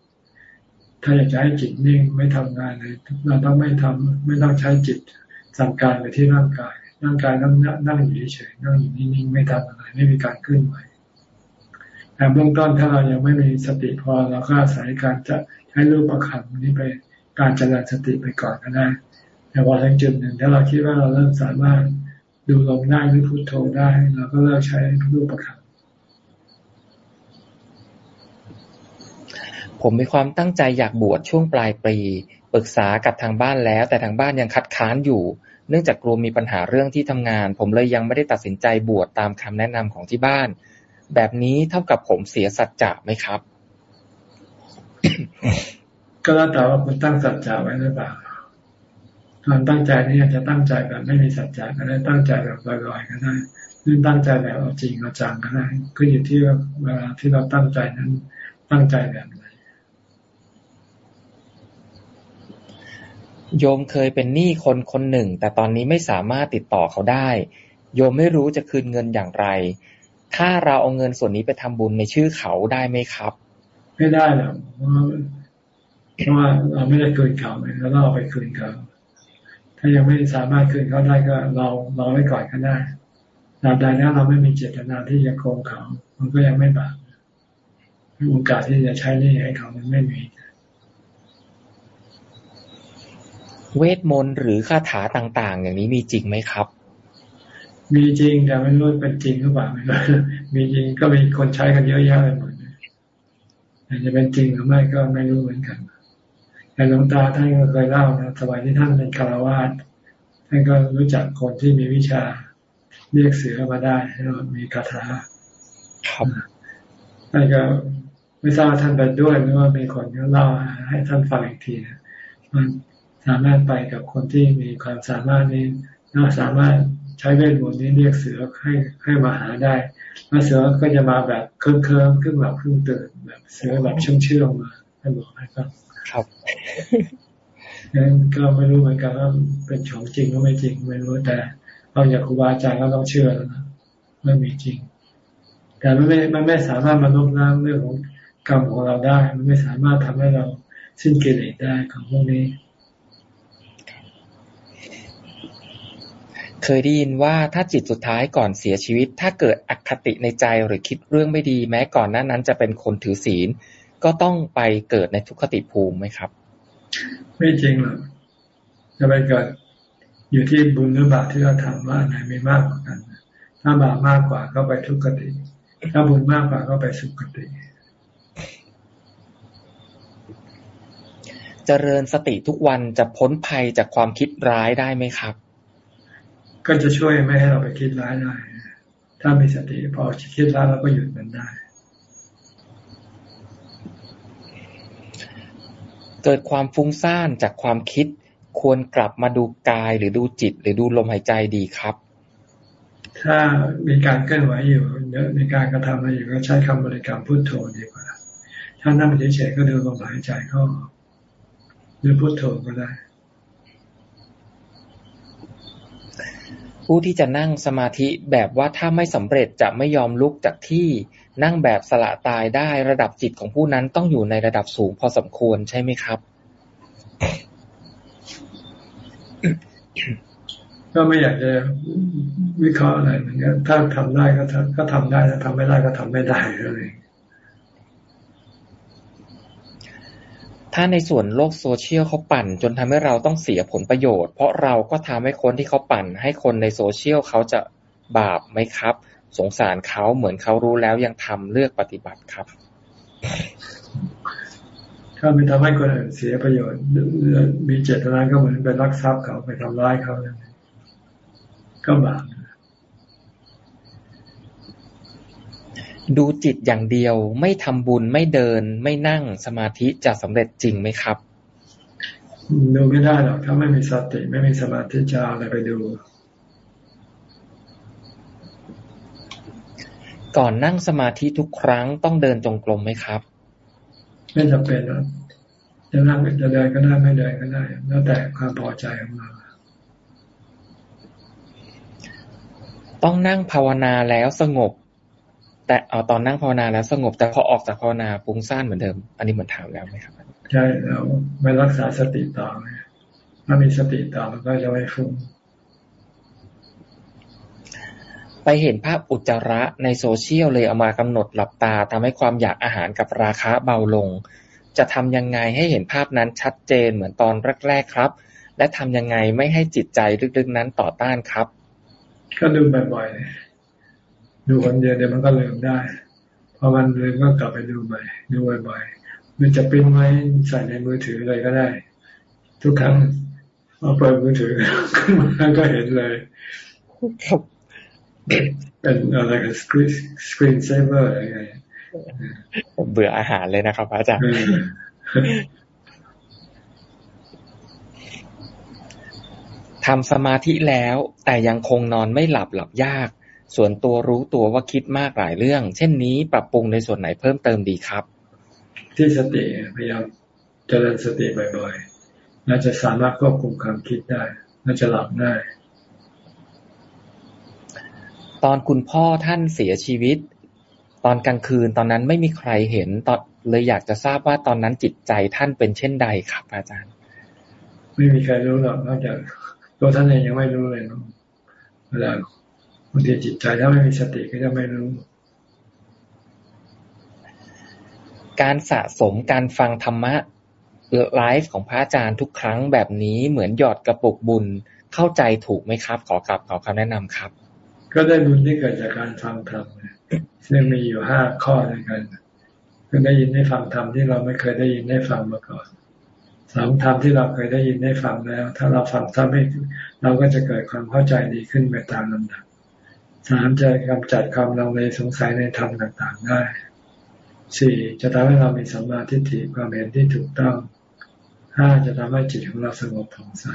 ถ้าอยากจะให้จิตนิ่งไม่ทำงานเลยเราต้องไม่ทำไม่ต้องใช้จิตสั่งการไปที่ร่างกาย ร่างกายต้องนั่งอยู่เฉยนั่งอยู่นิ่งๆไม่ทำอะไรไม่มีการเคลื่อนไหวแต่เบื้องต้นถ้าเรายังไม่มีสติพอเราก็อาศัยการจะใช้รูปประคำนี้ไปการเจริญสติไปก่อนก็ได้แต่พอถึงจุดหนึ่งถ้าเราคิดว่าเราเริ่มสามารถดูลมได้หรือพุโทโธได้เราก็เลิกใช้รูปประคำ ผมมีความตั้งใจอยากบวชช่วงปลายปี ปรึกษากับทางบ้านแล้ว แต่ทางบ้านยังคัดค้านอยู่ เนื่องจากกลัวมีปัญหาเรื่องที่ทำงาน ผมเลยยังไม่ได้ตัดสินใจบวชตามคำแนะนำของที่บ้าน แบบนี้เท่ากับผมเสียสัจจะไหมครับ ก็แล้วแต่ว่าคุณตั้งสัจจะไว้หรือเปล่าตอนตั้งใจนี่อาจจะตั้งใจแบบไม่มีสัจจะก็ได้ตั้งใจแบบลอยๆก็ได้หรือตั้งใจแบบเอาจริงเอาจังก็ได้ก็อยู่ที่ว่าเวลาที่เราตั้งใจนั้นตั้งใจแบบไหน โยมเคยเป็นหนี้คนคนหนึ่ง แต่ตอนนี้ไม่สามารถติดต่อเขาได้ โยมไม่รู้จะคืนเงินอย่างไร ถ้าเราเอาเงินส่วนนี้ไปทำบุญในชื่อเขาได้ไหมครับ ไม่ได้หรอกเพราะว่าเราไม่ได้คืนเขาเลยแล้วเราเอาไปคืนเขาถ้ายังไม่สามารถคืนเขาได้ก็เราเราไว้ก่อนก็ได้ตราบใดนั้นเราไม่มีเจตนาที่จะโกงเขา มันก็ยังไม่บาปโอกาสที่จะใช้นี่ให้เขามันไม่มี เวทมนต์หรือคาถาต่างๆ อย่างนี้มีจริงไหมครับ มีจริงแต่ไม่รู้เป็นจริงหรือเปล่าไม่รู้มีจริงก็มีคนใช้กันเยอะแยะไปหมดแต่จะเป็นจริงหรือไม่ก็ไม่รู้เหมือนกันแต่หลวงตาท่านก็เคยเล่านะสมัยที่ท่านเป็นคารวาสท่านก็รู้จักคนที่มีวิชาเรียกเสือมาได้แล้วมีคาถาครับท่านก็ไม่ทราบท่านไปด้วยหรือว่ามีคนก็เล่าให้ท่านฟังอีกทีนะมัน สามารถไปกับคนที่มีความสามารถนี้น่าสามารถใช้เวทมนต์นี้เรียกเสือให้ให้มาหาได้แล้วเสือก็จะมาแบบเคลิ้มเคลิ้มขึ้นแบบขึ้นตื่นแบบเสือแบบเชื่องเชื่องมาให้บอกให้ฟังครับนั้นก็ไม่รู้เหมือนกันว่าเป็นของจริงหรือไม่จริงไม่รู้แต่เราอยากครูบาอาจารย์ก็ต้องเชื่อแล้วนะไม่มีจริง แต่มันไม่มันไม่สามารถมาลบล้างเรื่องของกรรมของเราได้ มันไม่สามารถทำให้เราสิ้นกิเลสได้ของพวกนี้ เคยได้ยินว่าถ้าจิตสุดท้ายก่อนเสียชีวิต ถ้าเกิดอคติในใจหรือคิดเรื่องไม่ดี แม้ก่อนหน้านั้นจะเป็นคนถือศีล ก็ต้องไปเกิดในทุกขติภูมิไหมครับ ไม่จริงหรอกจะไปเกิดอยู่ที่บุญหรือบาปที่เราทำว่าไหนมีมากกว่ากัน ถ้าบาปมากกว่าก็ไปทุกขติ ถ้าบุญมากกว่าก็ไปสุขติเจริญสติทุกวันจะพ้นภัยจากความคิดร้ายได้ไหมครับ ก็จะช่วยไม่ให้เราไปคิดร้ายได้ ถ้ามีสติพอคิดร้ายเราก็หยุดมันได้ เกิดความฟุ้งซ่านจากความคิดควรกลับมาดูกายหรือดูจิต หรือดูลมหายใจดีครับ ถ้ามีการเคลื่อนไหวอยู่เยอะมีการกระทำอะไรอยู่ก็ใช้คำบริกรรมพุทโธดีกว่า ถ้านั่งเฉยๆก็ดูลมหายใจเข้าหรือพุทโธก็ได้ ผู้ที่จะนั่งสมาธิแบบว่าถ้าไม่สำเร็จจะไม่ยอมลุกจากที่นั่งแบบสละตายได้ระดับจิตของผู้นั้นต้องอยู่ในระดับสูงพอสมควรใช่ไหมครับ ก็ไม่อยากจะวิเคราะห์อะไรเหมือนกันถ้าทำได้ก็ทำก็ทำได้ถ้าทำไม่ได้ก็ทำไม่ได้อะไถ้าในส่วนโลกโซเชียลเขาปั่นจนทำให้เราต้องเสียผลประโยชน์ เพราะเราก็ทำให้คนที่เขาปั่น ให้คนในโซเชียลเขาจะบาปไหมครับ สงสารเขาเหมือนเขารู้แล้วยังทำเลือกปฏิบัติครับถ้าไปทำให้คนอื่นเสียประโยชน์ มีเจตนาก็เหมือนไปรักทรัพย์เขาไปทำร้ายเขาก็บาป ดูจิตอย่างเดียว ไม่ทำบุญไม่เดิน ไม่นั่งสมาธิจะสำเร็จจริงไหมครับ ดูไม่ได้หรอกถ้าไม่มีสติไม่มีสมาธิจะอะไรไปดู ก่อนนั่งสมาธิทุกครั้งต้องเดินจงกรมไหมครับ ไม่จำเป็นนะจะนั่งจะเดินก็ได้ไม่เดินก็ได้ แล้วแต่ความพอใจของเราต้องนั่งภาวนาแล้วสงบ แต่เอาตอนนั่งภาวนาแล้วสงบแต่พอออกจากภาวนาฟุ้งซ่านเหมือนเดิม อันนี้เหมือนถามแล้วไหมครับใช่แล้วไม่รักษาสติต่อถ้ามีสติต่อมันก็จะไม่ฟุ้งไปเห็นภาพอุจจาระในโซเชียลเลยเอามากำหนดหลับตาทำให้ความอยากอาหารกับราคาเบาลง จะทำยังไงให้เห็นภาพนั้นชัดเจนเหมือนตอนแรกๆครับ และทำยังไงไม่ให้จิตใจลึกๆนั้นต่อต้านครับ ก็ดูบ่อยๆ ดูคนเดียวเดี๋ยวมันก็ลืมได้ พอมันลืมก็กลับไปดูใหม่ ดูบ่อยๆมันจะปิ้นไว้ใส่ในมือถือเลยก็ได้ ทุกครั้งพอเปิดมือถือขึ้นมาก็เห็นเลยครับเป็นอะไรกันสกรีนscreen saver อะไรไงผมเบื่ออาหารเลยนะครับอาจารย์ทำสมาธิแล้วแต่ยังคงนอนไม่หลับหลับยาก ส่วนตัวรู้ตัวว่าคิดมากหลายเรื่อง เช่นนี้ปรับปรุงในส่วนไหนเพิ่มเติมดีครับ ที่สติพยายามเจริญสติบ่อยๆน่าจะสามารถควบคุมความคิดได้น่าจะหลับได้ตอนคุณพ่อท่านเสียชีวิต ตอนกลางคืนตอนนั้นไม่มีใครเห็นตอนเลยอยากจะทราบว่าตอนนั้นจิตใจท่านเป็นเช่นใดครับ อาจารย์ ไม่มีใครรู้หรอกนอกจากตัวท่านเองยังไม่รู้เลยเนาะเวลาางทีจิตใจถ้าไม่มีสติก็จะไม่รู้ การสะสมการฟังธรรมะไลฟ์ของพระอาจารย์ทุกครั้งแบบนี้เหมือนหยอดกระปุกบุญเข้าใจถูกไหมครับ ขอกลับขอคำแนะนำครับ ก็ได้บุญที่เกิดจากการฟังธรรมซึ่งมีอยู่ห้าข้อด้วยกันคือได้ยินได้ฟังธรรมที่เราไม่เคยได้ยินได้ฟังมาก่อนสามธรรมที่เราเคยได้ยินได้ฟังแล้ว ถ้าเราฟังธรรมให้เราก็จะเกิดความเข้าใจดีขึ้นไปตามลำดับ สามจะกำจัดความลังเลสงสัยในธรรมต่างๆได้สี่จะทำให้เรามีสัมมาทิฏฐิความเห็นที่ถูกต้องห้าจะทำให้จิตของเราสงบผ่องใส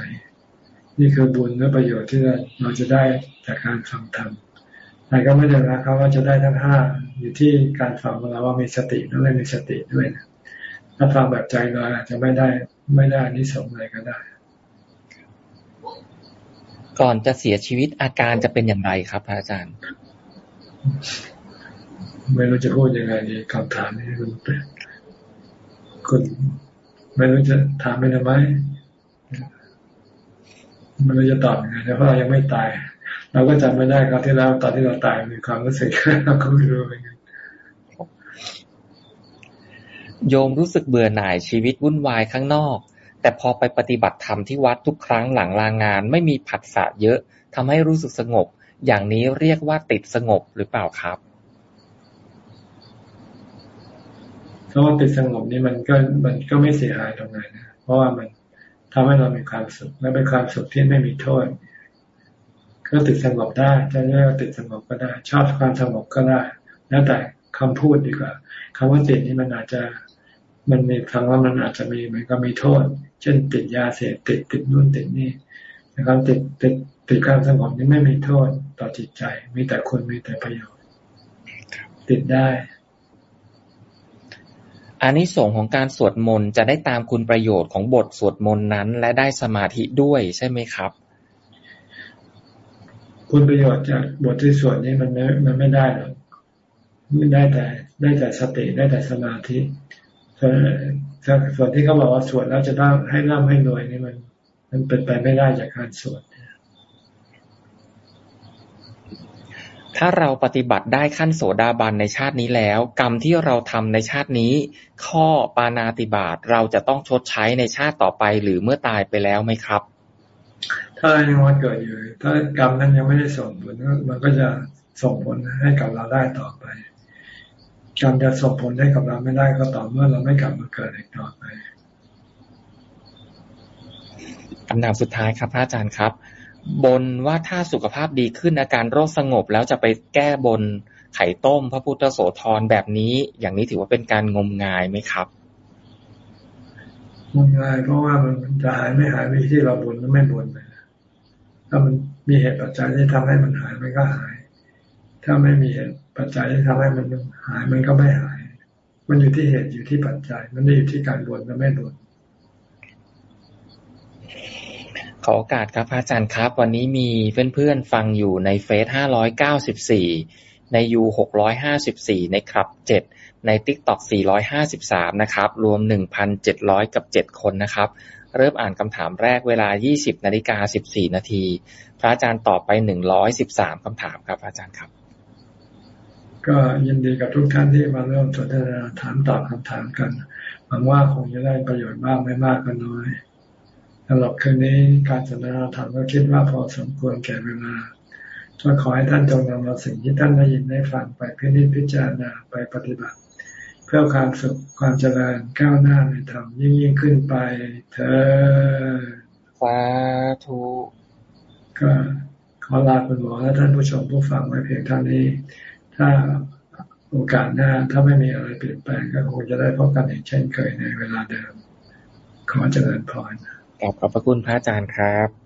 นี่คือบุญและประโยชน์ที่เราจะได้จากการฟังธรรมแต่ก็ไม่ได้นะครับว่าจะได้ทั้งห้าอยู่ที่การฟังของเราว่ามีสติหรือไม่มีสติด้วยนะถ้าฟังแบบใจลอยอาจจะไม่ได้ไม่ได้นิสงอะไรก็ได้ ก่อนจะเสียชีวิตอาการจะเป็นอย่างไรครับอาจารย์ ไม่รู้จะพูดยังไงดีคำถามนี้คุณคุณไม่รู้จะถามไม่ทำไมไม่รู้จะตอบยังไงเพราะเรายังไม่ตาย เราก็จำไม่ได้ครับที่เราตอนที่เราตายมีความรู้สึกเราก็ไม่รู้เหมือนกันโยมรู้สึกเบื่อหน่ายชีวิตวุ่นวายข้างนอก แต่พอไปปฏิบัติธรรมที่วัดทุกครั้งหลังลางงาน ไม่มีผัสสะเยอะทำให้รู้สึกสงบ อย่างนี้เรียกว่าติดสงบหรือเปล่าครับเพราะว่าติดสงบนี่มันก็มันก็ไม่เสียหายตรงไหนนะเพราะว่ามันทำให้เรามีความสุขและเป็นความสุขที่ไม่มีโทษก็ติดสงบได้จะเรียกว่าติดสงบก็ได้ ชอบความสงบก็ได้ แล้วแต่คำพูดดีกว่าคำว่าติดนี่มันอาจจะมันมีฟังว่ามันอาจจะมีมันก็มีโทษ เช่นติดยาเสพติดติดนู่นติดนี่นะครับติดติดติดการสงบนี่ไม่มีโทษต่อจิตใจ มีแต่คุณมีแต่ประโยชน์ติดได้อานิสงส์ของการสวดมนต์จะได้ตามคุณประโยชน์ของบทสวดมนต์นั้น และได้สมาธิด้วยใช่ไหมครับ คุณประโยชน์จากบทที่สวดนี้มันไม่มันไม่ได้หรอกไม่ได้แต่ได้แต่สติได้แต่สมาธิส่วน ส่วนที่เขาบอกว่าสวดแล้วจะต้องให้ร่ำให้รวยนี่มัน มันเป็นไปไม่ได้จากการสวดถ้าเราปฏิบัติได้ขั้นโสดาบันในชาตินี้แล้ว กรรมที่เราทำในชาตินี้ ข้อปานาติบาตเราจะต้องชดใช้ในชาติต่อไปหรือเมื่อตายไปแล้วไหมครับ ถ้ายังวันเกิดอยู่ ถ้ากรรมนั้นยังไม่ได้ส่งผลมันก็จะส่งผลให้กับเราได้ต่อไป กรรมจะส่งผลให้กับเราไม่ได้ก็ต่อเมื่อเราไม่กลับมาเกิดอีกต่อไปคำถามสุดท้ายครับพระอาจารย์ครับ บนว่าถ้าสุขภาพดีขึ้นอาการโรคสงบแล้วจะไปแก้บนไข่ต้ม พระพุทธโสธรแบบนี้ อย่างนี้ถือว่าเป็นการงมงายไหมครับงมงายเพราะว่ามันจะหายไม่หายไม่ที่เราบนหรือไม่บนไปถ้ามันมีเหตุปัจจัยที่ทำให้มันหายมันก็หาย ถ้าไม่มีเหตุปัจจัยที่ทำให้มันหายมันก็ไม่หาย มันอยู่ที่เหตุอยู่ที่ปัจจัย มันไม่อยู่ที่การบนหรือไม่บนขอโอกาสครับอาจารย์ครับ วันนี้มีเพื่อนๆฟังอยู่ในเฟซห้าร้อยเก้าสิบสี่ในยูหกร้อยห้าสิบสี่ในครับเจ็ดในติ๊กต็อกสี่ร้อยห้าสิบสามนะครับ รวมหนึ่งพันเจ็ดร้อยกับเจ็ดคนนะครับ เริ่มอ่านคำถามแรกเวลายี่สิบนาฬิกาสิบสี่นาที พระอาจารย์ตอบไปหนึ่งร้อยสิบสามคำถามครับอาจารย์ครับ ก็ยินดีกับทุกท่านที่มาเริ่มสนทนาถามตอบคำถามกันหวังว่าคงจะได้ประโยชน์บ้างไม่มากก็น้อยสำหรับคืนนี้การสนทนาธรรมก็คิดว่าพอสมควรแก่เวลาก็ขอให้ท่านจงนำเอาสิ่งที่ท่านได้ยินได้ฟังไปพิจิตพิจารณาไปปฏิบัติ เพื่อความสุขความเจริญก้าวหน้าในธรรมยิ่งยิ่งขึ้นไป เธอสาธุก็ขอลาคุณหมอและท่านผู้ชมผู้ฟังไว้เพียงเท่านี้ ถ้าโอกาสหน้าถ้าไม่มีอะไรเปลี่ยนแปลงก็คงจะได้พบกันอย่างเช่นเคยในเวลาเดิม ขอเจริญพรขอบพระคุณพระอาจารย์ครับ